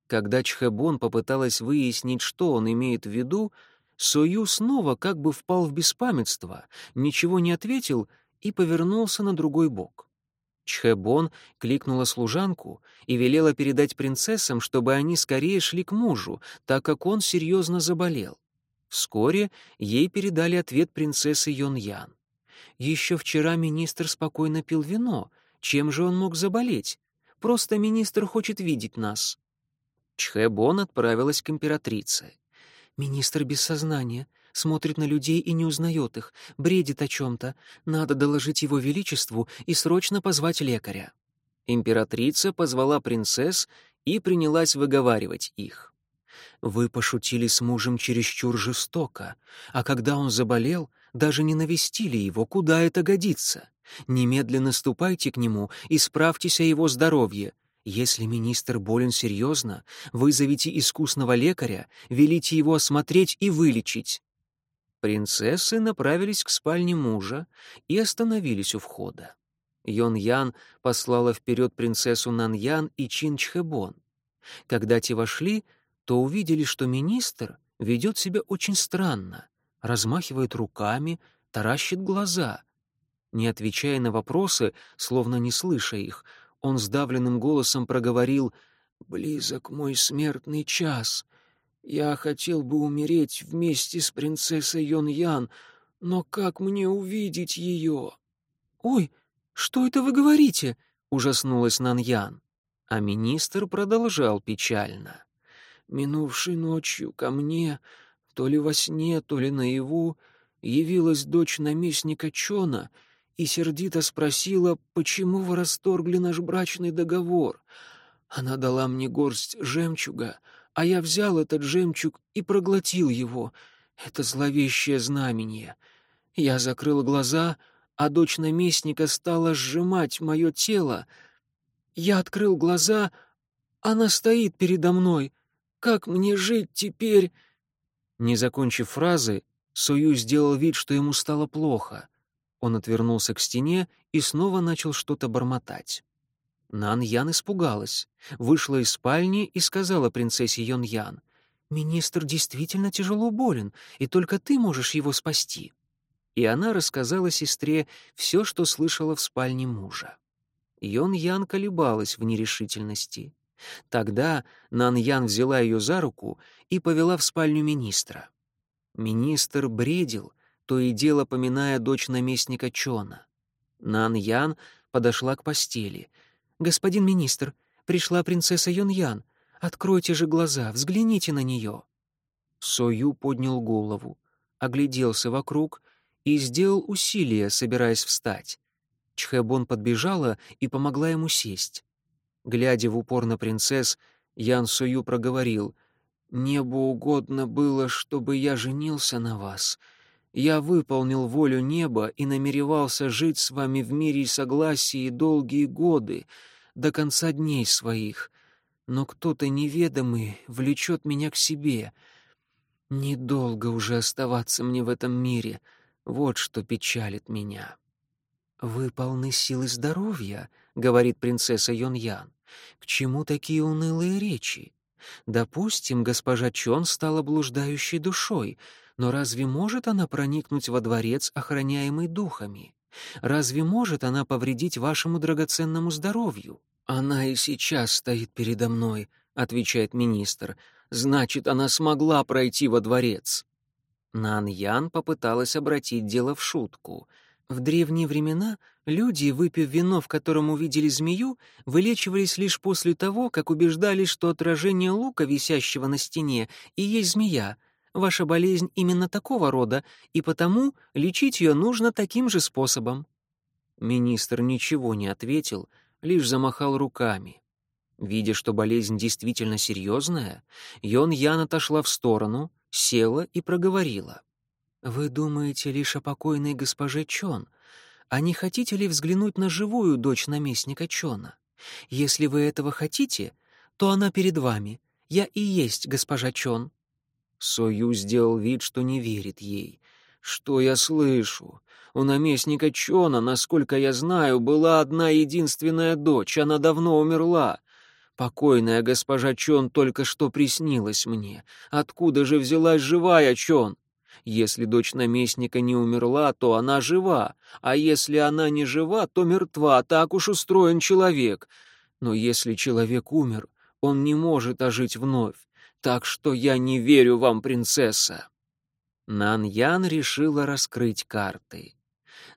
Когда Чхэбон попыталась выяснить, что он имеет в виду, Сою снова как бы впал в беспамятство, ничего не ответил и повернулся на другой бок. Чхэбон кликнула служанку и велела передать принцессам, чтобы они скорее шли к мужу, так как он серьезно заболел. Вскоре ей передали ответ принцессы Йон-Ян. Еще вчера министр спокойно пил вино. Чем же он мог заболеть? Просто министр хочет видеть нас. Чхэбон отправилась к императрице. «Министр без сознания смотрит на людей и не узнает их, бредит о чем-то. Надо доложить его величеству и срочно позвать лекаря». Императрица позвала принцесс и принялась выговаривать их. «Вы пошутили с мужем чересчур жестоко, а когда он заболел, даже не навестили его, куда это годится. Немедленно ступайте к нему и справьтесь о его здоровье. Если министр болен серьезно, вызовите искусного лекаря, велите его осмотреть и вылечить. Принцессы направились к спальне мужа и остановились у входа. Йон Ян послала вперед принцессу Нан Ян и Чин Чхэбон. Когда те вошли, то увидели, что министр ведет себя очень странно, размахивает руками, таращит глаза. Не отвечая на вопросы, словно не слыша их, он сдавленным голосом проговорил «Близок мой смертный час. Я хотел бы умереть вместе с принцессой Йон-Ян, но как мне увидеть ее?» «Ой, что это вы говорите?» — ужаснулась Нан-Ян. А министр продолжал печально. «Минувшей ночью ко мне, то ли во сне, то ли наяву, явилась дочь наместника Чона и сердито спросила, почему вы расторгли наш брачный договор. Она дала мне горсть жемчуга — а я взял этот жемчуг и проглотил его. Это зловещее знамение. Я закрыл глаза, а дочь наместника стала сжимать мое тело. Я открыл глаза, она стоит передо мной. Как мне жить теперь?» Не закончив фразы, Сою сделал вид, что ему стало плохо. Он отвернулся к стене и снова начал что-то бормотать. Нан Ян испугалась, вышла из спальни и сказала принцессе Йон Ян, «Министр действительно тяжело болен, и только ты можешь его спасти». И она рассказала сестре все, что слышала в спальне мужа. Йон Ян колебалась в нерешительности. Тогда Нан Ян взяла ее за руку и повела в спальню министра. Министр бредил, то и дело поминая дочь наместника Чона. Нан Ян подошла к постели — «Господин министр, пришла принцесса Йон-Ян. Откройте же глаза, взгляните на нее». Сою поднял голову, огляделся вокруг и сделал усилие, собираясь встать. Чхэбон подбежала и помогла ему сесть. Глядя в упор на принцесс, Ян Сою проговорил, «Небу угодно было, чтобы я женился на вас. Я выполнил волю неба и намеревался жить с вами в мире и согласии долгие годы, до конца дней своих. Но кто-то неведомый влечет меня к себе. Недолго уже оставаться мне в этом мире. Вот что печалит меня. «Вы полны сил и здоровья», — говорит принцесса Йон-Ян. «К чему такие унылые речи? Допустим, госпожа Чон стала блуждающей душой, но разве может она проникнуть во дворец, охраняемый духами? Разве может она повредить вашему драгоценному здоровью? Она и сейчас стоит передо мной, отвечает министр. Значит, она смогла пройти во дворец. Нан Ян попыталась обратить дело в шутку. В древние времена люди, выпив вино, в котором увидели змею, вылечивались лишь после того, как убеждались, что отражение лука, висящего на стене, и есть змея. Ваша болезнь именно такого рода, и потому лечить ее нужно таким же способом». Министр ничего не ответил, лишь замахал руками. Видя, что болезнь действительно серьезная, Йон Ян отошла в сторону, села и проговорила. «Вы думаете лишь о покойной госпоже Чон, а не хотите ли взглянуть на живую дочь наместника Чона? Если вы этого хотите, то она перед вами. Я и есть госпожа Чон». Сою сделал вид, что не верит ей. «Что я слышу? У наместника Чона, насколько я знаю, была одна единственная дочь, она давно умерла. Покойная госпожа Чон только что приснилась мне. Откуда же взялась живая Чон? Если дочь наместника не умерла, то она жива, а если она не жива, то мертва, так уж устроен человек. Но если человек умер, он не может ожить вновь. Так что я не верю вам, принцесса. Нан Ян решила раскрыть карты.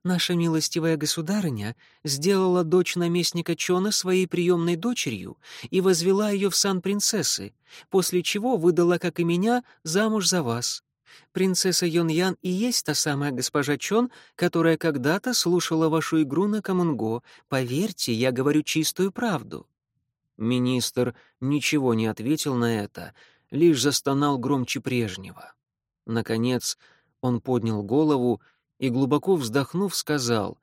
Наша милостивая государыня сделала дочь наместника Чона своей приемной дочерью и возвела ее в сан принцессы, после чего выдала, как и меня, замуж за вас. Принцесса Йон Ян и есть та самая госпожа Чон, которая когда-то слушала вашу игру на Камунго. Поверьте, я говорю чистую правду». Министр ничего не ответил на это, лишь застонал громче прежнего. Наконец он поднял голову и, глубоко вздохнув, сказал,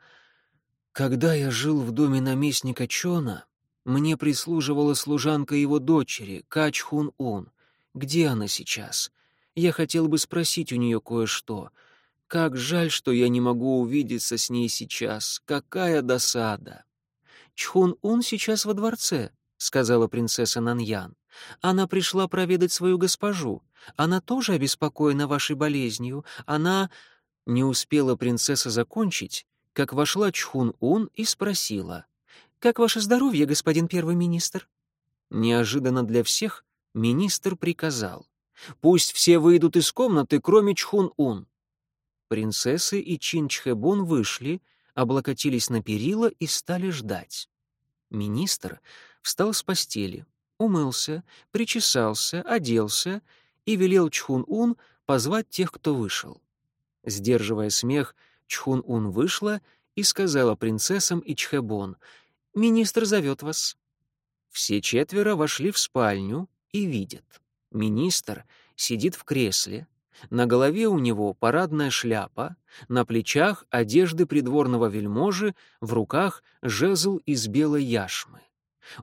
«Когда я жил в доме наместника Чона, мне прислуживала служанка его дочери, Кач Хун Ун. Где она сейчас? Я хотел бы спросить у нее кое-что. Как жаль, что я не могу увидеться с ней сейчас. Какая досада!» «Чхун Ун сейчас во дворце», — сказала принцесса Наньян. «Она пришла проведать свою госпожу. Она тоже обеспокоена вашей болезнью. Она...» Не успела принцесса закончить, как вошла Чхун-Ун и спросила. «Как ваше здоровье, господин первый министр?» Неожиданно для всех министр приказал. «Пусть все выйдут из комнаты, кроме Чхун-Ун». Принцессы и Чин-Чхэбун вышли, облокотились на перила и стали ждать. Министр встал с постели, умылся, причесался, оделся и велел Чхун-Ун позвать тех, кто вышел. Сдерживая смех, Чхун-Ун вышла и сказала принцессам и Чхэбон, «Министр зовет вас». Все четверо вошли в спальню и видят. Министр сидит в кресле, на голове у него парадная шляпа, на плечах одежды придворного вельможи, в руках жезл из белой яшмы.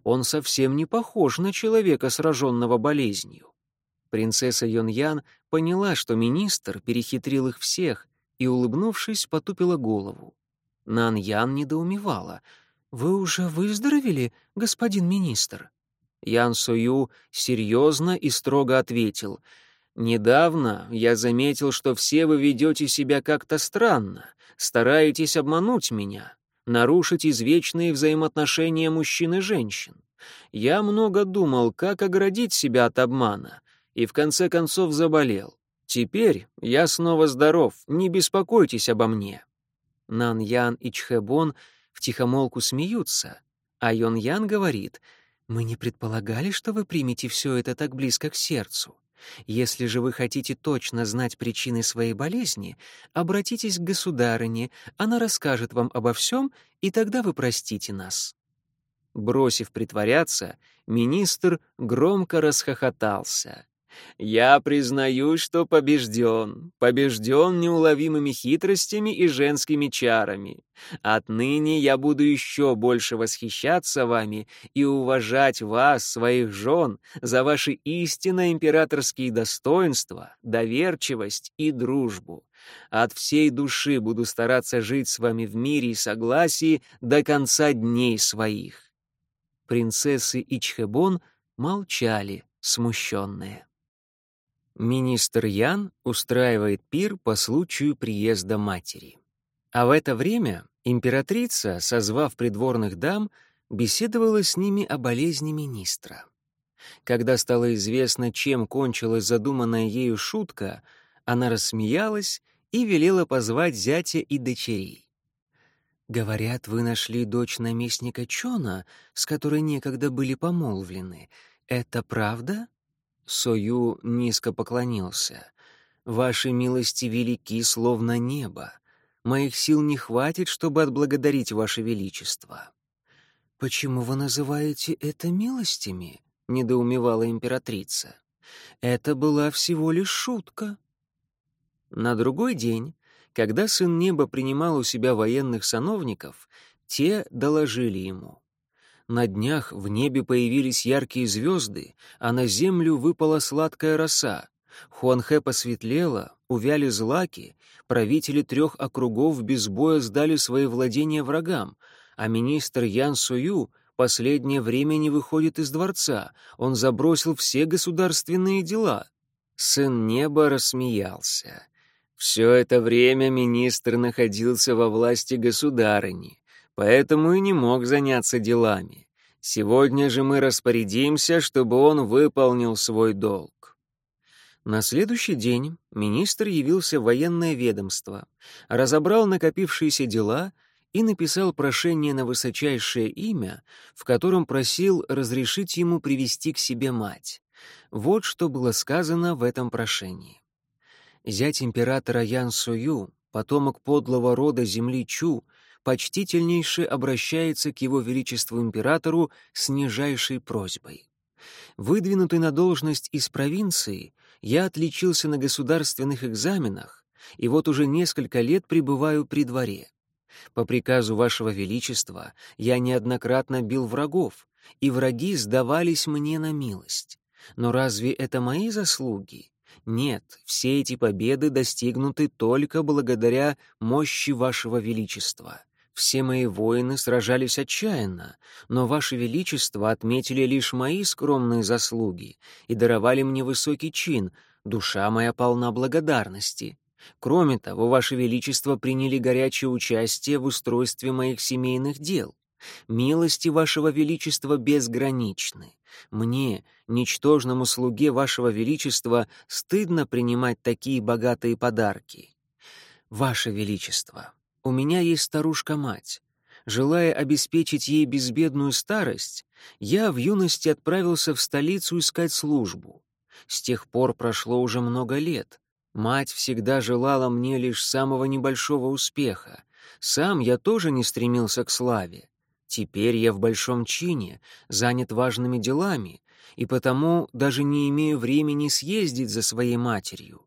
Он совсем не похож на человека, сраженного болезнью. Принцесса Йон-Ян поняла, что министр перехитрил их всех, и, улыбнувшись, потупила голову. Нан-Ян недоумевала. «Вы уже выздоровели, господин министр?» Ян Сою серьезно и строго ответил. «Недавно я заметил, что все вы ведете себя как-то странно, стараетесь обмануть меня, нарушить извечные взаимоотношения мужчин и женщин. Я много думал, как оградить себя от обмана, и в конце концов заболел. Теперь я снова здоров, не беспокойтесь обо мне». Нан Ян и Чхэбон втихомолку смеются, а Йон Ян говорит, «Мы не предполагали, что вы примете все это так близко к сердцу. Если же вы хотите точно знать причины своей болезни, обратитесь к государыне, она расскажет вам обо всем, и тогда вы простите нас». Бросив притворяться, министр громко расхохотался. Я признаю, что побежден, побежден неуловимыми хитростями и женскими чарами. Отныне я буду еще больше восхищаться вами и уважать вас, своих жен, за ваши истинно императорские достоинства, доверчивость и дружбу. От всей души буду стараться жить с вами в мире и согласии до конца дней своих». Принцессы Ичхебон молчали, смущенные. Министр Ян устраивает пир по случаю приезда матери. А в это время императрица, созвав придворных дам, беседовала с ними о болезни министра. Когда стало известно, чем кончилась задуманная ею шутка, она рассмеялась и велела позвать зятя и дочерей. «Говорят, вы нашли дочь наместника Чона, с которой некогда были помолвлены. Это правда?» Сою низко поклонился. «Ваши милости велики, словно небо. Моих сил не хватит, чтобы отблагодарить Ваше Величество». «Почему вы называете это милостями?» — недоумевала императрица. «Это была всего лишь шутка». На другой день, когда сын неба принимал у себя военных сановников, те доложили ему. На днях в небе появились яркие звезды, а на землю выпала сладкая роса. Хуанхэ посветлела, увяли злаки, правители трех округов без боя сдали свои владения врагам, а министр Ян Сую последнее время не выходит из дворца, он забросил все государственные дела. Сын неба рассмеялся. Все это время министр находился во власти государыни, поэтому и не мог заняться делами. Сегодня же мы распорядимся, чтобы он выполнил свой долг. На следующий день министр явился в военное ведомство, разобрал накопившиеся дела и написал прошение на высочайшее имя, в котором просил разрешить ему привести к себе мать. Вот что было сказано в этом прошении. Зять императора Ян Сую, потомок подлого рода земли Чу, почтительнейше обращается к его величеству императору с нижайшей просьбой. Выдвинутый на должность из провинции, я отличился на государственных экзаменах, и вот уже несколько лет пребываю при дворе. По приказу вашего величества я неоднократно бил врагов, и враги сдавались мне на милость. Но разве это мои заслуги? Нет, все эти победы достигнуты только благодаря мощи вашего величества. Все мои воины сражались отчаянно, но ваше величество отметили лишь мои скромные заслуги и даровали мне высокий чин, душа моя полна благодарности. Кроме того, Ваше Величество приняли горячее участие в устройстве моих семейных дел. Милости Вашего Величества безграничны. Мне, ничтожному слуге Вашего Величества, стыдно принимать такие богатые подарки. Ваше Величество, у меня есть старушка-мать. Желая обеспечить ей безбедную старость, я в юности отправился в столицу искать службу. С тех пор прошло уже много лет. Мать всегда желала мне лишь самого небольшого успеха. Сам я тоже не стремился к славе. Теперь я в большом чине, занят важными делами, и потому даже не имею времени съездить за своей матерью.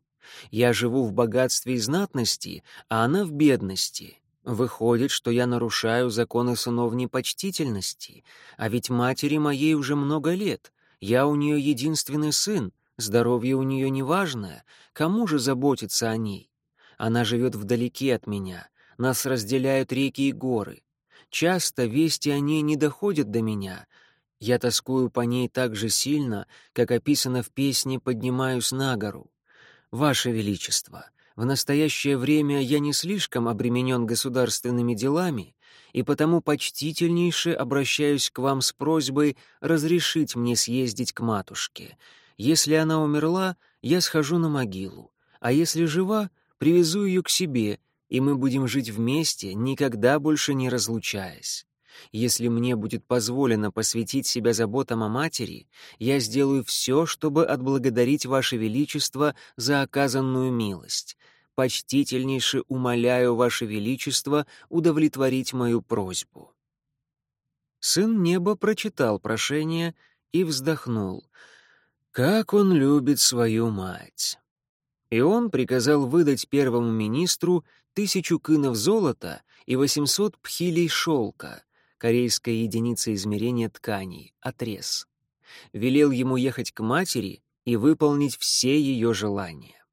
Я живу в богатстве и знатности, а она в бедности. Выходит, что я нарушаю законы сыновней почтительности, а ведь матери моей уже много лет, я у нее единственный сын, Здоровье у нее неважное, кому же заботиться о ней? Она живет вдалеке от меня, нас разделяют реки и горы. Часто вести о ней не доходят до меня. Я тоскую по ней так же сильно, как описано в песне «Поднимаюсь на гору». Ваше Величество, в настоящее время я не слишком обременен государственными делами, и потому почтительнейше обращаюсь к вам с просьбой разрешить мне съездить к матушке — если она умерла, я схожу на могилу, а если жива, привезу ее к себе, и мы будем жить вместе, никогда больше не разлучаясь. Если мне будет позволено посвятить себя заботам о матери, я сделаю все, чтобы отблагодарить Ваше Величество за оказанную милость. Почтительнейше умоляю Ваше Величество удовлетворить мою просьбу». Сын неба прочитал прошение и вздохнул — как он любит свою мать! И он приказал выдать первому министру тысячу кынов золота и восемьсот пхилей шелка, корейская единица измерения тканей, отрез. Велел ему ехать к матери и выполнить все ее желания.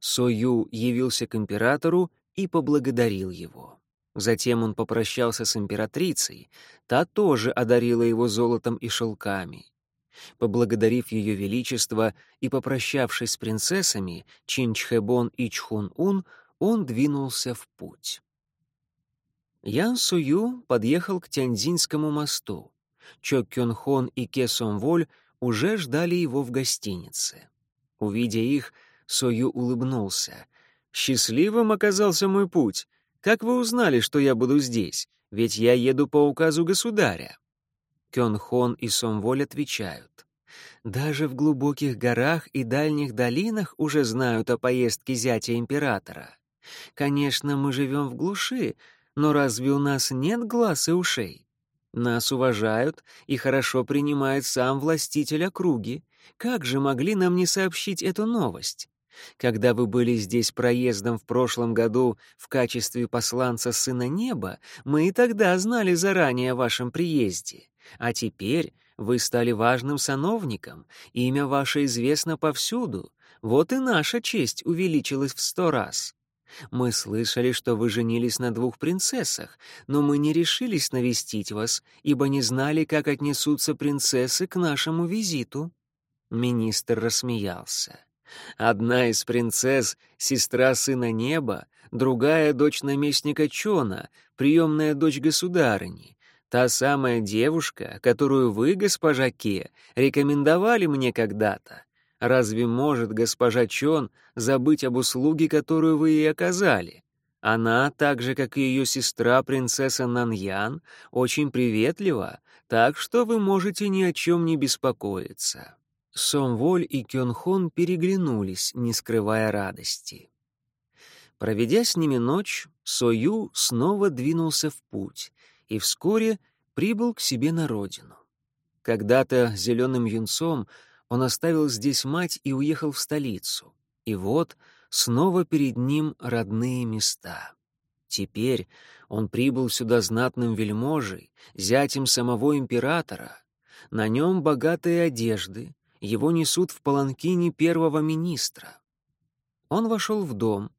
Сою явился к императору и поблагодарил его. Затем он попрощался с императрицей, та тоже одарила его золотом и шелками. Поблагодарив Ее Величество и попрощавшись с принцессами Чинчхэбон и Чхун-Ун, он двинулся в путь. Ян Сую подъехал к Тяньцзинскому мосту. Чо Кён Хон и Ке Сон Воль уже ждали его в гостинице. Увидя их, Сою улыбнулся. «Счастливым оказался мой путь. Как вы узнали, что я буду здесь? Ведь я еду по указу государя». Кён Хон и Сон Воль отвечают. «Даже в глубоких горах и дальних долинах уже знают о поездке зятя императора. Конечно, мы живем в глуши, но разве у нас нет глаз и ушей? Нас уважают и хорошо принимает сам властитель округи. Как же могли нам не сообщить эту новость? Когда вы были здесь проездом в прошлом году в качестве посланца Сына Неба, мы и тогда знали заранее о вашем приезде. А теперь вы стали важным сановником, имя ваше известно повсюду. Вот и наша честь увеличилась в сто раз. Мы слышали, что вы женились на двух принцессах, но мы не решились навестить вас, ибо не знали, как отнесутся принцессы к нашему визиту». Министр рассмеялся. «Одна из принцесс — сестра сына неба, другая — дочь наместника Чона, приемная дочь государыни. Та самая девушка, которую вы, госпожа Ке, рекомендовали мне когда-то. Разве может госпожа Чон забыть об услуге, которую вы ей оказали? Она, так же, как и ее сестра, принцесса Наньян, очень приветлива, так что вы можете ни о чем не беспокоиться». Сомволь и Кёнхон переглянулись, не скрывая радости. Проведя с ними ночь, Сою снова двинулся в путь и вскоре прибыл к себе на родину. Когда-то зеленым юнцом он оставил здесь мать и уехал в столицу. И вот снова перед ним родные места. Теперь он прибыл сюда знатным вельможей, зятем самого императора. На нем богатые одежды, его несут в паланкине первого министра. Он вошел в дом.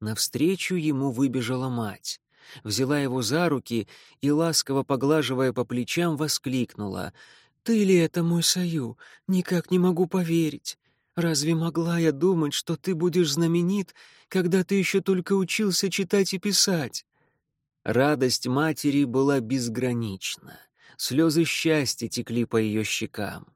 Навстречу ему выбежала мать. Взяла его за руки и, ласково поглаживая по плечам, воскликнула «Ты ли это, мой Саю? Никак не могу поверить. Разве могла я думать, что ты будешь знаменит, когда ты еще только учился читать и писать?» Радость матери была безгранична. Слезы счастья текли по ее щекам.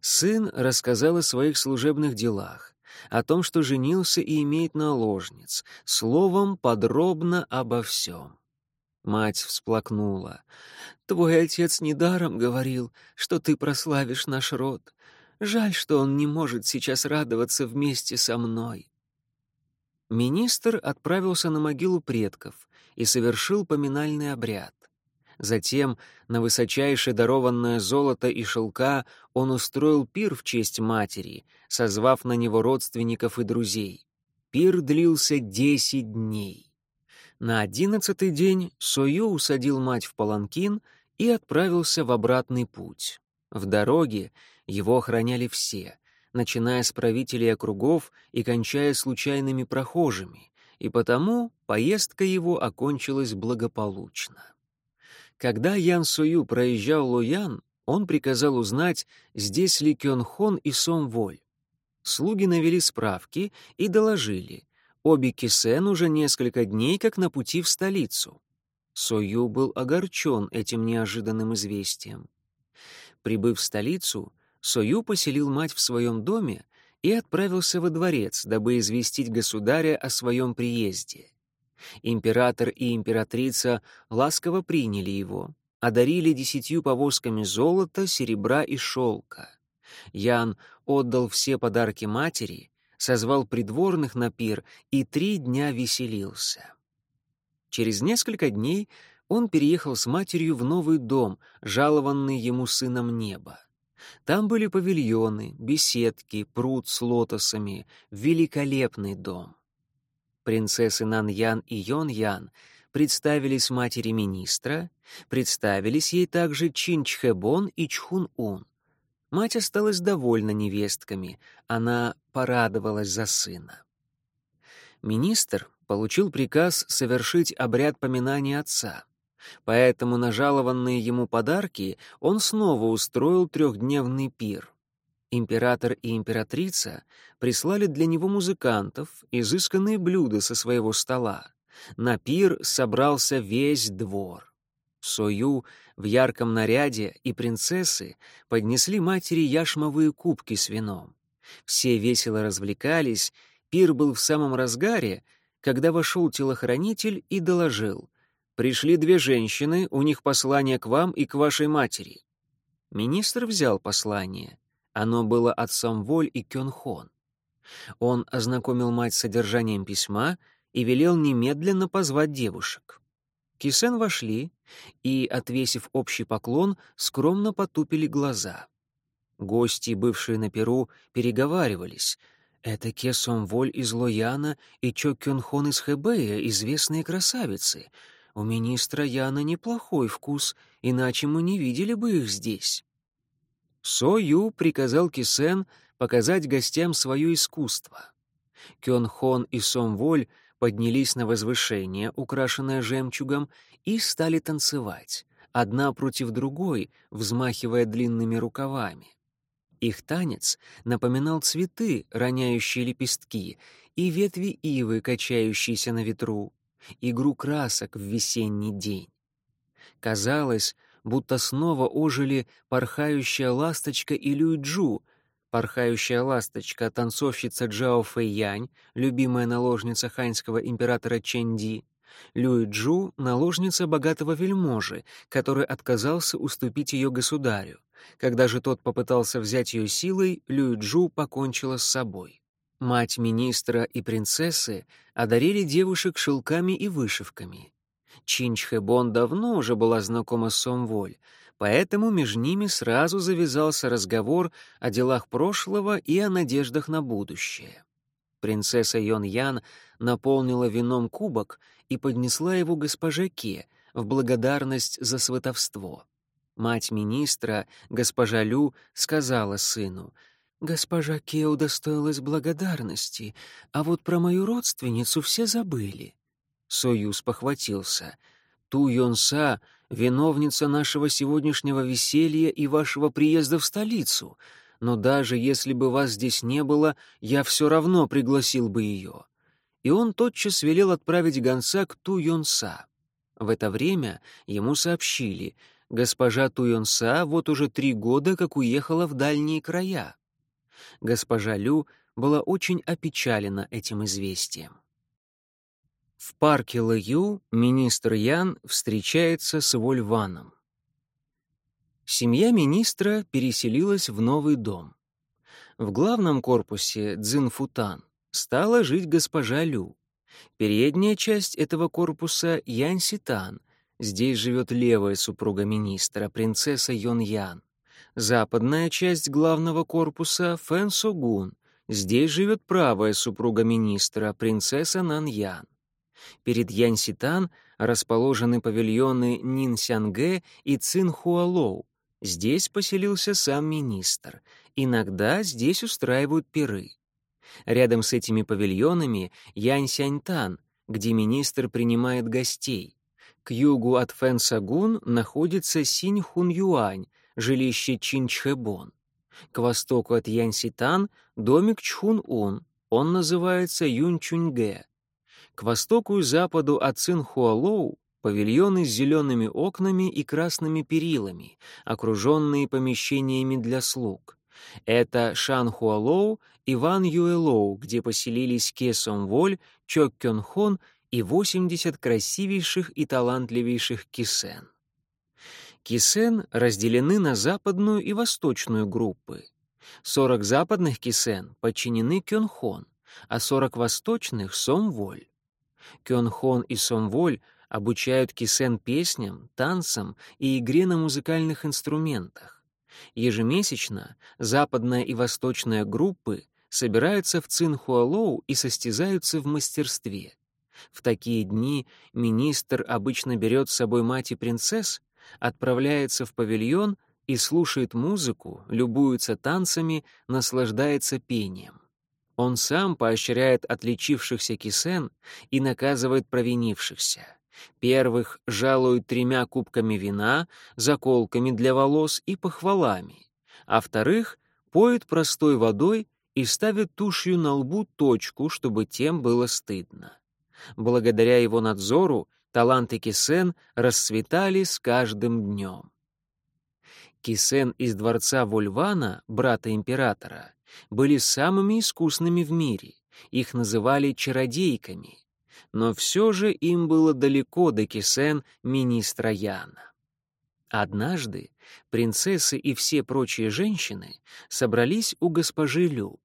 Сын рассказал о своих служебных делах, о том, что женился и имеет наложниц, словом, подробно обо всем. Мать всплакнула. «Твой отец недаром говорил, что ты прославишь наш род. Жаль, что он не может сейчас радоваться вместе со мной». Министр отправился на могилу предков и совершил поминальный обряд. Затем на высочайшее дарованное золото и шелка он устроил пир в честь матери, созвав на него родственников и друзей. Пир длился десять дней. На одиннадцатый день Сою усадил мать в паланкин и отправился в обратный путь. В дороге его охраняли все, начиная с правителей округов и кончая случайными прохожими, и потому поездка его окончилась благополучно. Когда Ян Сую проезжал Луян, он приказал узнать, здесь ли Кён Хон и Сом Воль. Слуги навели справки и доложили. Оби Кисен уже несколько дней как на пути в столицу. Сою был огорчен этим неожиданным известием. Прибыв в столицу, Сою поселил мать в своем доме и отправился во дворец, дабы известить государя о своем приезде. Император и императрица ласково приняли его, одарили десятью повозками золота, серебра и шелка. Ян отдал все подарки матери созвал придворных на пир и три дня веселился. Через несколько дней он переехал с матерью в новый дом, жалованный ему сыном неба. Там были павильоны, беседки, пруд с лотосами, великолепный дом. Принцессы Нан-Ян и Йон-Ян представились матери министра, представились ей также Чин-Чхэбон и Чхун-Ун. Мать осталась довольна невестками, она порадовалась за сына. Министр получил приказ совершить обряд поминания отца. Поэтому на жалованные ему подарки он снова устроил трехдневный пир. Император и императрица прислали для него музыкантов, изысканные блюда со своего стола. На пир собрался весь двор. Сою в ярком наряде и принцессы поднесли матери яшмовые кубки с вином. Все весело развлекались, пир был в самом разгаре, когда вошел телохранитель и доложил. «Пришли две женщины, у них послание к вам и к вашей матери». Министр взял послание. Оно было от Самволь и Кёнхон. Он ознакомил мать с содержанием письма и велел немедленно позвать девушек. Кисен вошли и, отвесив общий поклон, скромно потупили глаза. Гости, бывшие на Перу, переговаривались. Это Ке Сомволь из Лояна и Чо Кёнхон из Хэбэя, известные красавицы. У министра Яна неплохой вкус, иначе мы не видели бы их здесь. Со Ю приказал Кисен показать гостям свое искусство. Кёнхон и Сомволь поднялись на возвышение, украшенное жемчугом, и стали танцевать, одна против другой, взмахивая длинными рукавами. Их танец напоминал цветы, роняющие лепестки, и ветви ивы, качающиеся на ветру, игру красок в весенний день. Казалось, будто снова ожили порхающая ласточка и Люйджу, порхающая ласточка, танцовщица Джао Фэйянь, любимая наложница ханьского императора Чэнди, Люйджу — наложница богатого вельможи, который отказался уступить ее государю. Когда же тот попытался взять ее силой, Люйджу покончила с собой. Мать министра и принцессы одарили девушек шелками и вышивками. Чинчхэбон давно уже была знакома с Сомволь, поэтому между ними сразу завязался разговор о делах прошлого и о надеждах на будущее. Принцесса Йон Ян наполнила вином кубок и поднесла его госпоже Ке в благодарность за сватовство. Мать министра, госпожа Лю, сказала сыну, «Госпожа Ке удостоилась благодарности, а вот про мою родственницу все забыли». Союз похватился. «Ту Йонса — виновница нашего сегодняшнего веселья и вашего приезда в столицу, но даже если бы вас здесь не было, я все равно пригласил бы ее». И он тотчас велел отправить гонца к Ту Йонса. В это время ему сообщили, госпожа Ту Йонса вот уже три года как уехала в дальние края. Госпожа Лю была очень опечалена этим известием. В парке Лэю министр Ян встречается с Вольваном. Семья министра переселилась в новый дом. В главном корпусе Цзинфутан стала жить госпожа Лю. Передняя часть этого корпуса — Янь Ситан. Здесь живет левая супруга министра, принцесса Йон Ян. Западная часть главного корпуса — Фэн Согун. Здесь живет правая супруга министра, принцесса Нан Ян. Перед Янь-Ситан расположены павильоны Нин-Сянгэ и Цин-Хуалоу. Здесь поселился сам министр. Иногда здесь устраивают пиры. Рядом с этими павильонами Янь-Сяньтан, где министр принимает гостей. К югу от Фэн-Сагун находится Синь-Хун-Юань, жилище Чин-Чхэбон. К востоку от Янь-Ситан — домик Чхун-Ун, он называется Юнь-Чуньгэ. К востоку и западу от Цинхуалоу павильоны с зелеными окнами и красными перилами, окруженные помещениями для слуг. Это Шанхуалоу и Ван Юэлоу, где поселились Ке Сомволь, Чок Кёнхон и 80 красивейших и талантливейших кисен. Кисен разделены на западную и восточную группы. 40 западных кисен подчинены Кёнхон, а 40 восточных — Сомволь. Кёнхон и Сомволь обучают кисен песням, танцам и игре на музыкальных инструментах. Ежемесячно западная и восточная группы собираются в Цинхуалоу и состязаются в мастерстве. В такие дни министр обычно берет с собой мать и принцесс, отправляется в павильон и слушает музыку, любуется танцами, наслаждается пением. Он сам поощряет отличившихся кисен и наказывает провинившихся. Первых жалуют тремя кубками вина, заколками для волос и похвалами, а вторых поют простой водой и ставят тушью на лбу точку, чтобы тем было стыдно. Благодаря его надзору таланты Кисен расцветали с каждым днем. Кисен из дворца Вольвана, брата императора, были самыми искусными в мире. Их называли чародейками. Но все же им было далеко до Кисен министра Яна. Однажды принцессы и все прочие женщины собрались у госпожи Лю.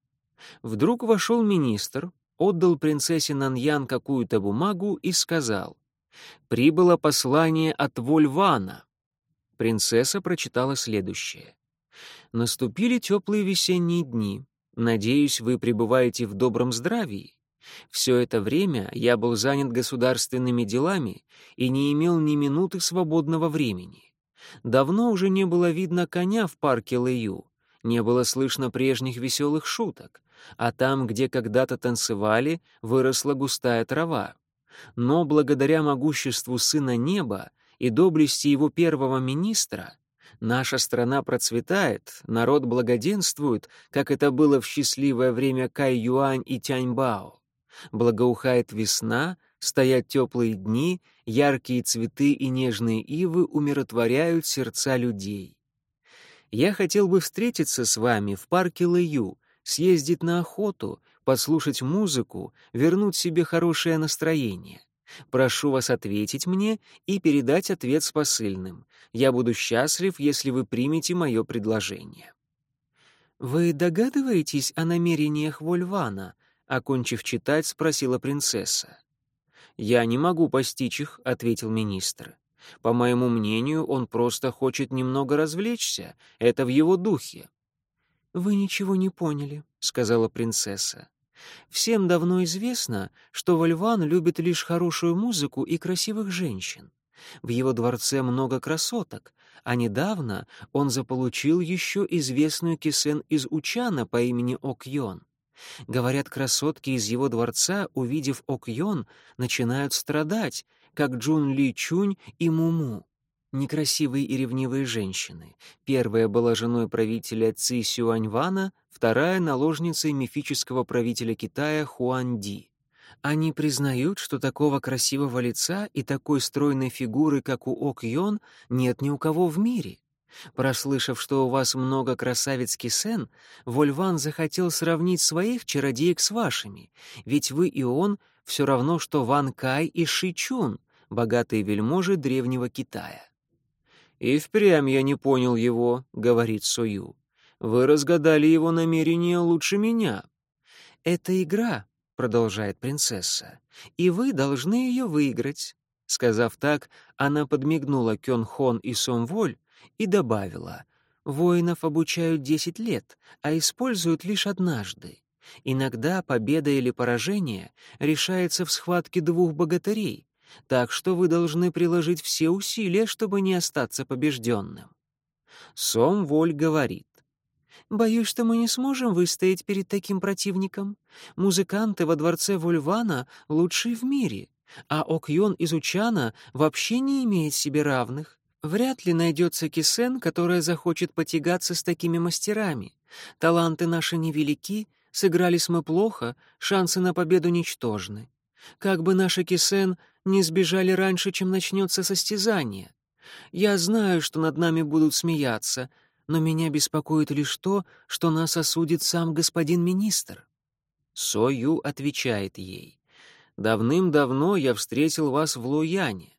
Вдруг вошел министр, отдал принцессе Наньян какую-то бумагу и сказал, «Прибыло послание от Вольвана». Принцесса прочитала следующее. «Наступили теплые весенние дни. Надеюсь, вы пребываете в добром здравии. Все это время я был занят государственными делами и не имел ни минуты свободного времени. Давно уже не было видно коня в парке Лэю, не было слышно прежних веселых шуток, а там, где когда-то танцевали, выросла густая трава. Но благодаря могуществу Сына Неба и доблести его первого министра наша страна процветает, народ благоденствует, как это было в счастливое время Кай-Юань и Тяньбао. Благоухает весна, стоят теплые дни, яркие цветы и нежные ивы умиротворяют сердца людей. Я хотел бы встретиться с вами в парке Лэю, съездить на охоту, послушать музыку, вернуть себе хорошее настроение. Прошу вас ответить мне и передать ответ с посыльным. Я буду счастлив, если вы примете мое предложение». «Вы догадываетесь о намерениях Вольвана?» — окончив читать, спросила принцесса. «Я не могу постичь их», — ответил министр. «По моему мнению, он просто хочет немного развлечься. Это в его духе». «Вы ничего не поняли», — сказала принцесса. «Всем давно известно, что Вольван любит лишь хорошую музыку и красивых женщин. В его дворце много красоток, а недавно он заполучил еще известную кисен из Учана по имени Окьон. Говорят, красотки из его дворца, увидев Окьон, начинают страдать, как Джун Ли Чунь и Муму некрасивые и ревнивые женщины. Первая была женой правителя Ци Сюаньвана, вторая — наложницей мифического правителя Китая Хуанди. Они признают, что такого красивого лица и такой стройной фигуры, как у Ок Йон, нет ни у кого в мире. Прослышав, что у вас много красавиц Кисен, Вольван захотел сравнить своих чародеек с вашими, ведь вы и он — все равно, что Ван Кай и Ши Чун, богатые вельможи древнего Китая. «И впрямь я не понял его», — говорит Сою. «Вы разгадали его намерения лучше меня». «Это игра», — продолжает принцесса, — «и вы должны ее выиграть». Сказав так, она подмигнула Кён Хон и Сомволь и добавила, «Воинов обучают десять лет, а используют лишь однажды. Иногда победа или поражение решается в схватке двух богатырей, так что вы должны приложить все усилия, чтобы не остаться побежденным. Сом Воль говорит. «Боюсь, что мы не сможем выстоять перед таким противником. Музыканты во дворце Вольвана лучшие в мире, а Окьон из Учана вообще не имеет себе равных. Вряд ли найдется кисен, которая захочет потягаться с такими мастерами. Таланты наши невелики, сыгрались мы плохо, шансы на победу ничтожны. Как бы наша кисен не сбежали раньше, чем начнется состязание. Я знаю, что над нами будут смеяться, но меня беспокоит лишь то, что нас осудит сам господин министр». Сою отвечает ей. «Давным-давно я встретил вас в Луяне.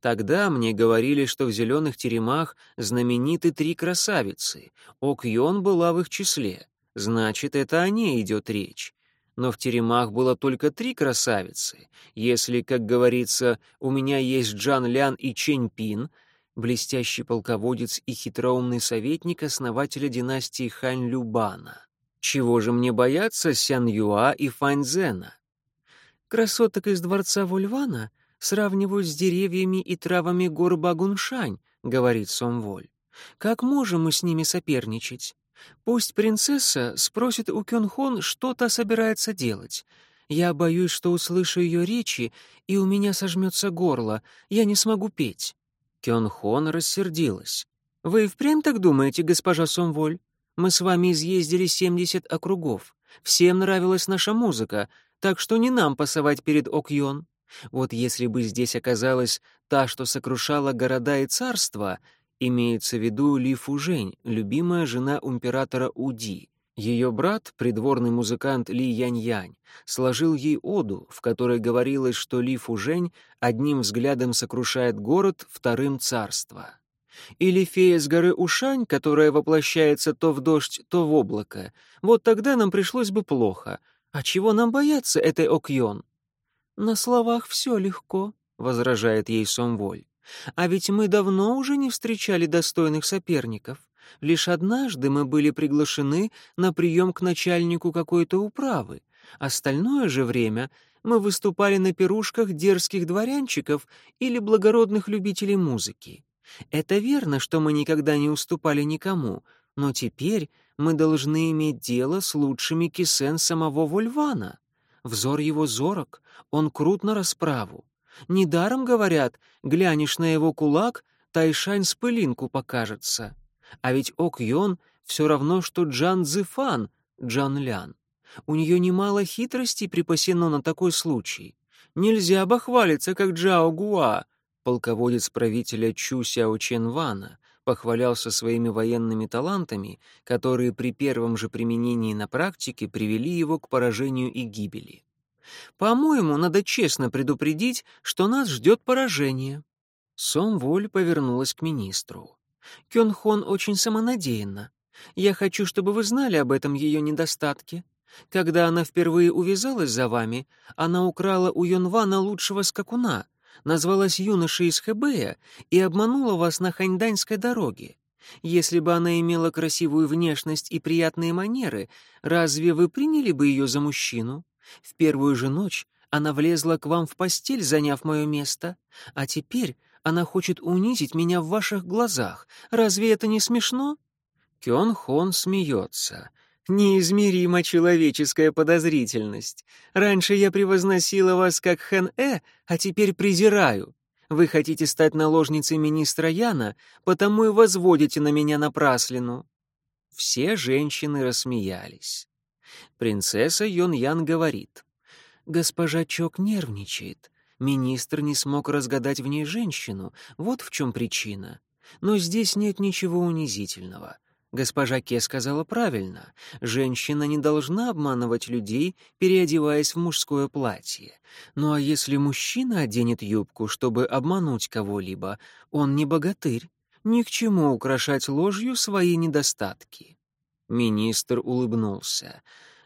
Тогда мне говорили, что в зеленых теремах знамениты три красавицы. Окьон была в их числе. Значит, это о ней идет речь но в теремах было только три красавицы. Если, как говорится, у меня есть Джан Лян и Чэнь Пин, блестящий полководец и хитроумный советник основателя династии Хань Любана. Чего же мне бояться Сян Юа и Фань Зена? Красоток из дворца Вольвана сравнивают с деревьями и травами гор Багуншань, говорит Сомволь. Как можем мы с ними соперничать? Пусть принцесса спросит у Кёнхон, что та собирается делать. Я боюсь, что услышу ее речи, и у меня сожмется горло. Я не смогу петь». Кён Хон рассердилась. «Вы впрямь так думаете, госпожа Сомволь? Мы с вами изъездили 70 округов. Всем нравилась наша музыка, так что не нам пасовать перед Окьон. Вот если бы здесь оказалась та, что сокрушала города и царства, имеется в виду Ли Фужень, любимая жена императора Уди. Ее брат, придворный музыкант Ли Янь-Янь, сложил ей оду, в которой говорилось, что Ли Фужень одним взглядом сокрушает город, вторым — царство. Или фея с горы Ушань, которая воплощается то в дождь, то в облако. Вот тогда нам пришлось бы плохо. А чего нам бояться этой Окьон? «На словах все легко», — возражает ей Сомволь. «А ведь мы давно уже не встречали достойных соперников. Лишь однажды мы были приглашены на прием к начальнику какой-то управы. Остальное же время мы выступали на пирушках дерзких дворянчиков или благородных любителей музыки. Это верно, что мы никогда не уступали никому, но теперь мы должны иметь дело с лучшими кисен самого Вольвана. Взор его зорок, он крут на расправу. Недаром говорят, глянешь на его кулак, Тайшань с пылинку покажется. А ведь Ок Йон все равно, что Джан Цзифан, Джан Лян. У нее немало хитростей припасено на такой случай. Нельзя бахвалиться, как Джао Гуа, полководец правителя Чу Сяо Чен Вана, похвалялся своими военными талантами, которые при первом же применении на практике привели его к поражению и гибели. По-моему, надо честно предупредить, что нас ждет поражение. Сом Воль повернулась к министру. Кён очень самонадеянна. Я хочу, чтобы вы знали об этом ее недостатке. Когда она впервые увязалась за вами, она украла у Йонвана лучшего скакуна — назвалась юношей из Хэбэя и обманула вас на ханьданьской дороге. Если бы она имела красивую внешность и приятные манеры, разве вы приняли бы ее за мужчину? В первую же ночь она влезла к вам в постель, заняв мое место, а теперь она хочет унизить меня в ваших глазах. Разве это не смешно?» Кён Хон смеется. Неизмеримо человеческая подозрительность. Раньше я превозносила вас как Хэн-Э, а теперь презираю. Вы хотите стать наложницей министра Яна, потому и возводите на меня напраслину». Все женщины рассмеялись. Принцесса Йон Ян говорит. «Госпожа Чок нервничает. Министр не смог разгадать в ней женщину. Вот в чем причина. Но здесь нет ничего унизительного. Госпожа Ке сказала правильно. Женщина не должна обманывать людей, переодеваясь в мужское платье. Ну а если мужчина оденет юбку, чтобы обмануть кого-либо, он не богатырь. Ни к чему украшать ложью свои недостатки. Министр улыбнулся.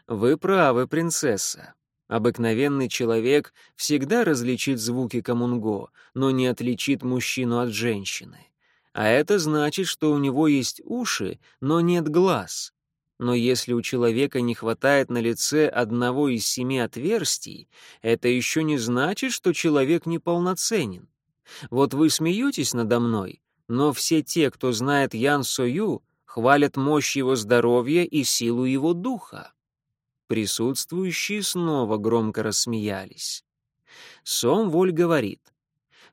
«Вы правы, принцесса. Обыкновенный человек всегда различит звуки комунго, но не отличит мужчину от женщины. А это значит, что у него есть уши, но нет глаз. Но если у человека не хватает на лице одного из семи отверстий, это еще не значит, что человек неполноценен. Вот вы смеетесь надо мной, но все те, кто знает Ян Сою, хвалят мощь его здоровья и силу его духа. Присутствующие снова громко рассмеялись. Сом Воль говорит,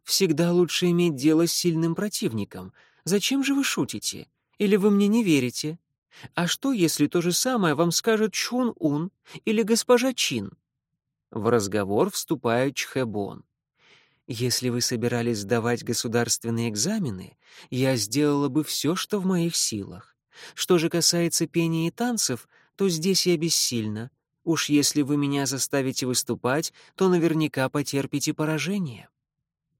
Всегда лучше иметь дело с сильным противником. Зачем же вы шутите? Или вы мне не верите? А что, если то же самое вам скажет Чун-Ун или госпожа Чин?» В разговор вступает Чхэбон. «Если вы собирались сдавать государственные экзамены, я сделала бы все, что в моих силах. Что же касается пения и танцев, то здесь я бессильна. Уж если вы меня заставите выступать, то наверняка потерпите поражение».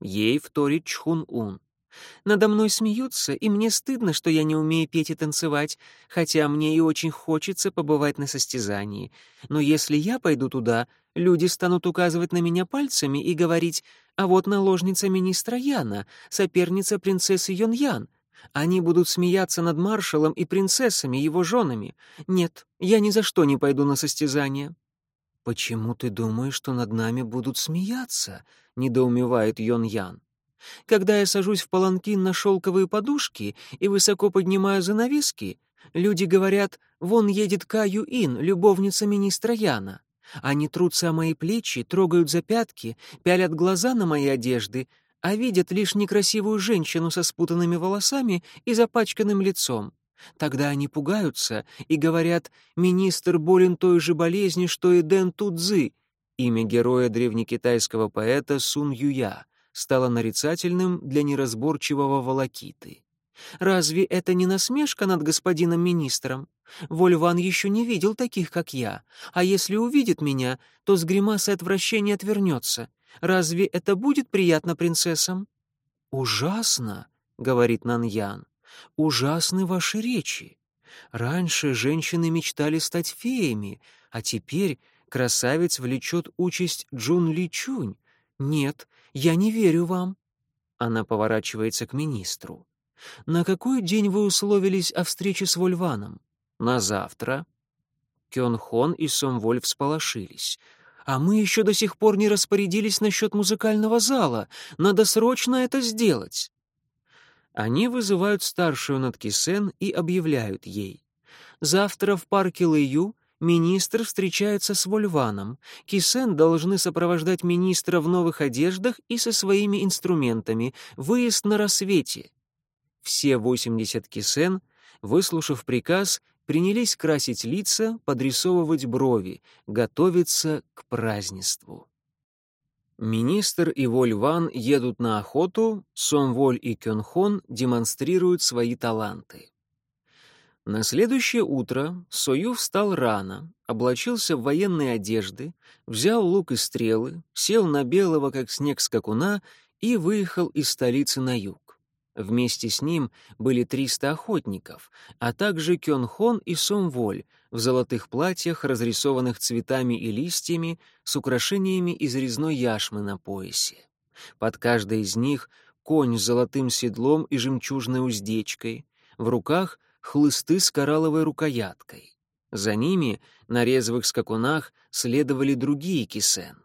Ей вторит Чхун-Ун. Надо мной смеются, и мне стыдно, что я не умею петь и танцевать, хотя мне и очень хочется побывать на состязании. Но если я пойду туда, люди станут указывать на меня пальцами и говорить, а вот наложница министра Яна, соперница принцессы Йон-Ян. Они будут смеяться над маршалом и принцессами, его женами. Нет, я ни за что не пойду на состязание. «Почему ты думаешь, что над нами будут смеяться?» — недоумевает Йон Ян. «Когда я сажусь в паланкин на шелковые подушки и высоко поднимаю занавески, люди говорят, вон едет Каю Ин, любовница министра Яна. Они трутся о мои плечи, трогают за пятки, пялят глаза на мои одежды, а видят лишь некрасивую женщину со спутанными волосами и запачканным лицом. Тогда они пугаются и говорят «Министр болен той же болезнью, что и Дэн Тудзы», имя героя древнекитайского поэта Сун Юя, стало нарицательным для неразборчивого волокиты. Разве это не насмешка над господином министром? Вольван еще не видел таких, как я, а если увидит меня, то с гримасой отвращения отвернется. Разве это будет приятно принцессам?» «Ужасно», — говорит Наньян, — «ужасны ваши речи. Раньше женщины мечтали стать феями, а теперь красавец влечет участь Джун Ли Чунь. Нет, я не верю вам». Она поворачивается к министру. «На какой день вы условились о встрече с Вольваном?» «На завтра». Кён Хон и Сом Вольф сполошились. «А мы еще до сих пор не распорядились насчет музыкального зала. Надо срочно это сделать». Они вызывают старшую над Кисен и объявляют ей. «Завтра в парке Лэю министр встречается с Вольваном. Кисен должны сопровождать министра в новых одеждах и со своими инструментами. Выезд на рассвете». Все 80 кисен, выслушав приказ, принялись красить лица, подрисовывать брови, готовиться к празднеству. Министр и Воль-Ван едут на охоту, Сом-Воль и Кён-Хон демонстрируют свои таланты. На следующее утро Сою встал рано, облачился в военные одежды, взял лук и стрелы, сел на белого, как снег, скакуна и выехал из столицы на юг. Вместе с ним были 300 охотников, а также Кёнхон и Сомволь в золотых платьях, разрисованных цветами и листьями, с украшениями из резной яшмы на поясе. Под каждой из них конь с золотым седлом и жемчужной уздечкой, в руках хлысты с коралловой рукояткой. За ними на резвых скакунах следовали другие кисен.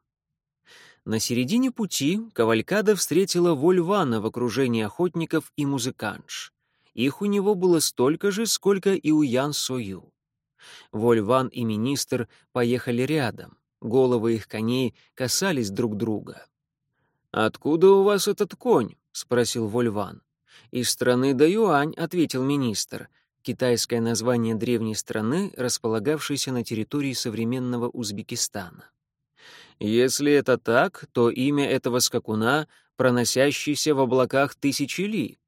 На середине пути Кавалькада встретила Вольвана в окружении охотников и музыкантш. Их у него было столько же, сколько и у Ян Сою. Вольван и министр поехали рядом. Головы их коней касались друг друга. «Откуда у вас этот конь?» — спросил Вольван. «Из страны Даюань», — ответил министр, китайское название древней страны, располагавшейся на территории современного Узбекистана. Если это так, то имя этого скакуна — проносящийся в облаках тысячи ли.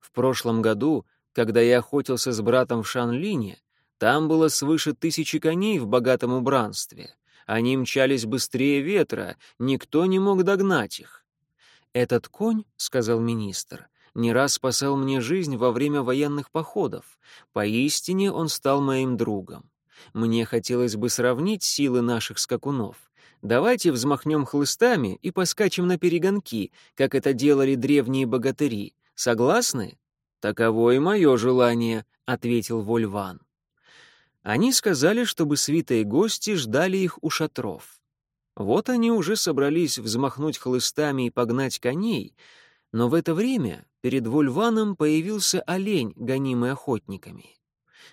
В прошлом году, когда я охотился с братом в Шанлине, там было свыше тысячи коней в богатом убранстве. Они мчались быстрее ветра, никто не мог догнать их. «Этот конь, — сказал министр, — не раз спасал мне жизнь во время военных походов. Поистине он стал моим другом. Мне хотелось бы сравнить силы наших скакунов. Давайте взмахнем хлыстами и поскачем на перегонки, как это делали древние богатыри. Согласны? Таково и мое желание, ответил Вольван. Они сказали, чтобы свитые гости ждали их у шатров. Вот они уже собрались взмахнуть хлыстами и погнать коней, но в это время перед Вольваном появился олень, гонимый охотниками.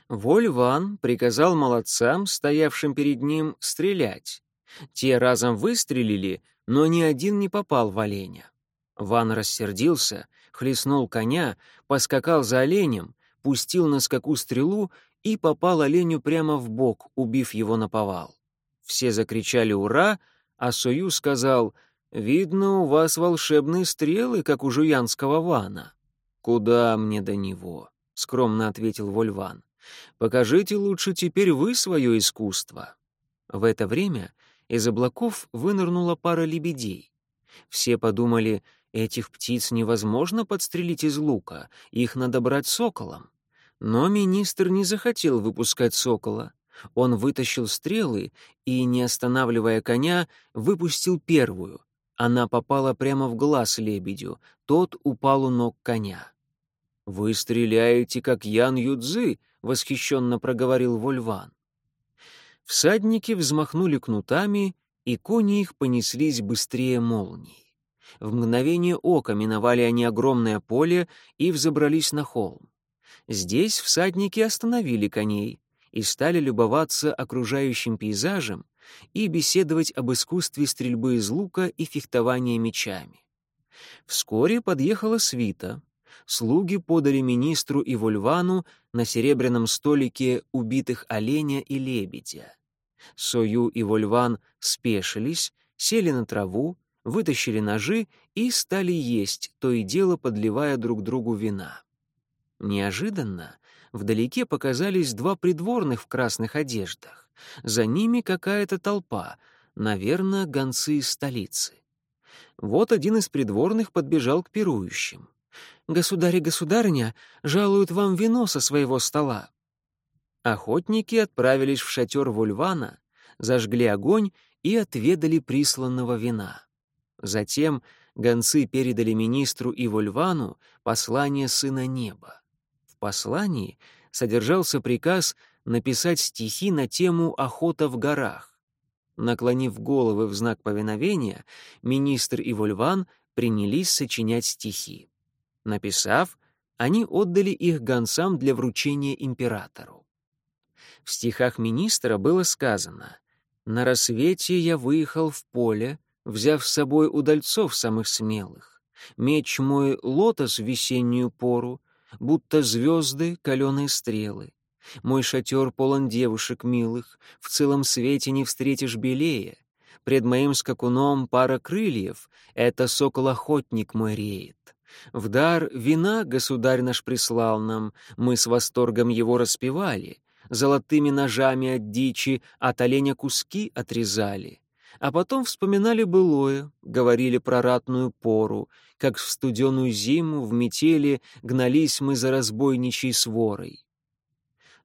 Вольван приказал молодцам, стоявшим перед ним, стрелять. Те разом выстрелили, но ни один не попал в оленя. Ван рассердился, хлестнул коня, поскакал за оленем, пустил на скаку стрелу и попал оленю прямо в бок, убив его на повал. Все закричали «Ура!», а Сою сказал «Видно, у вас волшебные стрелы, как у жуянского Вана». «Куда мне до него?» — скромно ответил Вольван. «Покажите лучше теперь вы свое искусство». В это время из облаков вынырнула пара лебедей. Все подумали, этих птиц невозможно подстрелить из лука, их надо брать соколом. Но министр не захотел выпускать сокола. Он вытащил стрелы и, не останавливая коня, выпустил первую. Она попала прямо в глаз лебедю, тот упал у ног коня. «Вы стреляете, как Ян Юдзы», — восхищенно проговорил Вольван. Всадники взмахнули кнутами, и кони их понеслись быстрее молний. В мгновение ока миновали они огромное поле и взобрались на холм. Здесь всадники остановили коней и стали любоваться окружающим пейзажем, и беседовать об искусстве стрельбы из лука и фехтования мечами. Вскоре подъехала свита. Слуги подали министру и Вольвану на серебряном столике убитых оленя и лебедя. Сою и Вольван спешились, сели на траву, вытащили ножи и стали есть, то и дело подливая друг другу вина. Неожиданно вдалеке показались два придворных в красных одеждах. За ними какая-то толпа, наверное, гонцы из столицы. Вот один из придворных подбежал к пирующим. «Государь и государыня жалуют вам вино со своего стола». Охотники отправились в шатер Вульвана, зажгли огонь и отведали присланного вина. Затем гонцы передали министру и Вульвану послание Сына Неба. Послании содержался приказ написать стихи на тему «Охота в горах». Наклонив головы в знак повиновения, министр и Вульван принялись сочинять стихи. Написав, они отдали их гонцам для вручения императору. В стихах министра было сказано «На рассвете я выехал в поле, взяв с собой удальцов самых смелых. Меч мой — лотос в весеннюю пору, будто звезды — каленые стрелы. Мой шатер полон девушек милых, в целом свете не встретишь белее. Пред моим скакуном пара крыльев — это сокол-охотник мой реет. В дар вина государь наш прислал нам, мы с восторгом его распевали, золотыми ножами от дичи от оленя куски отрезали а потом вспоминали былое, говорили про ратную пору, как в студеную зиму в метели гнались мы за разбойничьей сворой.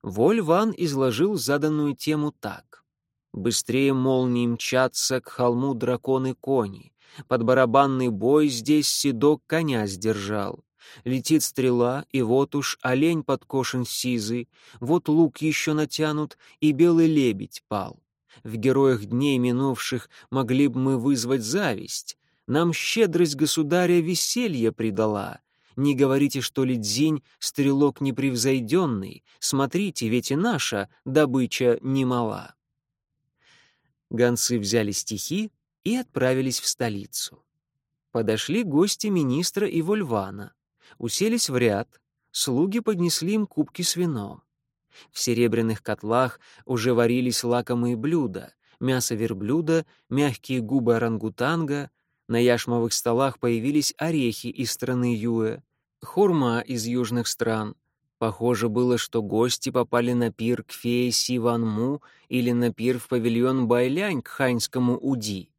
Вольван изложил заданную тему так. Быстрее молнии мчатся к холму драконы-кони. Под барабанный бой здесь седок коня сдержал. Летит стрела, и вот уж олень подкошен сизый, вот лук еще натянут, и белый лебедь пал. В героях дней минувших могли бы мы вызвать зависть. Нам щедрость государя веселье придала. Не говорите, что ли дзинь — стрелок непревзойденный. Смотрите, ведь и наша добыча немала. Гонцы взяли стихи и отправились в столицу. Подошли гости министра и Вольвана. Уселись в ряд, слуги поднесли им кубки с вином. В серебряных котлах уже варились лакомые блюда, мясо верблюда, мягкие губы орангутанга, на яшмовых столах появились орехи из страны Юэ, хурма из южных стран. Похоже было, что гости попали на пир к фее Сиванму или на пир в павильон Байлянь к ханьскому Уди.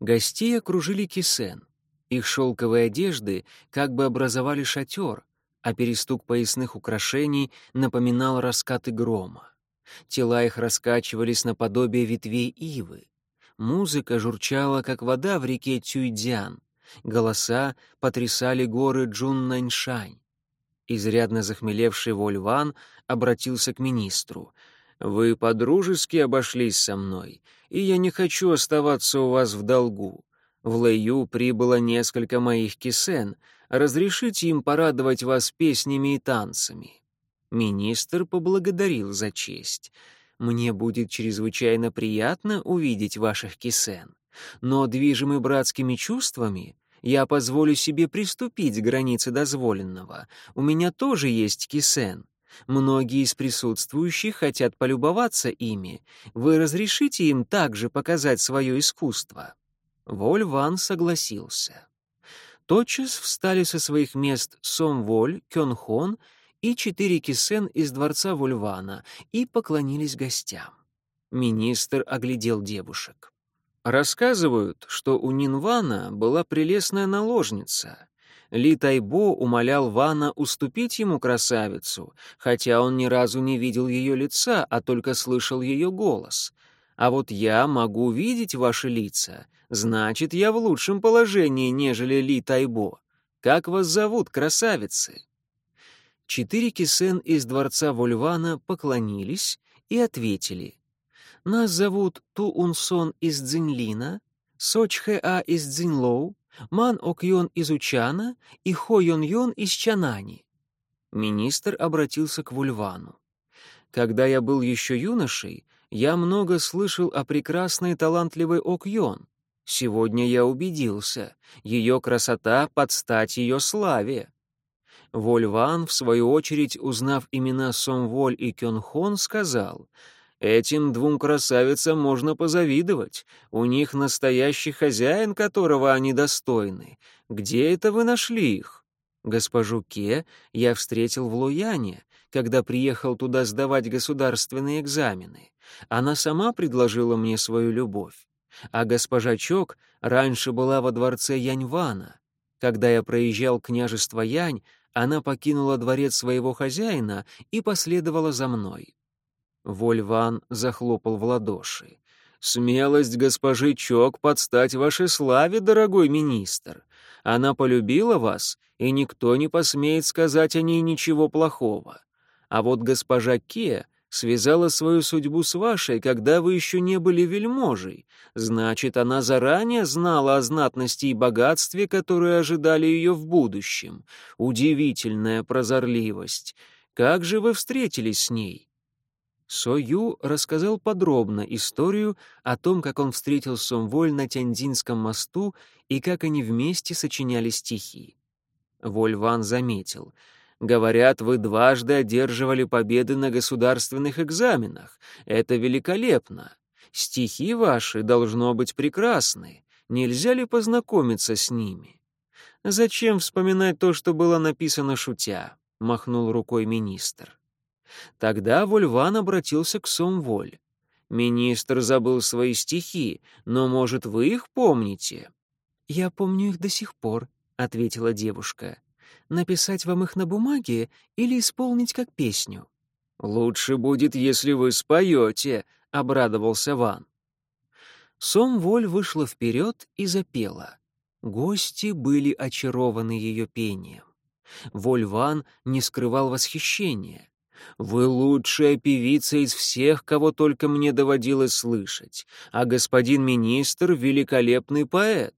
Гостей окружили кисен. Их шелковые одежды как бы образовали шатер, а перестук поясных украшений напоминал раскаты грома. Тела их раскачивались наподобие ветвей ивы. Музыка журчала, как вода в реке Тюйдзян. Голоса потрясали горы Джуннаньшань. Изрядно захмелевший Вольван обратился к министру. «Вы подружески обошлись со мной, и я не хочу оставаться у вас в долгу. В Лэю прибыло несколько моих кисен — разрешите им порадовать вас песнями и танцами». Министр поблагодарил за честь. «Мне будет чрезвычайно приятно увидеть ваших кисен, но, движимый братскими чувствами, я позволю себе приступить к границе дозволенного. У меня тоже есть кисен. Многие из присутствующих хотят полюбоваться ими. Вы разрешите им также показать свое искусство?» Вольван согласился тотчас встали со своих мест Сомволь, Кёнхон и четыре кисен из дворца Вульвана и поклонились гостям. Министр оглядел девушек. Рассказывают, что у Нинвана была прелестная наложница. Ли Тайбо умолял Вана уступить ему красавицу, хотя он ни разу не видел ее лица, а только слышал ее голос. А вот я могу видеть ваши лица, значит, я в лучшем положении, нежели Ли Тайбо. Как вас зовут, красавицы?» Четыре кисен из дворца Вольвана поклонились и ответили. «Нас зовут Ту Унсон из Цзиньлина, Соч Хэ из Цзиньлоу, Ман Окьон из Учана и Хо Йон Йон из Чанани». Министр обратился к Вульвану. «Когда я был еще юношей, я много слышал о прекрасной талантливой Окьон. Сегодня я убедился, ее красота под стать ее славе. Вольван, в свою очередь, узнав имена Сомволь и Кёнхон, сказал, «Этим двум красавицам можно позавидовать. У них настоящий хозяин, которого они достойны. Где это вы нашли их?» Госпожу Ке я встретил в Луяне, когда приехал туда сдавать государственные экзамены. Она сама предложила мне свою любовь. А госпожа Чок раньше была во дворце Яньвана. Когда я проезжал княжество Янь, она покинула дворец своего хозяина и последовала за мной. Вольван захлопал в ладоши. «Смелость госпожи Чок подстать вашей славе, дорогой министр. Она полюбила вас, и никто не посмеет сказать о ней ничего плохого. А вот госпожа Ке связала свою судьбу с вашей, когда вы еще не были вельможей. Значит, она заранее знала о знатности и богатстве, которые ожидали ее в будущем. Удивительная прозорливость. Как же вы встретились с ней?» Сою рассказал подробно историю о том, как он встретил Сомволь на Тяньдинском мосту и как они вместе сочиняли стихи. Вольван заметил — Говорят, вы дважды одерживали победы на государственных экзаменах. Это великолепно. Стихи ваши должно быть прекрасны. Нельзя ли познакомиться с ними? Зачем вспоминать то, что было написано шутя? махнул рукой министр. Тогда Вольван обратился к Сомволь. Министр забыл свои стихи, но, может, вы их помните? Я помню их до сих пор, ответила девушка написать вам их на бумаге или исполнить как песню?» «Лучше будет, если вы споете», — обрадовался Ван. Сом-Воль вышла вперед и запела. Гости были очарованы ее пением. Воль-Ван не скрывал восхищения. «Вы лучшая певица из всех, кого только мне доводилось слышать, а господин министр — великолепный поэт.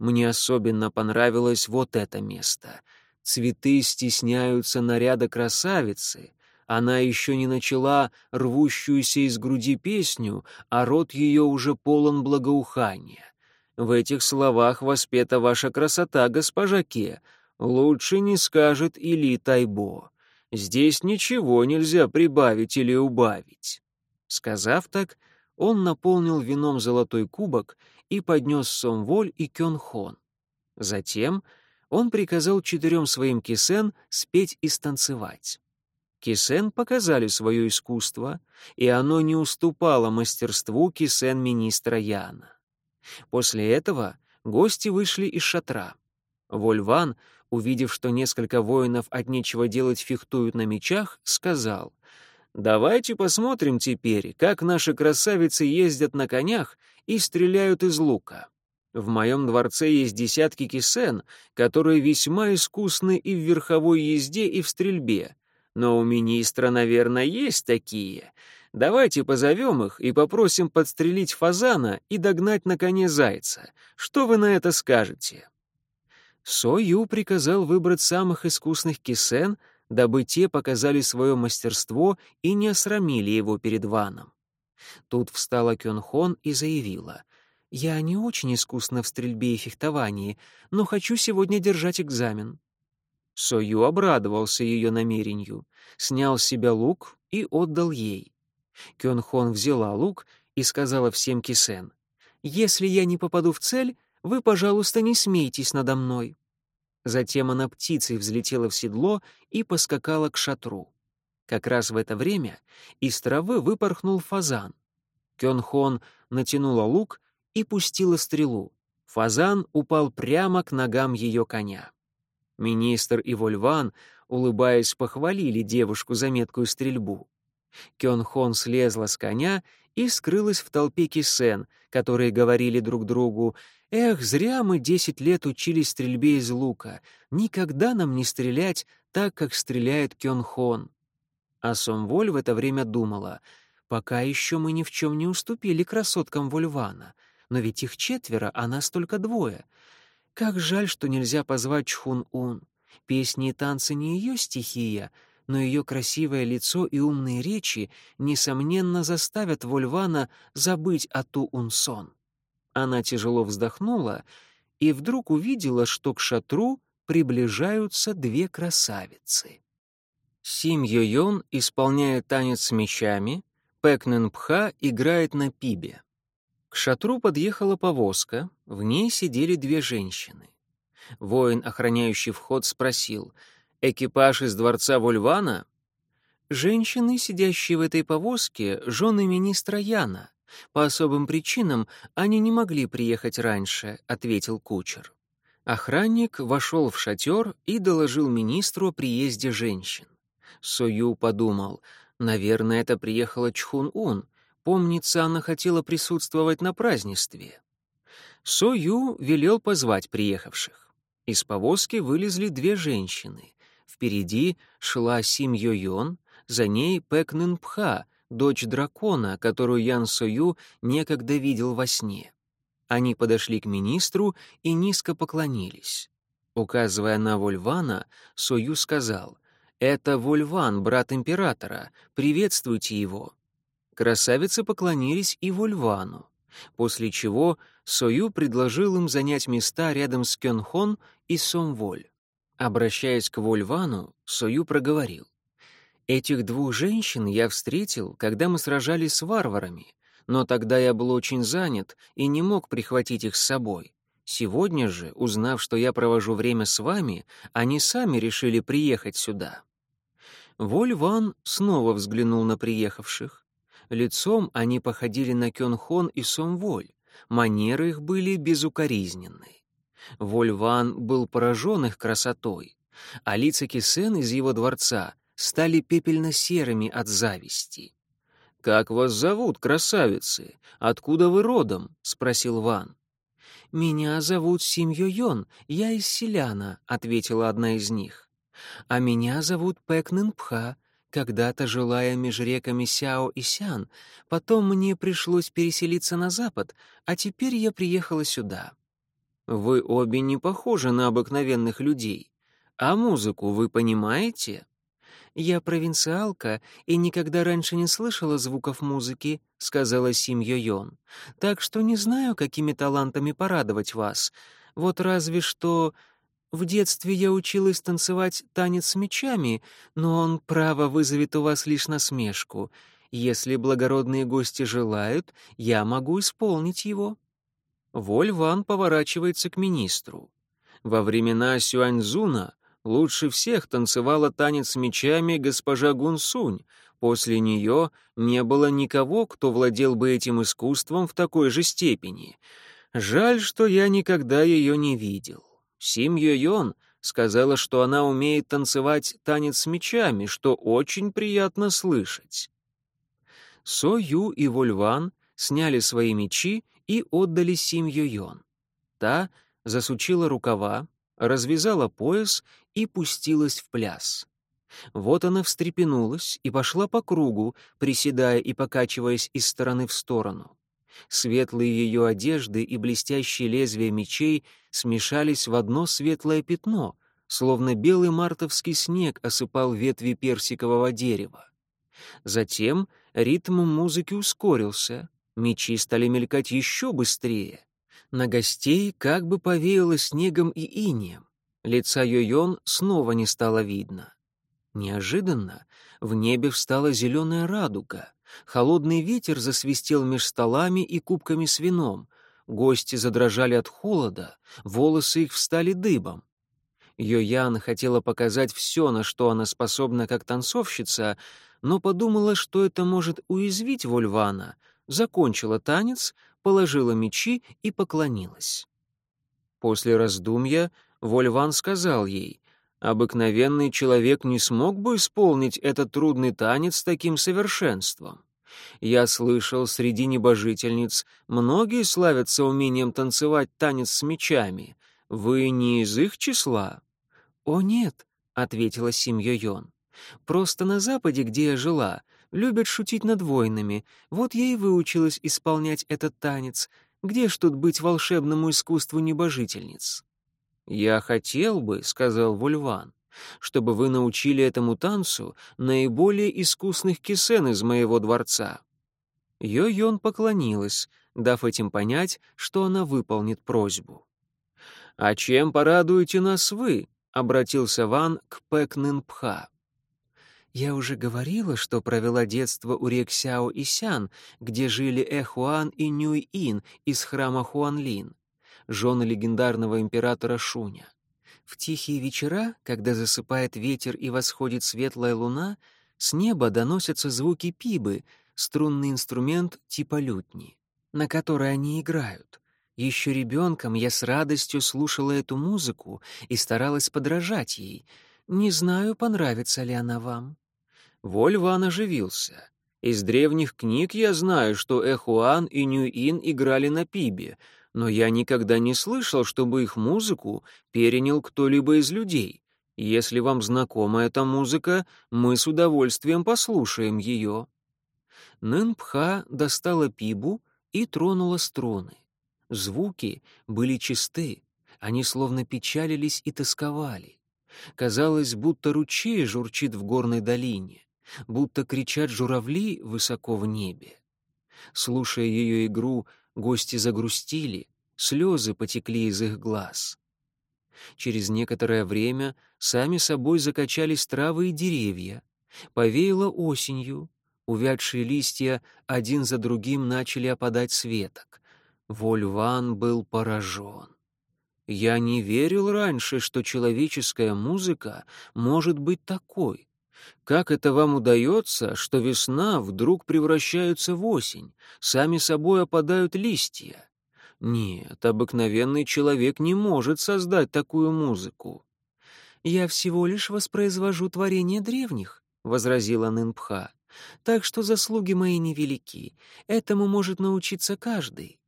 Мне особенно понравилось вот это место. Цветы стесняются наряда красавицы. Она еще не начала рвущуюся из груди песню, а рот ее уже полон благоухания. В этих словах воспета ваша красота, госпожа Ке. Лучше не скажет Или Тайбо. Здесь ничего нельзя прибавить или убавить. Сказав так, он наполнил вином золотой кубок и поднес Сомволь и Кёнхон. Затем он приказал четырем своим кисен спеть и станцевать. Кисен показали свое искусство, и оно не уступало мастерству кисен министра Яна. После этого гости вышли из шатра. Вольван, увидев, что несколько воинов от нечего делать фехтуют на мечах, сказал, «Давайте посмотрим теперь, как наши красавицы ездят на конях и стреляют из лука». В моем дворце есть десятки кисен, которые весьма искусны и в верховой езде, и в стрельбе. Но у министра, наверное, есть такие. Давайте позовем их и попросим подстрелить фазана и догнать на коне зайца. Что вы на это скажете?» Сою приказал выбрать самых искусных кисен, дабы те показали свое мастерство и не осрамили его перед Ваном. Тут встала Кёнхон и заявила — я не очень искусна в стрельбе и фехтовании, но хочу сегодня держать экзамен». Сою обрадовался ее намерению, снял с себя лук и отдал ей. Кёнхон взяла лук и сказала всем кисен, «Если я не попаду в цель, вы, пожалуйста, не смейтесь надо мной». Затем она птицей взлетела в седло и поскакала к шатру. Как раз в это время из травы выпорхнул фазан. Кёнхон натянула лук и пустила стрелу. Фазан упал прямо к ногам ее коня. Министр и Вольван, улыбаясь, похвалили девушку за меткую стрельбу. Кён слезла с коня и скрылась в толпе кисен, которые говорили друг другу «Эх, зря мы десять лет учились стрельбе из лука. Никогда нам не стрелять так, как стреляет Кён А Сомволь в это время думала «Пока еще мы ни в чем не уступили красоткам Вольвана но ведь их четверо, а нас только двое. Как жаль, что нельзя позвать Чхун-Ун. Песни и танцы не ее стихия, но ее красивое лицо и умные речи, несомненно, заставят Вольвана забыть о Ту Унсон. Она тяжело вздохнула и вдруг увидела, что к шатру приближаются две красавицы. Сим Йойон исполняет танец с мечами, Пэкнен Пха играет на пибе. К шатру подъехала повозка, в ней сидели две женщины. Воин, охраняющий вход, спросил, «Экипаж из дворца Вольвана?» Женщины, сидящие в этой повозке, жены министра Яна. По особым причинам они не могли приехать раньше, ответил кучер. Охранник вошел в шатер и доложил министру о приезде женщин. Сою подумал, наверное, это приехала Чхун-Ун. Помнится, она хотела присутствовать на празднестве. Сою велел позвать приехавших. Из повозки вылезли две женщины. Впереди шла Сим Йойон, за ней Пэк Нын Пха, дочь дракона, которую Ян Сою некогда видел во сне. Они подошли к министру и низко поклонились. Указывая на Вольвана, Сою сказал, «Это Вольван, брат императора, приветствуйте его». Красавицы поклонились и Вольвану, после чего Сою предложил им занять места рядом с Кёнхон и Сомволь. Обращаясь к Вольвану, Сою проговорил. «Этих двух женщин я встретил, когда мы сражались с варварами, но тогда я был очень занят и не мог прихватить их с собой. Сегодня же, узнав, что я провожу время с вами, они сами решили приехать сюда». Вольван снова взглянул на приехавших. Лицом они походили на Кёнхон и Сомволь, манеры их были безукоризненны. Вольван был поражен их красотой, а лица Кисен из его дворца стали пепельно-серыми от зависти. «Как вас зовут, красавицы? Откуда вы родом?» — спросил Ван. «Меня зовут Сим Йон, я из Селяна», — ответила одна из них. «А меня зовут Пэк Нынпха. Когда-то жила я меж реками Сяо и Сян, потом мне пришлось переселиться на запад, а теперь я приехала сюда. Вы обе не похожи на обыкновенных людей. А музыку вы понимаете? Я провинциалка и никогда раньше не слышала звуков музыки, сказала Сим Йон. Так что не знаю, какими талантами порадовать вас. Вот разве что в детстве я училась танцевать танец с мечами, но он, право, вызовет у вас лишь насмешку. Если благородные гости желают, я могу исполнить его». Вольван поворачивается к министру. Во времена Сюаньзуна лучше всех танцевала танец с мечами госпожа Гунсунь. После нее не было никого, кто владел бы этим искусством в такой же степени. Жаль, что я никогда ее не видел. Сим Йон сказала, что она умеет танцевать танец с мечами, что очень приятно слышать. Со Ю и Вольван сняли свои мечи и отдали Сим Йон. Та засучила рукава, развязала пояс и пустилась в пляс. Вот она встрепенулась и пошла по кругу, приседая и покачиваясь из стороны в сторону. Светлые ее одежды и блестящие лезвия мечей смешались в одно светлое пятно, словно белый мартовский снег осыпал ветви персикового дерева. Затем ритм музыки ускорился, Мечи стали мелькать еще быстрее. На гостей как бы повеяло снегом и инием. Лица Йойон снова не стало видно. Неожиданно в небе встала зеленая радуга. Холодный ветер засвистел меж столами и кубками с вином. Гости задрожали от холода, волосы их встали дыбом. Йоян хотела показать все, на что она способна как танцовщица, но подумала, что это может уязвить Вольвана — закончила танец, положила мечи и поклонилась. После раздумья Вольван сказал ей, «Обыкновенный человек не смог бы исполнить этот трудный танец с таким совершенством. Я слышал, среди небожительниц многие славятся умением танцевать танец с мечами. Вы не из их числа?» «О, нет», — ответила Сим Йон. «Просто на Западе, где я жила, любят шутить над войнами. Вот я и выучилась исполнять этот танец. Где ж тут быть волшебному искусству небожительниц?» «Я хотел бы», — сказал Вульван, чтобы вы научили этому танцу наиболее искусных кисен из моего дворца». Йо-Йон поклонилась, дав этим понять, что она выполнит просьбу. «А чем порадуете нас вы?» — обратился Ван к Пэк Нын-Пха. «Я уже говорила, что провела детство у рек Сяо и Сян, где жили Эхуан и Нюй-Ин из храма Хуанлин, жены легендарного императора Шуня. В тихие вечера, когда засыпает ветер и восходит светлая луна, с неба доносятся звуки пибы, струнный инструмент типа лютни, на которой они играют. Еще ребенком я с радостью слушала эту музыку и старалась подражать ей. Не знаю, понравится ли она вам. Вольван оживился. Из древних книг я знаю, что Эхуан и Нюин играли на пибе — но я никогда не слышал, чтобы их музыку перенял кто-либо из людей. Если вам знакома эта музыка, мы с удовольствием послушаем ее». Нынпха достала пибу и тронула струны. Звуки были чисты, они словно печалились и тосковали. Казалось, будто ручей журчит в горной долине, будто кричат журавли высоко в небе. Слушая ее игру, Гости загрустили, слезы потекли из их глаз. Через некоторое время сами собой закачались травы и деревья. Повеяло осенью. Увядшие листья один за другим начали опадать с веток. Вольван был поражен. Я не верил раньше, что человеческая музыка может быть такой. Как это вам удается, что весна вдруг превращается в осень, сами собой опадают листья? Нет, обыкновенный человек не может создать такую музыку. «Я всего лишь воспроизвожу творение древних», — возразила Нынпха. «Так что заслуги мои невелики. Этому может научиться каждый».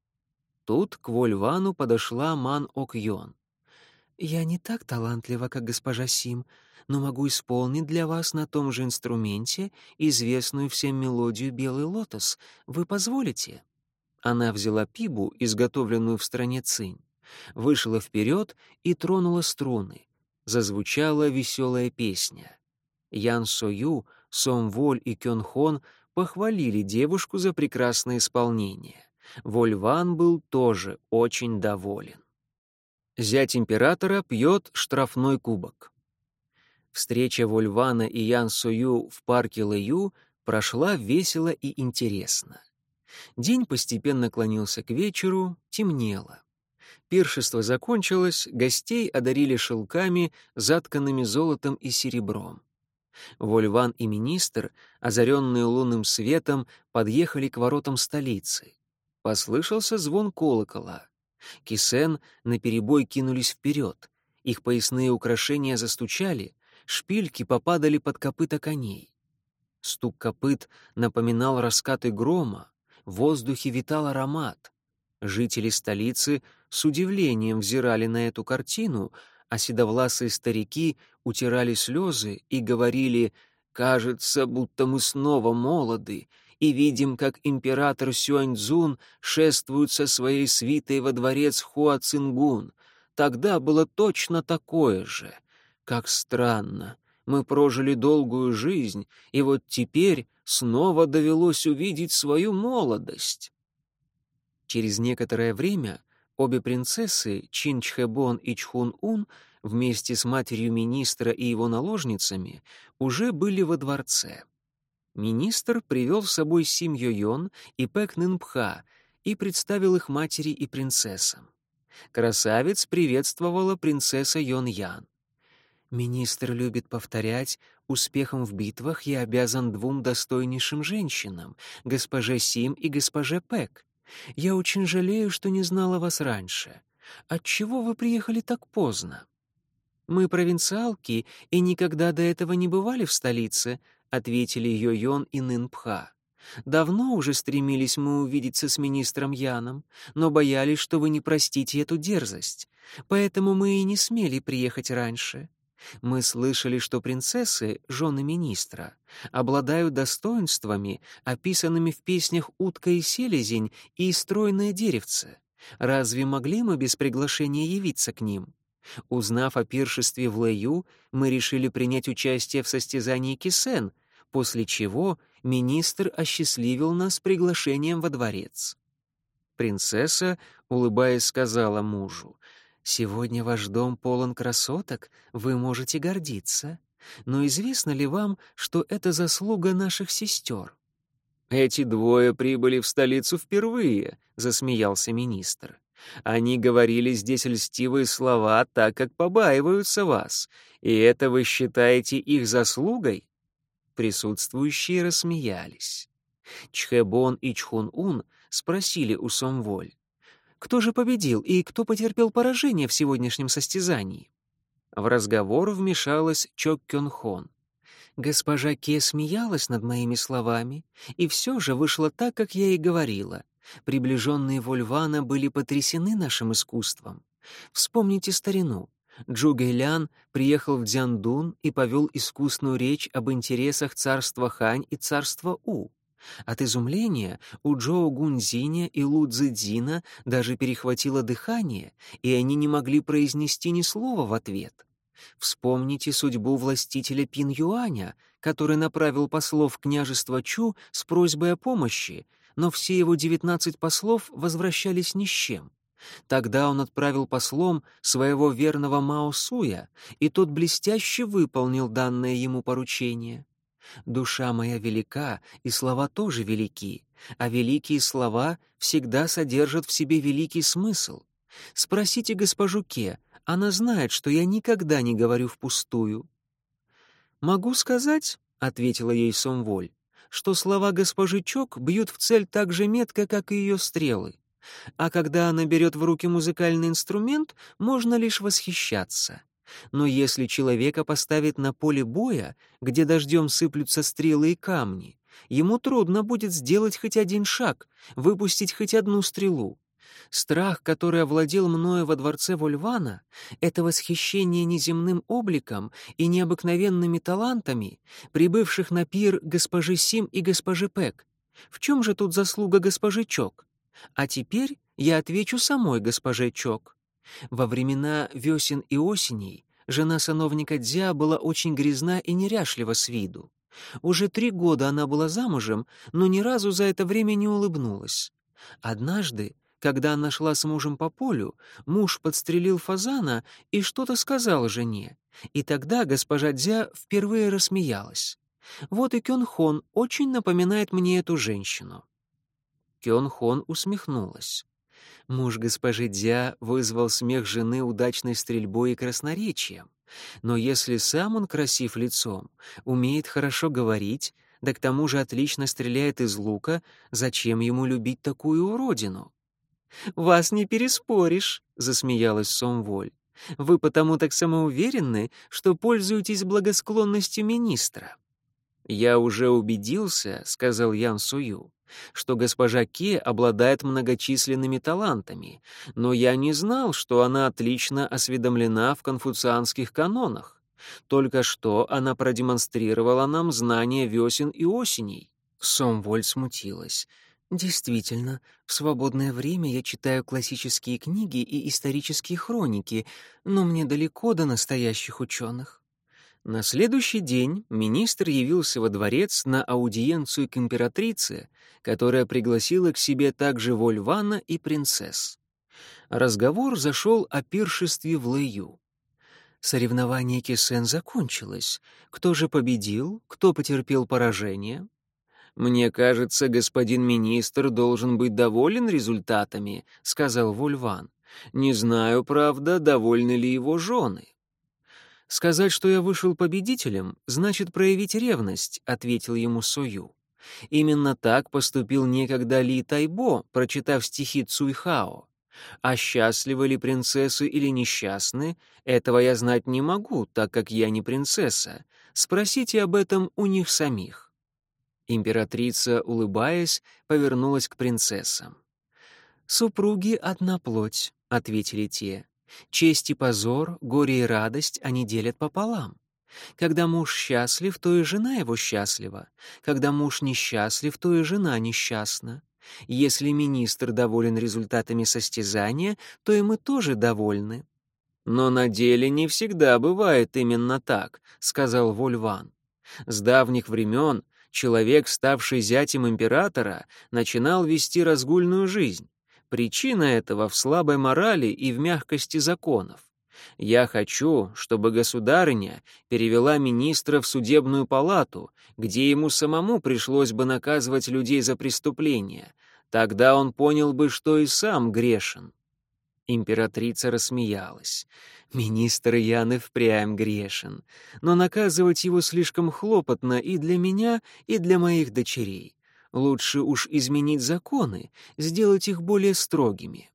Тут к Вольвану подошла Ман Ок-Йон. «Я не так талантлива, как госпожа Сим, но могу исполнить для вас на том же инструменте известную всем мелодию «Белый лотос». Вы позволите?» Она взяла пибу, изготовленную в стране цинь, вышла вперед и тронула струны. Зазвучала веселая песня. Ян Сою, Сом Воль и Кён Хон похвалили девушку за прекрасное исполнение. Вольван был тоже очень доволен. Зять императора пьет штрафной кубок. Встреча Вольвана и Ян Сую в парке Лэю прошла весело и интересно. День постепенно клонился к вечеру, темнело. Пиршество закончилось, гостей одарили шелками, затканными золотом и серебром. Вольван и министр, озаренные лунным светом, подъехали к воротам столицы. Послышался звон колокола. Кисен наперебой кинулись вперед. Их поясные украшения застучали, шпильки попадали под копыта коней. Стук копыт напоминал раскаты грома, в воздухе витал аромат. Жители столицы с удивлением взирали на эту картину, а седовласые старики утирали слезы и говорили «Кажется, будто мы снова молоды, и видим, как император Сюаньцзун шествует со своей свитой во дворец Хуа-Цингун. Тогда было точно такое же. Как странно. Мы прожили долгую жизнь, и вот теперь снова довелось увидеть свою молодость. Через некоторое время обе принцессы, Чин Чхэбон и Чхун Ун, вместе с матерью министра и его наложницами, уже были во дворце. Министр привел с собой Сим Йо Йон и Пэк Нын Пха и представил их матери и принцессам. Красавец приветствовала принцесса Йон Ян. Министр любит повторять, успехом в битвах я обязан двум достойнейшим женщинам, госпоже Сим и госпоже Пэк. Я очень жалею, что не знала вас раньше. Отчего вы приехали так поздно? Мы провинциалки и никогда до этого не бывали в столице, ответили Йо-Йон и Нын-Пха. Давно уже стремились мы увидеться с министром Яном, но боялись, что вы не простите эту дерзость. Поэтому мы и не смели приехать раньше. Мы слышали, что принцессы, жены министра, обладают достоинствами, описанными в песнях «Утка и селезень» и «Стройное деревце». Разве могли мы без приглашения явиться к ним? Узнав о пиршестве в Лэю, мы решили принять участие в состязании Кисен, после чего министр осчастливил нас приглашением во дворец. Принцесса, улыбаясь, сказала мужу, «Сегодня ваш дом полон красоток, вы можете гордиться. Но известно ли вам, что это заслуга наших сестер?» «Эти двое прибыли в столицу впервые», — засмеялся министр. «Они говорили здесь льстивые слова, так как побаиваются вас, и это вы считаете их заслугой?» Присутствующие рассмеялись. Чхэбон и Чхун-Ун спросили у Сомволь, кто же победил и кто потерпел поражение в сегодняшнем состязании? В разговор вмешалась Чок Кён Хон. Госпожа Ке смеялась над моими словами, и все же вышло так, как я и говорила. Приближенные Вольвана были потрясены нашим искусством. Вспомните старину. Джу Гэйлян приехал в Дзяндун и повел искусную речь об интересах царства Хань и царства У. От изумления у Джоу Гунзиня и Лу Цзэдзина даже перехватило дыхание, и они не могли произнести ни слова в ответ. Вспомните судьбу властителя Пин Юаня, который направил послов княжества Чу с просьбой о помощи, но все его девятнадцать послов возвращались ни с чем. Тогда он отправил послом своего верного Мао Суя, и тот блестяще выполнил данное ему поручение. Душа моя велика, и слова тоже велики, а великие слова всегда содержат в себе великий смысл. Спросите госпожу Ке, она знает, что я никогда не говорю впустую. «Могу сказать», — ответила ей Сомволь, «что слова госпожи Чок бьют в цель так же метко, как и ее стрелы. А когда она берет в руки музыкальный инструмент, можно лишь восхищаться. Но если человека поставить на поле боя, где дождем сыплются стрелы и камни, ему трудно будет сделать хоть один шаг, выпустить хоть одну стрелу. Страх, который овладел мною во дворце Вольвана, это восхищение неземным обликом и необыкновенными талантами, прибывших на пир госпожи Сим и госпожи Пэк. В чем же тут заслуга госпожи Чок? А теперь я отвечу самой госпоже Чок. Во времена весен и осеней жена сановника Дзя была очень грязна и неряшлива с виду. Уже три года она была замужем, но ни разу за это время не улыбнулась. Однажды когда она шла с мужем по полю, муж подстрелил фазана и что-то сказал жене, и тогда госпожа Дзя впервые рассмеялась. Вот и Кёнхон очень напоминает мне эту женщину. Кёнхон усмехнулась. Муж госпожи Дзя вызвал смех жены удачной стрельбой и красноречием. Но если сам он красив лицом, умеет хорошо говорить, да к тому же отлично стреляет из лука, зачем ему любить такую уродину? «Вас не переспоришь», — засмеялась Сомволь. «Вы потому так самоуверенны, что пользуетесь благосклонностью министра». «Я уже убедился», — сказал Ян Сую, «что госпожа Ке обладает многочисленными талантами, но я не знал, что она отлично осведомлена в конфуцианских канонах. Только что она продемонстрировала нам знание весен и осеней». Сомволь смутилась. Действительно, в свободное время я читаю классические книги и исторические хроники, но мне далеко до настоящих ученых. На следующий день министр явился во дворец на аудиенцию к императрице, которая пригласила к себе также Вольвана и принцесс. Разговор зашел о пиршестве в Лэю. Соревнование Кесен закончилось. Кто же победил, кто потерпел поражение? «Мне кажется, господин министр должен быть доволен результатами», — сказал Вульван. «Не знаю, правда, довольны ли его жены». «Сказать, что я вышел победителем, значит проявить ревность», — ответил ему Сою. Именно так поступил некогда Ли Тайбо, прочитав стихи Цуйхао. А счастливы ли принцессы или несчастны, этого я знать не могу, так как я не принцесса. Спросите об этом у них самих. Императрица, улыбаясь, повернулась к принцессам. «Супруги — одна плоть», — ответили те. «Честь и позор, горе и радость они делят пополам. Когда муж счастлив, то и жена его счастлива. Когда муж несчастлив, то и жена несчастна. Если министр доволен результатами состязания, то и мы тоже довольны». «Но на деле не всегда бывает именно так», — сказал Вольван. «С давних времен человек, ставший зятем императора, начинал вести разгульную жизнь. Причина этого в слабой морали и в мягкости законов. Я хочу, чтобы государыня перевела министра в судебную палату, где ему самому пришлось бы наказывать людей за преступления. Тогда он понял бы, что и сам грешен. Императрица рассмеялась. Министр Ян и впрямь грешен, но наказывать его слишком хлопотно и для меня, и для моих дочерей. Лучше уж изменить законы, сделать их более строгими.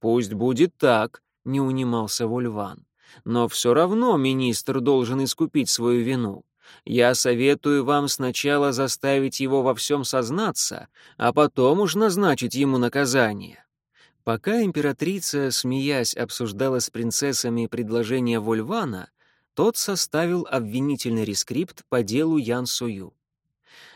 Пусть будет так, — не унимался Вольван. «Но все равно министр должен искупить свою вину. Я советую вам сначала заставить его во всем сознаться, а потом уж назначить ему наказание». Пока императрица, смеясь, обсуждала с принцессами предложение Вольвана, тот составил обвинительный рескрипт по делу Ян Сую.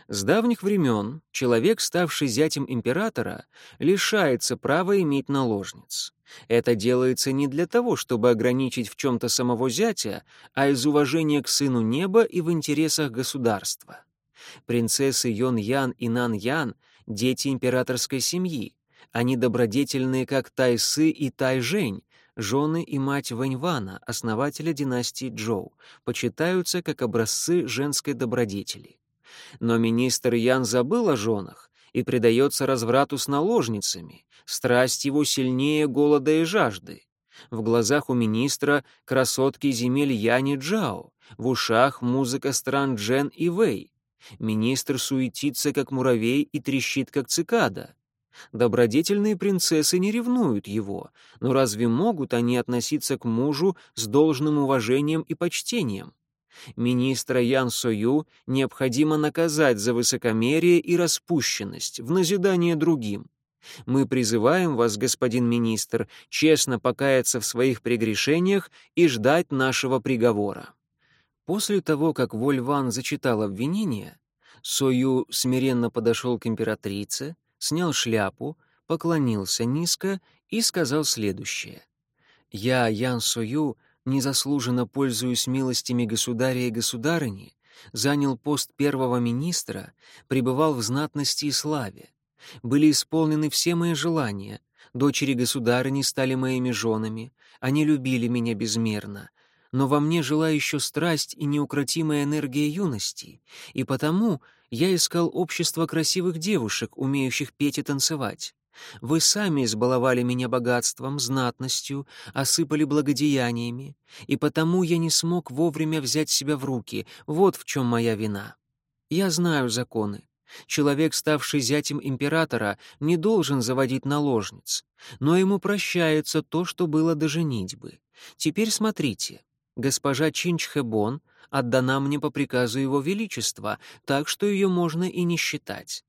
С давних времен человек, ставший зятем императора, лишается права иметь наложниц. Это делается не для того, чтобы ограничить в чем-то самого зятя, а из уважения к сыну неба и в интересах государства. Принцессы Йон-Ян и Нан-Ян — дети императорской семьи. Они добродетельные, как Тай-Сы и Тай-Жень, жены и мать Вэньвана, основателя династии Джоу, почитаются как образцы женской добродетели. Но министр Ян забыл о женах и предается разврату с наложницами. Страсть его сильнее голода и жажды. В глазах у министра красотки земель Яни Джао, в ушах музыка стран Джен и Вэй. Министр суетится, как муравей, и трещит, как цикада. Добродетельные принцессы не ревнуют его, но разве могут они относиться к мужу с должным уважением и почтением? Министра Ян Сою необходимо наказать за высокомерие и распущенность в назидание другим. Мы призываем вас, господин министр, честно покаяться в своих прегрешениях и ждать нашего приговора». После того, как Вольван зачитал обвинение, Сою смиренно подошел к императрице, снял шляпу, поклонился низко и сказал следующее. «Я, Ян Сою, незаслуженно пользуюсь милостями государя и государыни, занял пост первого министра, пребывал в знатности и славе. Были исполнены все мои желания, дочери государыни стали моими женами, они любили меня безмерно, но во мне жила еще страсть и неукротимая энергия юности, и потому я искал общество красивых девушек, умеющих петь и танцевать. Вы сами избаловали меня богатством, знатностью, осыпали благодеяниями, и потому я не смог вовремя взять себя в руки. Вот в чем моя вина. Я знаю законы. Человек, ставший зятем императора, не должен заводить наложниц, но ему прощается то, что было до женитьбы. Теперь смотрите. Госпожа Чинчхэбон отдана мне по приказу Его Величества, так что ее можно и не считать.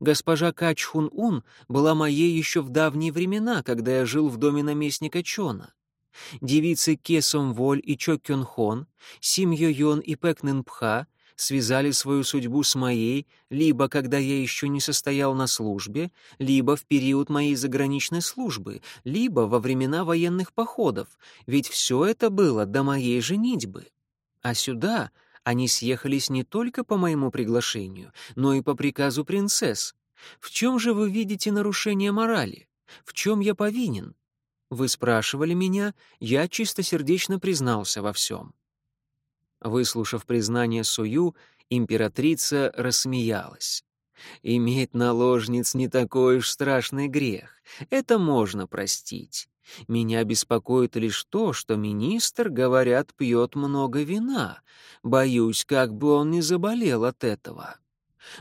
Госпожа Качхун-Ун была моей еще в давние времена, когда я жил в доме наместника Чона. Девицы Ке Сомволь и Чо Кён-хон, Сим Йо-Йон и Пэк Нын-Пха связали свою судьбу с моей, либо когда я еще не состоял на службе, либо в период моей заграничной службы, либо во времена военных походов, ведь все это было до моей женитьбы. А сюда они съехались не только по моему приглашению, но и по приказу принцесс. В чем же вы видите нарушение морали? В чем я повинен? Вы спрашивали меня, я чистосердечно признался во всем. Выслушав признание Сую, императрица рассмеялась. «Иметь наложниц не такой уж страшный грех. Это можно простить. Меня беспокоит лишь то, что министр, говорят, пьет много вина. Боюсь, как бы он не заболел от этого.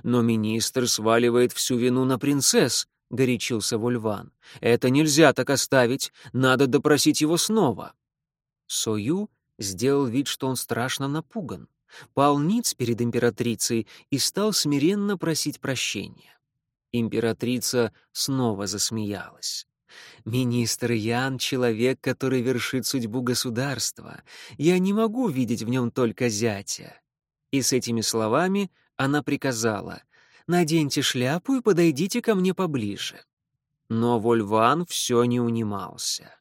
Но министр сваливает всю вину на принцесс, — горячился Вульван. «Это нельзя так оставить, надо допросить его снова». Сою сделал вид, что он страшно напуган, пал ниц перед императрицей и стал смиренно просить прощения. Императрица снова засмеялась. Министр Ян — человек, который вершит судьбу государства. Я не могу видеть в нем только зятя». И с этими словами она приказала «Наденьте шляпу и подойдите ко мне поближе». Но Вольван все не унимался.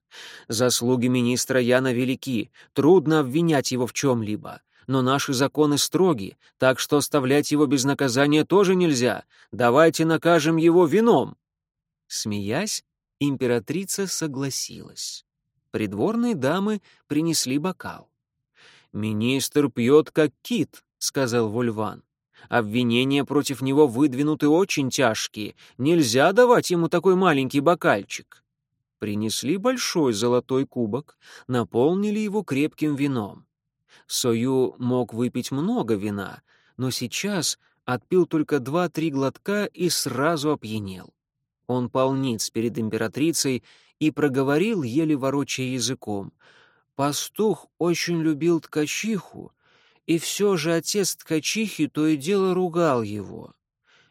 Заслуги министра Яна велики, трудно обвинять его в чем-либо. Но наши законы строги, так что оставлять его без наказания тоже нельзя. Давайте накажем его вином». Смеясь, императрица согласилась. Придворные дамы принесли бокал. «Министр пьет, как кит», — сказал Вольван. «Обвинения против него выдвинуты очень тяжкие. Нельзя давать ему такой маленький бокальчик». Принесли большой золотой кубок, наполнили его крепким вином. Сою мог выпить много вина, но сейчас отпил только два-три глотка и сразу опьянел. Он полниц перед императрицей и проговорил, еле ворочая языком. Пастух очень любил ткачиху, и все же отец ткачихи то и дело ругал его.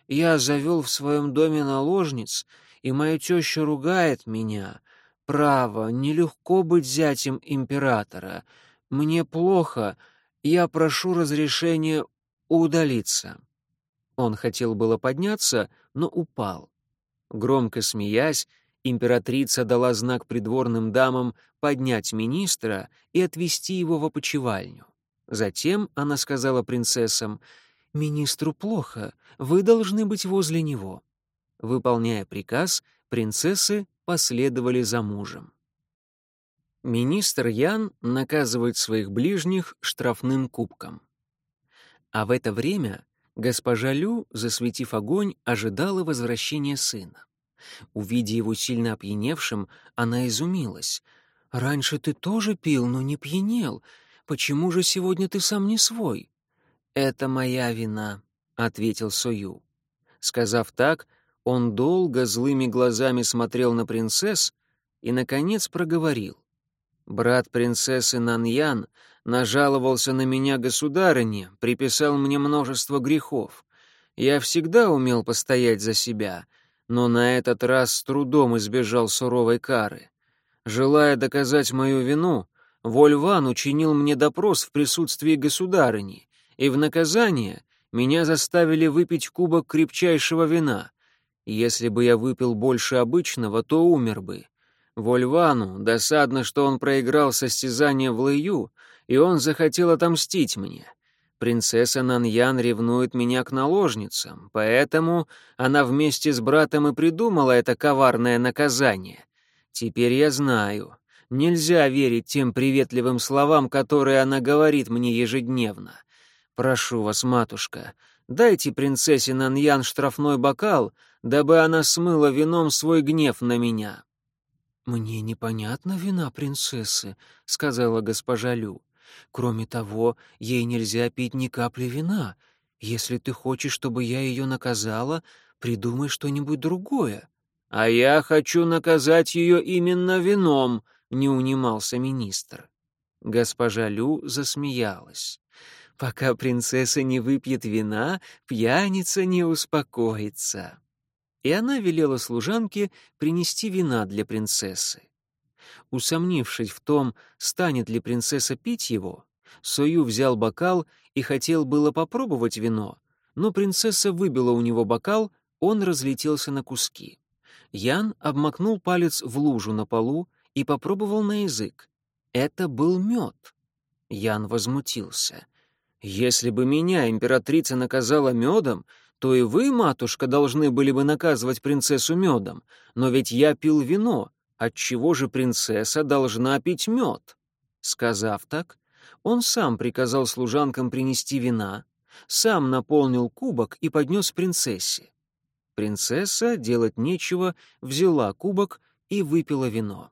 Я завел в своем доме наложниц, и моя теща ругает меня. Право, нелегко быть зятем императора — «Мне плохо. Я прошу разрешения удалиться». Он хотел было подняться, но упал. Громко смеясь, императрица дала знак придворным дамам поднять министра и отвести его в опочивальню. Затем она сказала принцессам, «Министру плохо, вы должны быть возле него». Выполняя приказ, принцессы последовали за мужем. Министр Ян наказывает своих ближних штрафным кубком. А в это время госпожа Лю, засветив огонь, ожидала возвращения сына. Увидя его сильно опьяневшим, она изумилась. «Раньше ты тоже пил, но не пьянел. Почему же сегодня ты сам не свой?» «Это моя вина», — ответил Сою. Сказав так, он долго злыми глазами смотрел на принцесс и, наконец, проговорил. Брат принцессы Наньян нажаловался на меня государыне, приписал мне множество грехов. Я всегда умел постоять за себя, но на этот раз с трудом избежал суровой кары. Желая доказать мою вину, Вольван учинил мне допрос в присутствии государыни, и в наказание меня заставили выпить кубок крепчайшего вина. Если бы я выпил больше обычного, то умер бы. Вольвану досадно, что он проиграл состязание в Лэю, и он захотел отомстить мне. Принцесса Наньян ревнует меня к наложницам, поэтому она вместе с братом и придумала это коварное наказание. Теперь я знаю, нельзя верить тем приветливым словам, которые она говорит мне ежедневно. Прошу вас, матушка, дайте принцессе Наньян штрафной бокал, дабы она смыла вином свой гнев на меня. «Мне непонятна вина принцессы», — сказала госпожа Лю. «Кроме того, ей нельзя пить ни капли вина. Если ты хочешь, чтобы я ее наказала, придумай что-нибудь другое». «А я хочу наказать ее именно вином», — не унимался министр. Госпожа Лю засмеялась. «Пока принцесса не выпьет вина, пьяница не успокоится» и она велела служанке принести вина для принцессы. Усомнившись в том, станет ли принцесса пить его, Сою взял бокал и хотел было попробовать вино, но принцесса выбила у него бокал, он разлетелся на куски. Ян обмакнул палец в лужу на полу и попробовал на язык. Это был мед. Ян возмутился. «Если бы меня императрица наказала медом, то и вы, матушка, должны были бы наказывать принцессу медом. Но ведь я пил вино, отчего же принцесса должна пить мед?» Сказав так, он сам приказал служанкам принести вина, сам наполнил кубок и поднес принцессе. Принцесса, делать нечего, взяла кубок и выпила вино.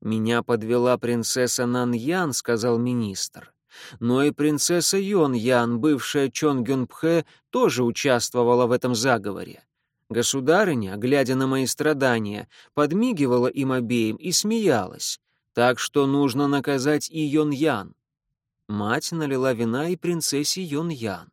«Меня подвела принцесса Нан-Ян», — сказал министр. Но и принцесса Йон Ян, бывшая Чон Гюнпхэ, тоже участвовала в этом заговоре. Государыня, глядя на мои страдания, подмигивала им обеим и смеялась. Так что нужно наказать и Йон Ян. Мать налила вина и принцессе Йон Ян.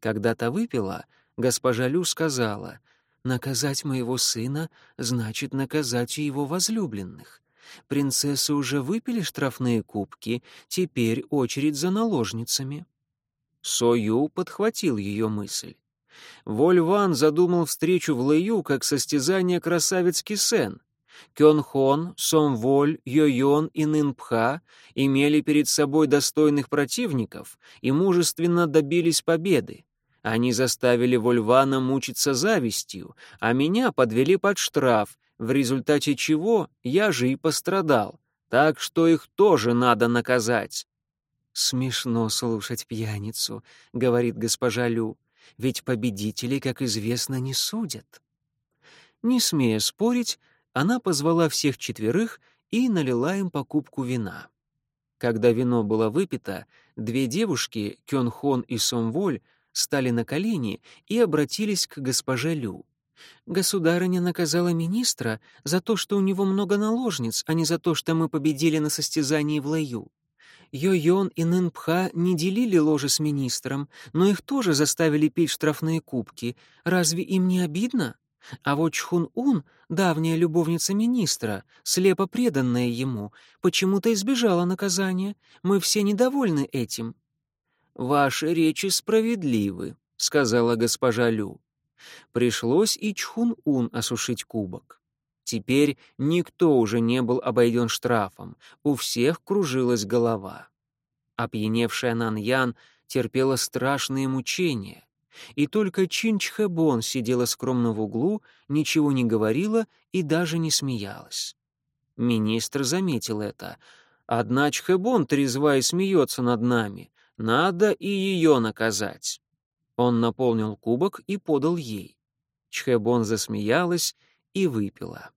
Когда та выпила, госпожа Лю сказала, «Наказать моего сына значит наказать и его возлюбленных. Принцессы уже выпили штрафные кубки, теперь очередь за наложницами. Сою подхватил ее мысль. Вольван задумал встречу в Лэю как состязание красавец Кисен. Кёнхон, Сомволь, Йойон и Нынпха имели перед собой достойных противников и мужественно добились победы. Они заставили Вольвана мучиться завистью, а меня подвели под штраф, в результате чего я же и пострадал, так что их тоже надо наказать. «Смешно слушать пьяницу», — говорит госпожа Лю, «ведь победители, как известно, не судят». Не смея спорить, она позвала всех четверых и налила им покупку вина. Когда вино было выпито, две девушки, Кёнхон и Сомволь, стали на колени и обратились к госпоже Лю. «Государыня наказала министра за то, что у него много наложниц, а не за то, что мы победили на состязании в лаю. Йо-Йон и Нынпха не делили ложе с министром, но их тоже заставили пить штрафные кубки. Разве им не обидно?» А вот Чхун-Ун, давняя любовница министра, слепо преданная ему, почему-то избежала наказания. Мы все недовольны этим». «Ваши речи справедливы», — сказала госпожа Лю. Пришлось и Чхун-Ун осушить кубок. Теперь никто уже не был обойден штрафом, у всех кружилась голова. Опьяневшая Нан Ян терпела страшные мучения. И только Чинчхэбон сидела скромно в углу, ничего не говорила и даже не смеялась. Министр заметил это. «Одна Чхэбон трезва и смеется над нами. Надо и ее наказать». Он наполнил кубок и подал ей. Чхэбон засмеялась и выпила.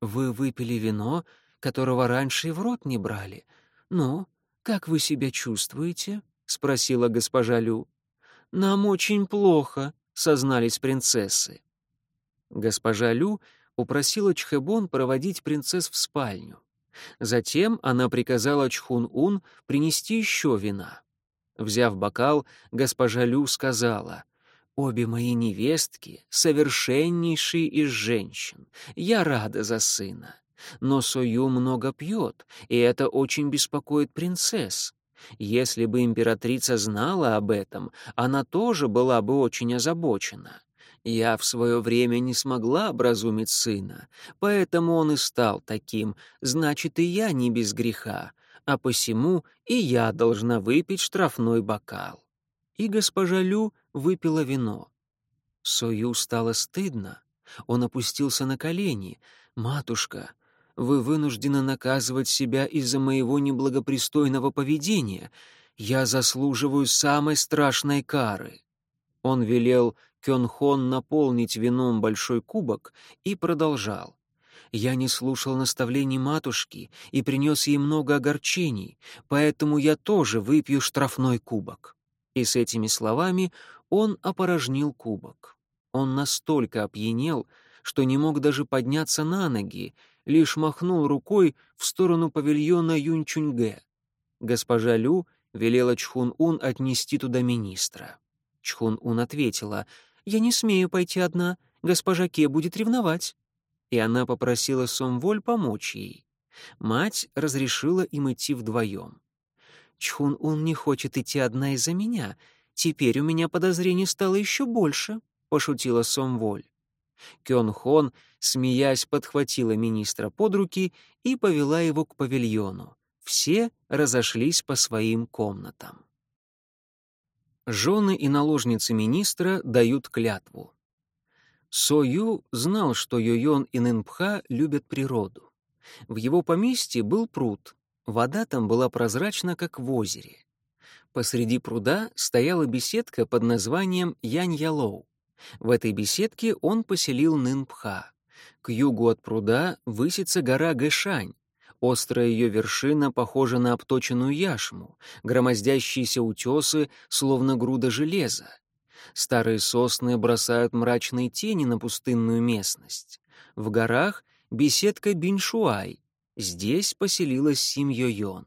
«Вы выпили вино, которого раньше и в рот не брали. Ну, как вы себя чувствуете?» — спросила госпожа Лю. «Нам очень плохо», — сознались принцессы. Госпожа Лю упросила Чхэбон проводить принцесс в спальню. Затем она приказала Чхун-Ун принести еще вина. Взяв бокал, госпожа Лю сказала, «Обе мои невестки — совершеннейшие из женщин. Я рада за сына. Но Сою много пьет, и это очень беспокоит принцесс. Если бы императрица знала об этом, она тоже была бы очень озабочена. Я в свое время не смогла образумить сына, поэтому он и стал таким, значит, и я не без греха, а посему и я должна выпить штрафной бокал. И госпожа Лю выпила вино. Сою стало стыдно. Он опустился на колени. «Матушка, вы вынуждены наказывать себя из-за моего неблагопристойного поведения. Я заслуживаю самой страшной кары». Он велел Кёнхон наполнить вином большой кубок и продолжал. «Я не слушал наставлений матушки и принес ей много огорчений, поэтому я тоже выпью штрафной кубок». И с этими словами он опорожнил кубок. Он настолько опьянел, что не мог даже подняться на ноги, лишь махнул рукой в сторону павильона Юнчуньге. Госпожа Лю велела Чхун-Ун отнести туда министра. Чхун-Ун ответила, «Я не смею пойти одна, госпожа Ке будет ревновать». И она попросила Сомволь помочь ей. Мать разрешила им идти вдвоем. «Чхун-Ун не хочет идти одна из-за меня. Теперь у меня подозрений стало еще больше», — пошутила Сомволь. Кён-Хон, смеясь, подхватила министра под руки и повела его к павильону. Все разошлись по своим комнатам. Жены и наложницы министра дают клятву. Сою знал, что Йойон и Нынпха любят природу. В его поместье был пруд. Вода там была прозрачна, как в озере. Посреди пруда стояла беседка под названием Янь-Ялоу. В этой беседке он поселил Нынпха. К югу от пруда высится гора Гэшань. Острая ее вершина похожа на обточенную яшму, громоздящиеся утесы, словно груда железа. Старые сосны бросают мрачные тени на пустынную местность. В горах беседка Биншуай. Здесь поселилась Сим Йойон.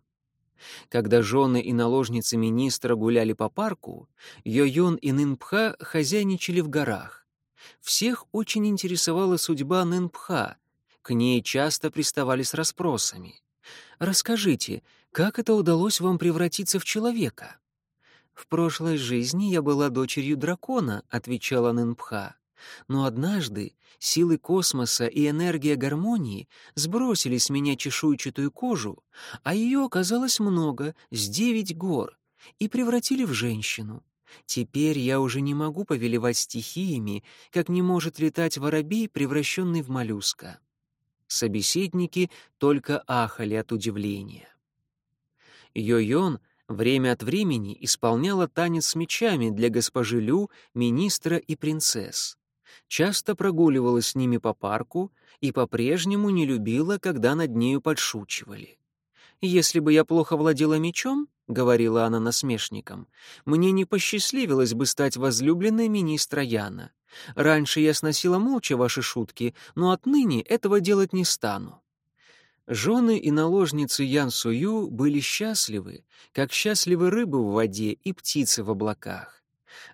Когда жены и наложницы министра гуляли по парку, Йойон и Нынпха хозяйничали в горах. Всех очень интересовала судьба Нынпха. К ней часто приставали с расспросами. «Расскажите, как это удалось вам превратиться в человека?» «В прошлой жизни я была дочерью дракона», — отвечала Нынпха. Но однажды силы космоса и энергия гармонии сбросили с меня чешуйчатую кожу, а ее оказалось много, с девять гор, и превратили в женщину. Теперь я уже не могу повелевать стихиями, как не может летать воробей, превращенный в моллюска. Собеседники только ахали от удивления. Йо-Йон время от времени исполняла танец с мечами для госпожи Лю, министра и принцесс. Часто прогуливалась с ними по парку и по-прежнему не любила, когда над нею подшучивали. «Если бы я плохо владела мечом, — говорила она насмешникам, — мне не посчастливилось бы стать возлюбленной министра Яна. Раньше я сносила молча ваши шутки, но отныне этого делать не стану. Жены и наложницы Ян Сую были счастливы, как счастливы рыбы в воде и птицы в облаках.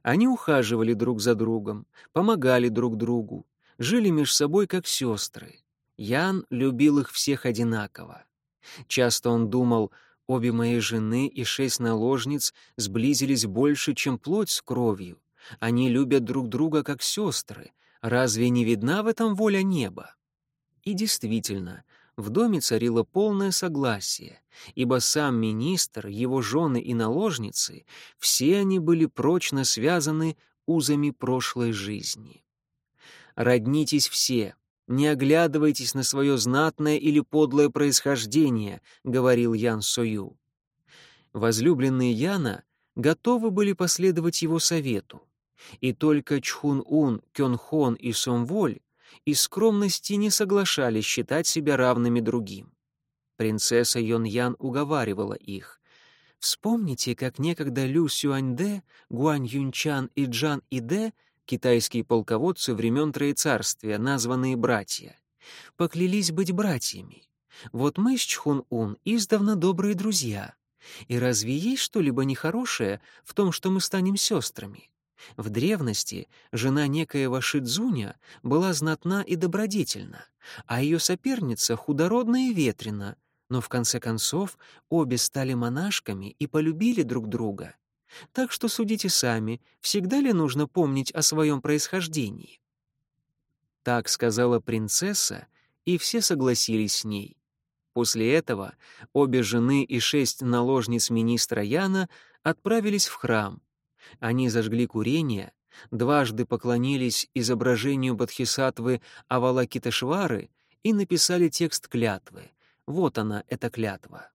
Они ухаживали друг за другом, помогали друг другу, жили между собой как сестры. Ян любил их всех одинаково. Часто он думал, обе мои жены и шесть наложниц сблизились больше, чем плоть с кровью. Они любят друг друга как сестры. Разве не видна в этом воля неба? И действительно, в доме царило полное согласие, ибо сам министр, его жены и наложницы, все они были прочно связаны узами прошлой жизни. «Роднитесь все, не оглядывайтесь на свое знатное или подлое происхождение», — говорил Ян Сою. Возлюбленные Яна готовы были последовать его совету, и только Чхун-Ун, Кён-Хон и Сомволь из скромности не соглашались считать себя равными другим. Принцесса Йон-Ян уговаривала их. «Вспомните, как некогда Лю Сюаньде, Гуань Юнчан и Джан Иде, китайские полководцы времен Троецарствия, названные братья, поклялись быть братьями. Вот мы с Чхун-Ун издавна добрые друзья. И разве есть что-либо нехорошее в том, что мы станем сестрами? В древности жена некоего Шидзуня была знатна и добродетельна, а ее соперница худородна и ветрена, но в конце концов обе стали монашками и полюбили друг друга. Так что судите сами, всегда ли нужно помнить о своем происхождении? Так сказала принцесса, и все согласились с ней. После этого обе жены и шесть наложниц министра Яна отправились в храм, они зажгли курение, дважды поклонились изображению Бодхисаттвы Авалакитешвары и написали текст клятвы. Вот она, эта клятва.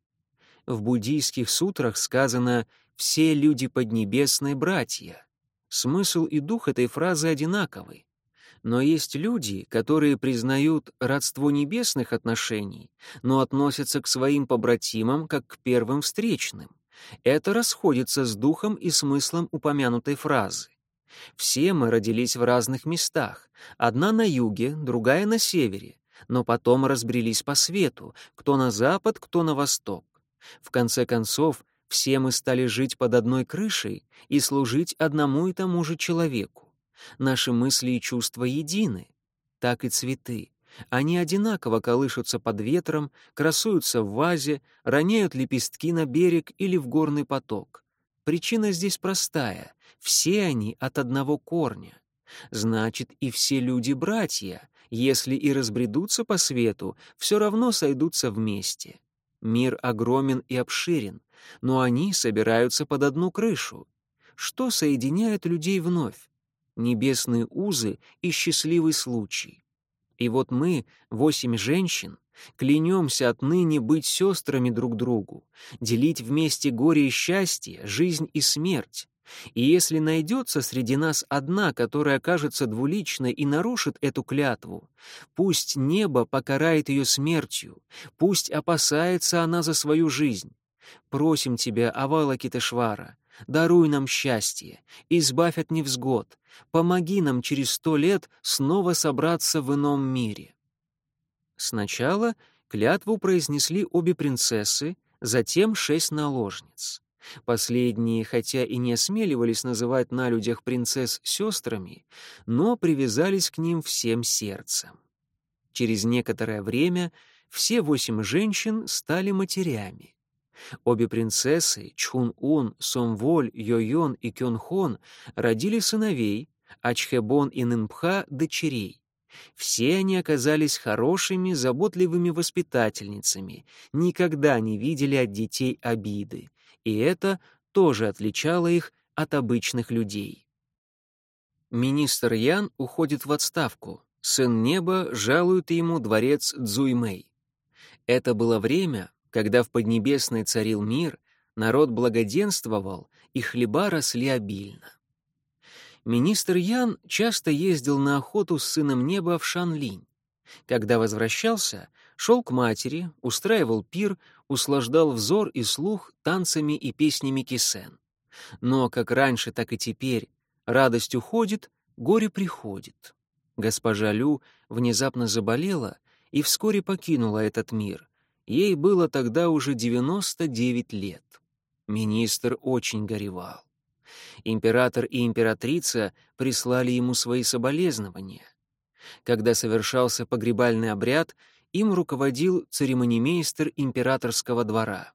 В буддийских сутрах сказано «все люди поднебесные братья». Смысл и дух этой фразы одинаковы. Но есть люди, которые признают родство небесных отношений, но относятся к своим побратимам как к первым встречным. Это расходится с духом и смыслом упомянутой фразы. Все мы родились в разных местах, одна на юге, другая на севере, но потом разбрелись по свету, кто на запад, кто на восток. В конце концов, все мы стали жить под одной крышей и служить одному и тому же человеку. Наши мысли и чувства едины. Так и цветы. Они одинаково колышутся под ветром, красуются в вазе, роняют лепестки на берег или в горный поток. Причина здесь простая — все они от одного корня. Значит, и все люди — братья, если и разбредутся по свету, все равно сойдутся вместе. Мир огромен и обширен, но они собираются под одну крышу. Что соединяет людей вновь? Небесные узы и счастливый случай. И вот мы, восемь женщин, клянемся отныне быть сестрами друг другу, делить вместе горе и счастье, жизнь и смерть. И если найдется среди нас одна, которая окажется двуличной и нарушит эту клятву, пусть небо покарает ее смертью, пусть опасается она за свою жизнь. Просим тебя, Авала Китешвара, даруй нам счастье, избавь от невзгод, помоги нам через сто лет снова собраться в ином мире». Сначала клятву произнесли обе принцессы, затем шесть наложниц. Последние, хотя и не осмеливались называть на людях принцесс сестрами, но привязались к ним всем сердцем. Через некоторое время все восемь женщин стали матерями. Обе принцессы, Чхун-Ун, Сомволь, Йойон и Кёнхон, родили сыновей, а Чхебон и Нынпха — дочерей. Все они оказались хорошими, заботливыми воспитательницами, никогда не видели от детей обиды, и это тоже отличало их от обычных людей. Министр Ян уходит в отставку. Сын неба жалует ему дворец Цзуймэй. Это было время, когда в Поднебесной царил мир, народ благоденствовал, и хлеба росли обильно. Министр Ян часто ездил на охоту с сыном неба в Шанлинь. Когда возвращался, шел к матери, устраивал пир, услаждал взор и слух танцами и песнями кисен. Но как раньше, так и теперь радость уходит, горе приходит. Госпожа Лю внезапно заболела и вскоре покинула этот мир. Ей было тогда уже 99 лет. Министр очень горевал. Император и императрица прислали ему свои соболезнования. Когда совершался погребальный обряд, им руководил церемонимейстер императорского двора.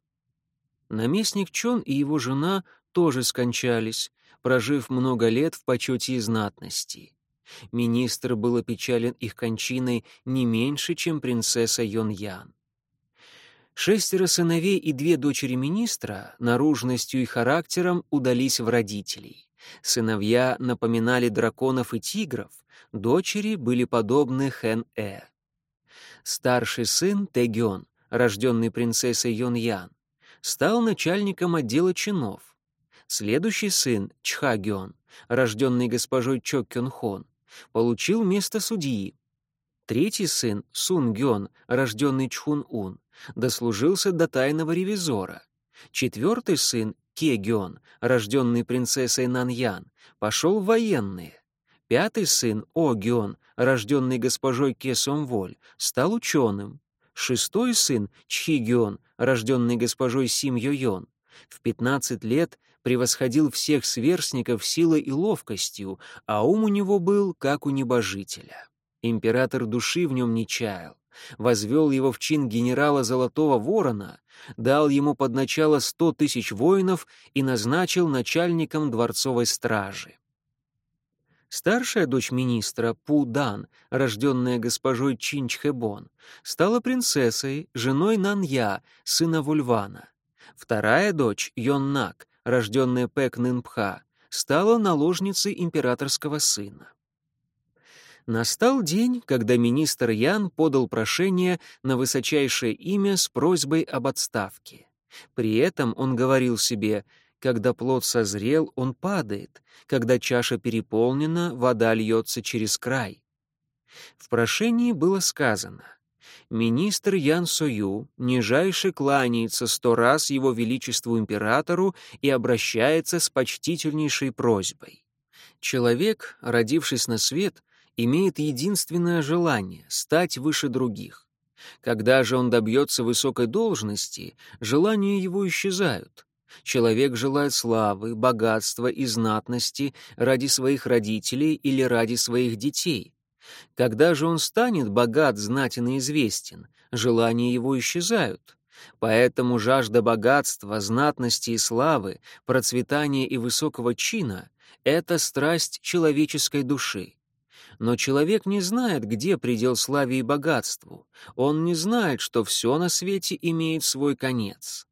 Наместник Чон и его жена тоже скончались, прожив много лет в почете и знатности. Министр был опечален их кончиной не меньше, чем принцесса Йон Ян. Шестеро сыновей и две дочери министра наружностью и характером удались в родителей. Сыновья напоминали драконов и тигров, дочери были подобны Хэн-э. Старший сын Тэгён, рожденный принцессой Йон Ян, стал начальником отдела чинов. Следующий сын Чхагён, рожденный госпожой Чо Кён Хон, получил место судьи. Третий сын, Сун Гён, рожденный Чхун Ун, дослужился до тайного ревизора. Четвертый сын, Ке Гён, рожденный принцессой Наньян, пошел в военные. Пятый сын, О Гён, рожденный госпожой Ке Сомволь, стал ученым. Шестой сын, Чхи Гён, рожденный госпожой Сим Йойон, в 15 лет превосходил всех сверстников силой и ловкостью, а ум у него был, как у небожителя. Император души в нем не чаял, возвел его в чин генерала Золотого Ворона, дал ему под начало сто тысяч воинов и назначил начальником дворцовой стражи. Старшая дочь министра, Пу Дан, рожденная госпожой Чинчхэбон, стала принцессой, женой Нанья, сына Вульвана. Вторая дочь, Йоннак, рожденная Пэк Нынпха, стала наложницей императорского сына. Настал день, когда министр Ян подал прошение на высочайшее имя с просьбой об отставке. При этом он говорил себе, когда плод созрел, он падает, когда чаша переполнена, вода льется через край. В прошении было сказано — министр Ян Сою нижайше кланяется сто раз его величеству императору и обращается с почтительнейшей просьбой. Человек, родившись на свет, имеет единственное желание — стать выше других. Когда же он добьется высокой должности, желания его исчезают. Человек желает славы, богатства и знатности ради своих родителей или ради своих детей. Когда же он станет богат, знатен и известен, желания его исчезают. Поэтому жажда богатства, знатности и славы, процветания и высокого чина — это страсть человеческой души. Но человек не знает, где предел славе и богатству. Он не знает, что все на свете имеет свой конец.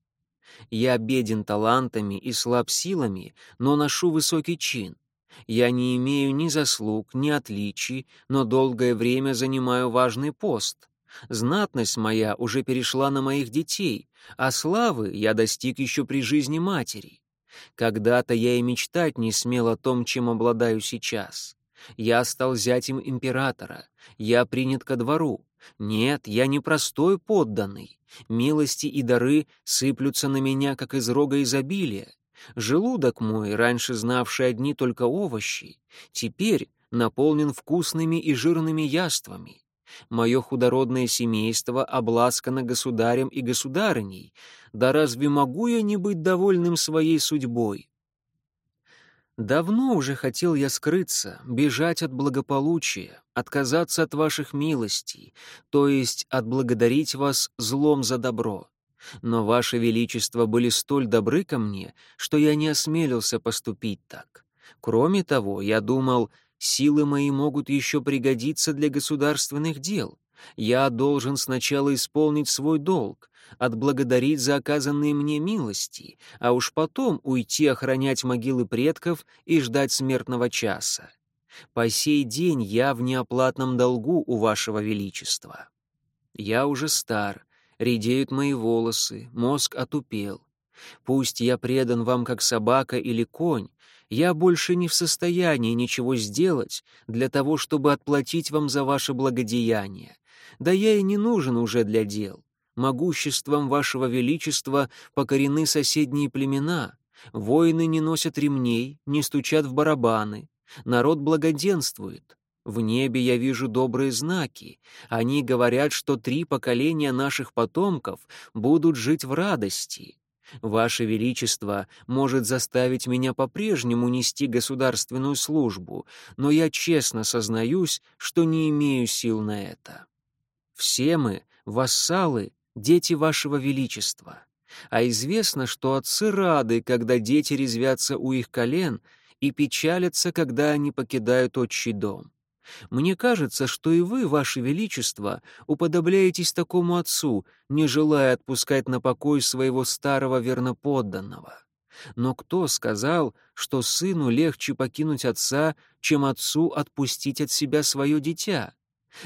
Я беден талантами и слаб силами, но ношу высокий чин. Я не имею ни заслуг, ни отличий, но долгое время занимаю важный пост. Знатность моя уже перешла на моих детей, а славы я достиг еще при жизни матери. Когда-то я и мечтать не смел о том, чем обладаю сейчас. Я стал зятем императора, я принят ко двору. Нет, я не простой подданный. Милости и дары сыплются на меня, как из рога изобилия. Желудок мой, раньше знавший одни только овощи, теперь наполнен вкусными и жирными яствами. Мое худородное семейство обласкано государем и государыней. Да разве могу я не быть довольным своей судьбой? Давно уже хотел я скрыться, бежать от благополучия, отказаться от ваших милостей, то есть отблагодарить вас злом за добро. Но Ваше Величество были столь добры ко мне, что я не осмелился поступить так. Кроме того, я думал, Силы мои могут еще пригодиться для государственных дел. Я должен сначала исполнить свой долг, отблагодарить за оказанные мне милости, а уж потом уйти охранять могилы предков и ждать смертного часа. По сей день я в неоплатном долгу у вашего величества. Я уже стар, редеют мои волосы, мозг отупел. Пусть я предан вам как собака или конь, я больше не в состоянии ничего сделать для того, чтобы отплатить вам за ваше благодеяние. Да я и не нужен уже для дел. Могуществом вашего величества покорены соседние племена. Воины не носят ремней, не стучат в барабаны. Народ благоденствует. В небе я вижу добрые знаки. Они говорят, что три поколения наших потомков будут жить в радости. Ваше Величество может заставить меня по-прежнему нести государственную службу, но я честно сознаюсь, что не имею сил на это. Все мы — вассалы, дети Вашего Величества. А известно, что отцы рады, когда дети резвятся у их колен, и печалятся, когда они покидают отчий дом. Мне кажется, что и вы, ваше величество, уподобляетесь такому отцу, не желая отпускать на покой своего старого верноподданного. Но кто сказал, что сыну легче покинуть отца, чем отцу отпустить от себя свое дитя?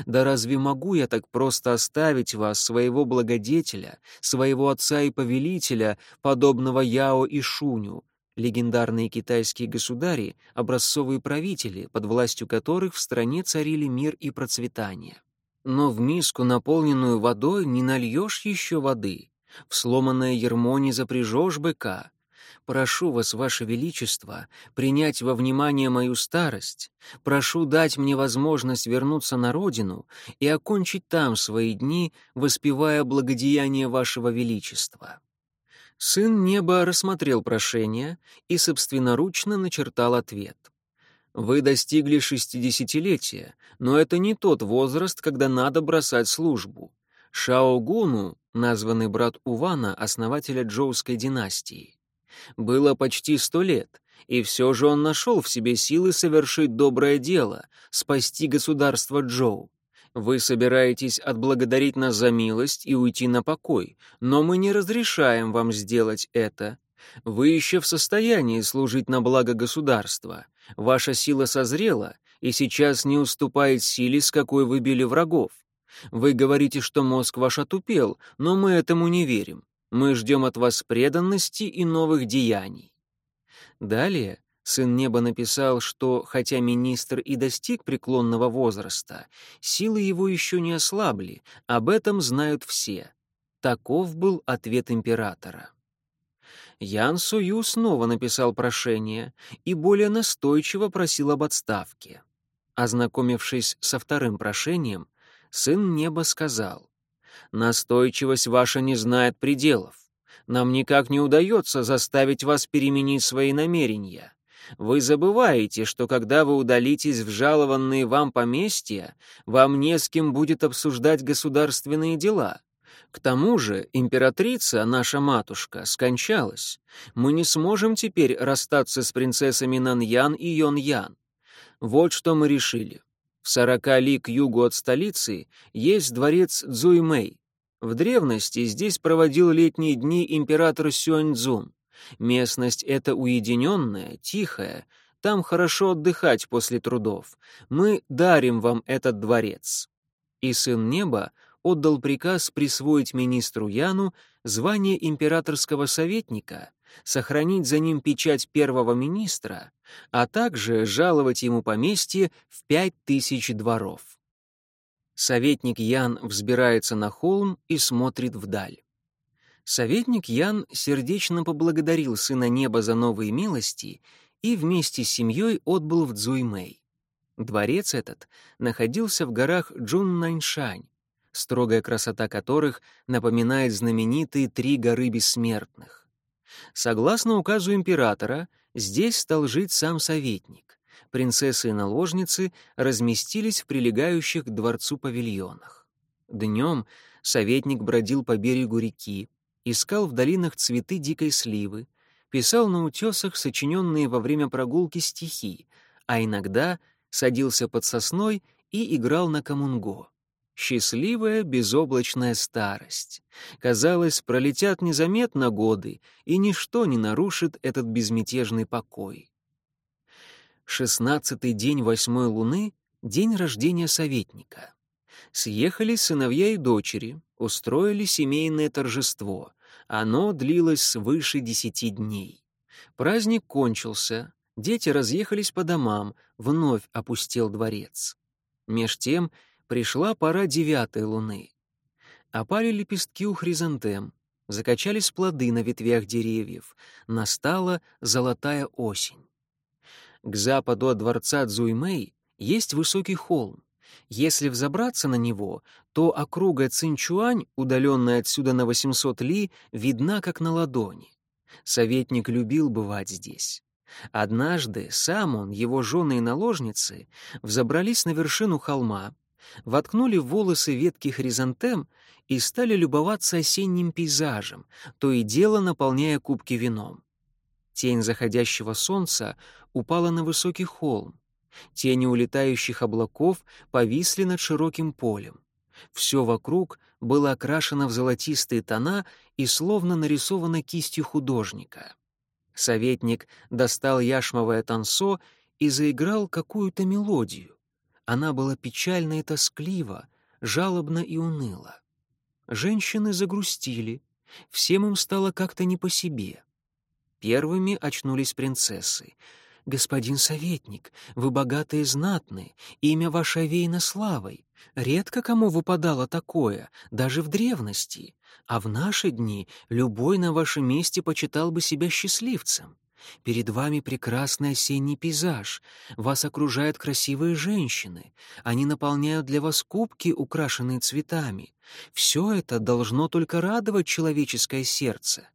Да разве могу я так просто оставить вас, своего благодетеля, своего отца и повелителя, подобного Яо и Шуню, легендарные китайские государи, образцовые правители, под властью которых в стране царили мир и процветание. Но в миску, наполненную водой, не нальешь еще воды, в сломанное ермо не запряжешь быка. Прошу вас, ваше величество, принять во внимание мою старость, прошу дать мне возможность вернуться на родину и окончить там свои дни, воспевая благодеяние вашего величества. Сын неба рассмотрел прошение и собственноручно начертал ответ. «Вы достигли шестидесятилетия, но это не тот возраст, когда надо бросать службу. Шаогуну, названный брат Увана, основателя Джоуской династии, было почти сто лет, и все же он нашел в себе силы совершить доброе дело, спасти государство Джоу. Вы собираетесь отблагодарить нас за милость и уйти на покой, но мы не разрешаем вам сделать это. Вы еще в состоянии служить на благо государства. Ваша сила созрела и сейчас не уступает силе, с какой вы били врагов. Вы говорите, что мозг ваш отупел, но мы этому не верим. Мы ждем от вас преданности и новых деяний. Далее Сын неба написал, что, хотя министр и достиг преклонного возраста, силы его еще не ослабли, об этом знают все. Таков был ответ императора. Ян Сую снова написал прошение и более настойчиво просил об отставке. Ознакомившись со вторым прошением, сын неба сказал, «Настойчивость ваша не знает пределов. Нам никак не удается заставить вас переменить свои намерения. Вы забываете, что когда вы удалитесь в жалованные вам поместья, вам не с кем будет обсуждать государственные дела. К тому же императрица, наша матушка, скончалась. Мы не сможем теперь расстаться с принцессами Наньян и Йоньян. Вот что мы решили. В сорока ли к югу от столицы есть дворец Цзуймэй. В древности здесь проводил летние дни император Сюаньцзун. Местность эта уединенная, тихая, там хорошо отдыхать после трудов. Мы дарим вам этот дворец». И Сын Неба отдал приказ присвоить министру Яну звание императорского советника, сохранить за ним печать первого министра, а также жаловать ему поместье в пять тысяч дворов. Советник Ян взбирается на холм и смотрит вдаль. Советник Ян сердечно поблагодарил сына неба за новые милости и вместе с семьей отбыл в Цзуймэй. Дворец этот находился в горах Джуннаньшань, строгая красота которых напоминает знаменитые три горы бессмертных. Согласно указу императора, здесь стал жить сам советник. Принцессы и наложницы разместились в прилегающих к дворцу павильонах. Днем советник бродил по берегу реки, искал в долинах цветы дикой сливы, писал на утесах сочиненные во время прогулки стихи, а иногда садился под сосной и играл на камунго. Счастливая безоблачная старость. Казалось, пролетят незаметно годы, и ничто не нарушит этот безмятежный покой. Шестнадцатый день восьмой луны — день рождения советника. Съехались сыновья и дочери, устроили семейное торжество. Оно длилось свыше десяти дней. Праздник кончился, дети разъехались по домам, вновь опустел дворец. Меж тем пришла пора девятой луны. Опали лепестки у хризантем, закачались плоды на ветвях деревьев, настала золотая осень. К западу от дворца Цзуймэй есть высокий холм. Если взобраться на него, то округа Цинчуань, удаленная отсюда на 800 ли, видна как на ладони. Советник любил бывать здесь. Однажды сам он, его жены и наложницы взобрались на вершину холма, воткнули в волосы ветки хризантем и стали любоваться осенним пейзажем, то и дело наполняя кубки вином. Тень заходящего солнца упала на высокий холм. Тени улетающих облаков повисли над широким полем. Все вокруг было окрашено в золотистые тона и словно нарисовано кистью художника. Советник достал яшмовое тансо и заиграл какую-то мелодию. Она была печальна и тосклива, жалобна и уныла. Женщины загрустили, всем им стало как-то не по себе. Первыми очнулись принцессы. «Господин советник, вы богатые и знатные, имя ваше овеяно славой. Редко кому выпадало такое, даже в древности. А в наши дни любой на вашем месте почитал бы себя счастливцем. Перед вами прекрасный осенний пейзаж, вас окружают красивые женщины, они наполняют для вас кубки, украшенные цветами. Все это должно только радовать человеческое сердце.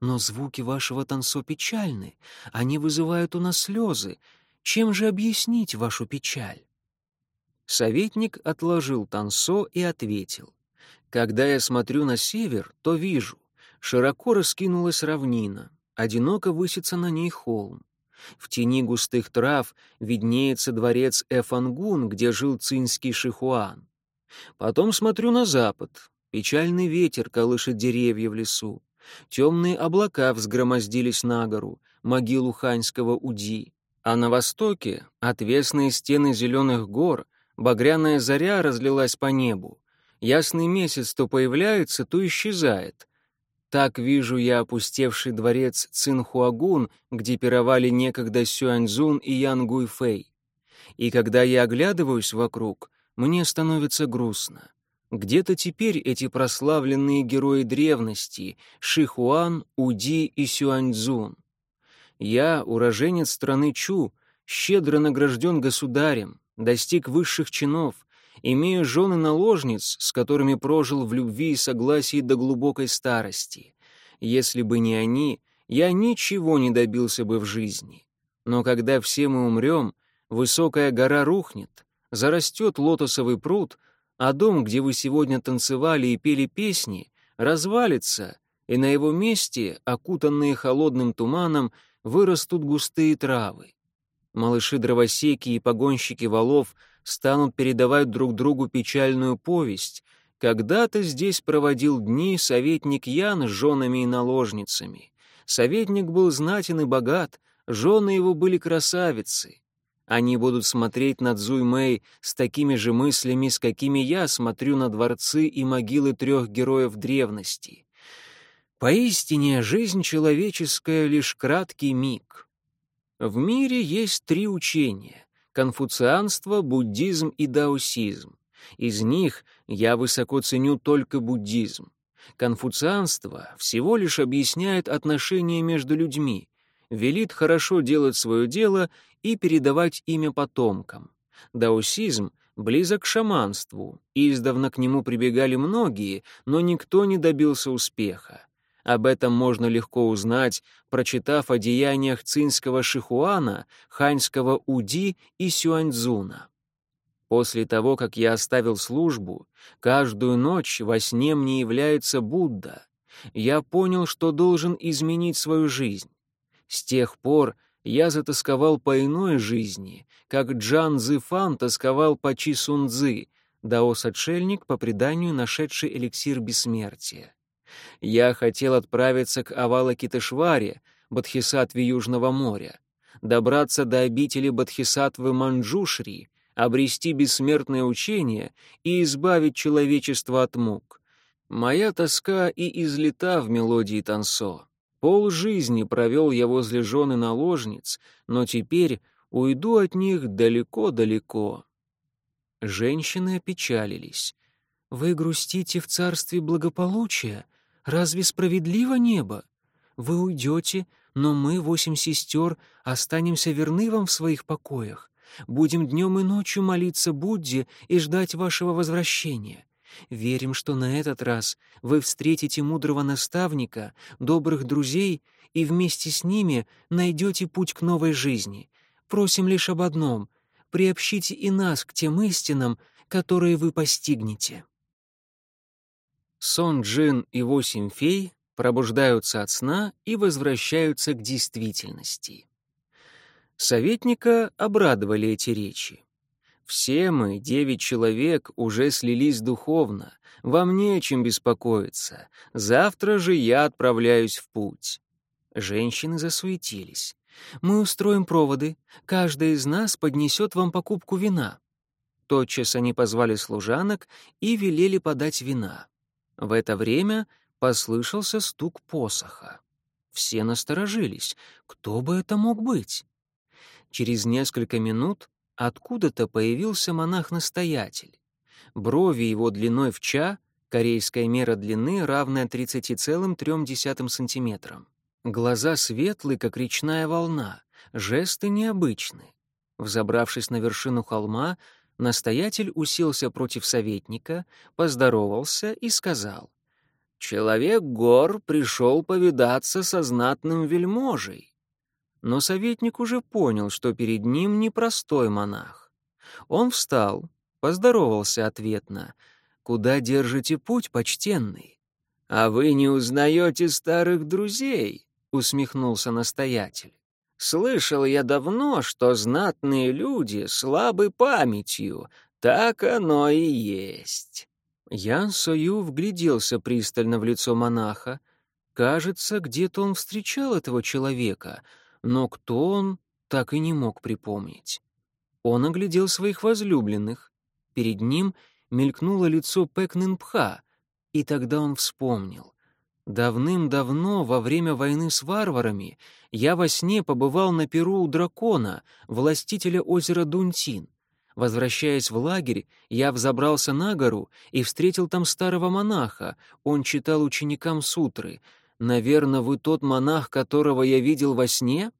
Но звуки вашего танцо печальны, они вызывают у нас слезы. Чем же объяснить вашу печаль? Советник отложил танцо и ответил. Когда я смотрю на север, то вижу, широко раскинулась равнина, одиноко высится на ней холм. В тени густых трав виднеется дворец Эфангун, где жил цинский Шихуан. Потом смотрю на запад. Печальный ветер колышет деревья в лесу. Темные облака взгромоздились на гору, могилу ханьского Уди. А на востоке отвесные стены зеленых гор, багряная заря разлилась по небу. Ясный месяц то появляется, то исчезает. Так вижу я опустевший дворец Цинхуагун, где пировали некогда Сюаньзун и Ян Гуйфэй. И когда я оглядываюсь вокруг, мне становится грустно. Где-то теперь эти прославленные герои древности — Шихуан, Уди и Сюаньцзун. Я, уроженец страны Чу, щедро награжден государем, достиг высших чинов, имею жены наложниц, с которыми прожил в любви и согласии до глубокой старости. Если бы не они, я ничего не добился бы в жизни. Но когда все мы умрем, высокая гора рухнет, зарастет лотосовый пруд — а дом, где вы сегодня танцевали и пели песни, развалится, и на его месте, окутанные холодным туманом, вырастут густые травы. Малыши-дровосеки и погонщики валов станут передавать друг другу печальную повесть. Когда-то здесь проводил дни советник Ян с женами и наложницами. Советник был знатен и богат, жены его были красавицы. Они будут смотреть на Цзуймэй с такими же мыслями, с какими я смотрю на дворцы и могилы трех героев древности. Поистине, жизнь человеческая — лишь краткий миг. В мире есть три учения — конфуцианство, буддизм и даосизм. Из них я высоко ценю только буддизм. Конфуцианство всего лишь объясняет отношения между людьми, велит хорошо делать свое дело и передавать имя потомкам. Даосизм близок к шаманству, издавна к нему прибегали многие, но никто не добился успеха. Об этом можно легко узнать, прочитав о деяниях цинского Шихуана, ханьского Уди и Сюаньцзуна. После того, как я оставил службу, каждую ночь во сне мне является Будда. Я понял, что должен изменить свою жизнь. С тех пор я затасковал по иной жизни, как Джан Зифан тосковал по Чи Сун Цзы, даос-отшельник, по преданию нашедший эликсир бессмертия. Я хотел отправиться к Авалакитешваре, Бодхисаттве Южного моря, добраться до обители Бодхисаттвы Манджушри, обрести бессмертное учение и избавить человечество от мук. Моя тоска и излета в мелодии Тансо. Пол жизни провел я возле жены наложниц, но теперь уйду от них далеко-далеко. Женщины опечалились. «Вы грустите в царстве благополучия? Разве справедливо небо? Вы уйдете, но мы, восемь сестер, останемся верны вам в своих покоях. Будем днем и ночью молиться Будде и ждать вашего возвращения. Верим, что на этот раз вы встретите мудрого наставника, добрых друзей и вместе с ними найдете путь к новой жизни. Просим лишь об одном — приобщите и нас к тем истинам, которые вы постигнете. Сон Джин и восемь фей пробуждаются от сна и возвращаются к действительности. Советника обрадовали эти речи. Все мы, девять человек, уже слились духовно, вам не о чем беспокоиться, завтра же я отправляюсь в путь. Женщины засуетились. Мы устроим проводы, каждая из нас поднесет вам покупку вина. Тотчас они позвали служанок и велели подать вина. В это время послышался стук посоха. Все насторожились. Кто бы это мог быть? Через несколько минут откуда-то появился монах-настоятель. Брови его длиной в ча, корейская мера длины, равная 30,3 сантиметрам. Глаза светлые, как речная волна, жесты необычны. Взобравшись на вершину холма, настоятель уселся против советника, поздоровался и сказал, «Человек гор пришел повидаться со знатным вельможей». Но советник уже понял, что перед ним непростой монах. Он встал, поздоровался ответно. «Куда держите путь, почтенный?» «А вы не узнаете старых друзей?» — усмехнулся настоятель. «Слышал я давно, что знатные люди слабы памятью. Так оно и есть». Ян Сою вгляделся пристально в лицо монаха. Кажется, где-то он встречал этого человека, но кто он, так и не мог припомнить. Он оглядел своих возлюбленных. Перед ним мелькнуло лицо Пэк Нинпха, и тогда он вспомнил. Давным-давно, во время войны с варварами, я во сне побывал на Перу у дракона, властителя озера Дунтин. Возвращаясь в лагерь, я взобрался на гору и встретил там старого монаха. Он читал ученикам сутры. «Наверное, вы тот монах, которого я видел во сне?»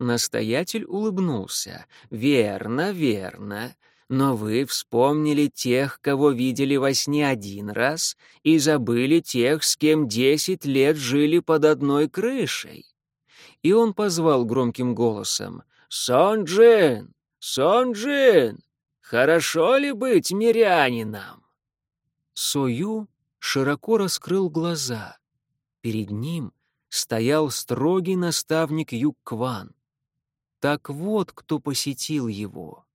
Настоятель улыбнулся. «Верно, верно но вы вспомнили тех, кого видели во сне один раз, и забыли тех, с кем десять лет жили под одной крышей». И он позвал громким голосом «Сон-Джин! Сон-Джин! Хорошо ли быть мирянином?» Сою широко раскрыл глаза. Перед ним стоял строгий наставник Юг-Кван. Так вот, кто посетил его.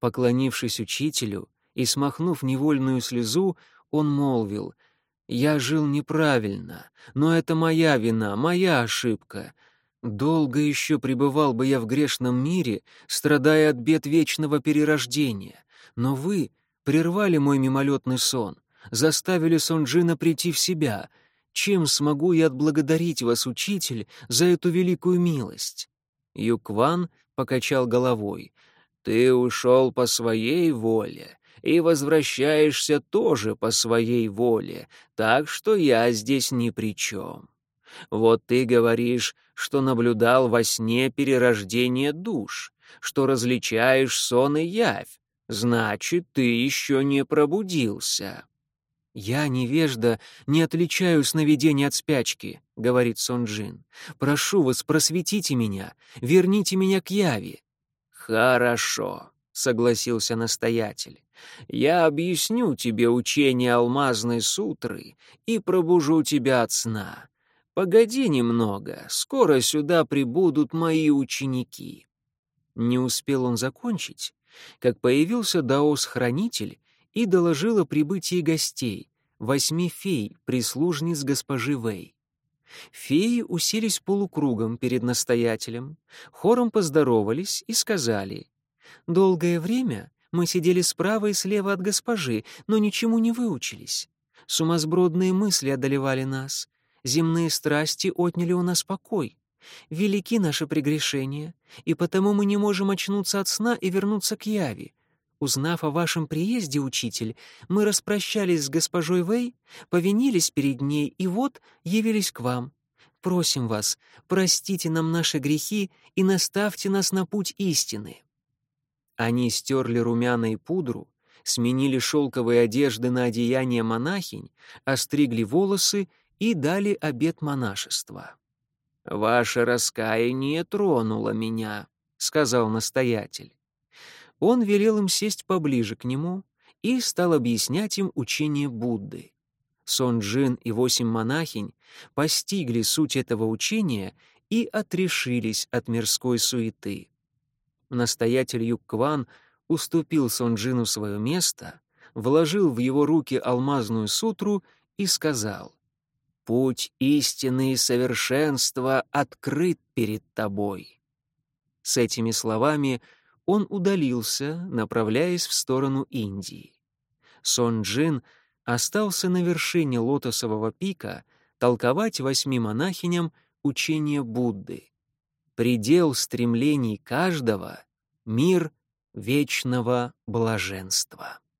Поклонившись учителю и смахнув невольную слезу, он молвил, «Я жил неправильно, но это моя вина, моя ошибка. Долго еще пребывал бы я в грешном мире, страдая от бед вечного перерождения, но вы прервали мой мимолетный сон, заставили Сонджина прийти в себя. Чем смогу я отблагодарить вас, учитель, за эту великую милость?» Юкван покачал головой — ты ушел по своей воле и возвращаешься тоже по своей воле, так что я здесь ни при чем. Вот ты говоришь, что наблюдал во сне перерождение душ, что различаешь сон и явь, значит, ты еще не пробудился». «Я, невежда, не отличаю сновидение от спячки», — говорит Сонджин. «Прошу вас, просветите меня, верните меня к яви. «Хорошо», — согласился настоятель. «Я объясню тебе учение алмазной сутры и пробужу тебя от сна. «Погоди немного, скоро сюда прибудут мои ученики». Не успел он закончить, как появился Даос-хранитель и доложил о прибытии гостей, восьми фей, прислужниц госпожи Вэй. Феи уселись полукругом перед настоятелем, хором поздоровались и сказали, «Долгое время мы сидели справа и слева от госпожи, но ничему не выучились. Сумасбродные мысли одолевали нас, земные страсти отняли у нас покой. Велики наши прегрешения, и потому мы не можем очнуться от сна и вернуться к яви. Узнав о вашем приезде, учитель, мы распрощались с госпожой Вэй, повинились перед ней и вот явились к вам. Просим вас, простите нам наши грехи и наставьте нас на путь истины». Они стерли румяна пудру, сменили шелковые одежды на одеяние монахинь, остригли волосы и дали обет монашества. «Ваше раскаяние тронуло меня», — сказал настоятель. Он велел им сесть поближе к нему и стал объяснять им учение Будды. Сон-Джин и восемь монахинь постигли суть этого учения и отрешились от мирской суеты. Настоятель Юккван уступил Сон-Джину свое место, вложил в его руки алмазную сутру и сказал «Путь истины и совершенства открыт перед тобой». С этими словами он удалился, направляясь в сторону Индии. Сон-Джин остался на вершине лотосового пика толковать восьми монахиням учение Будды. Предел стремлений каждого — мир вечного блаженства.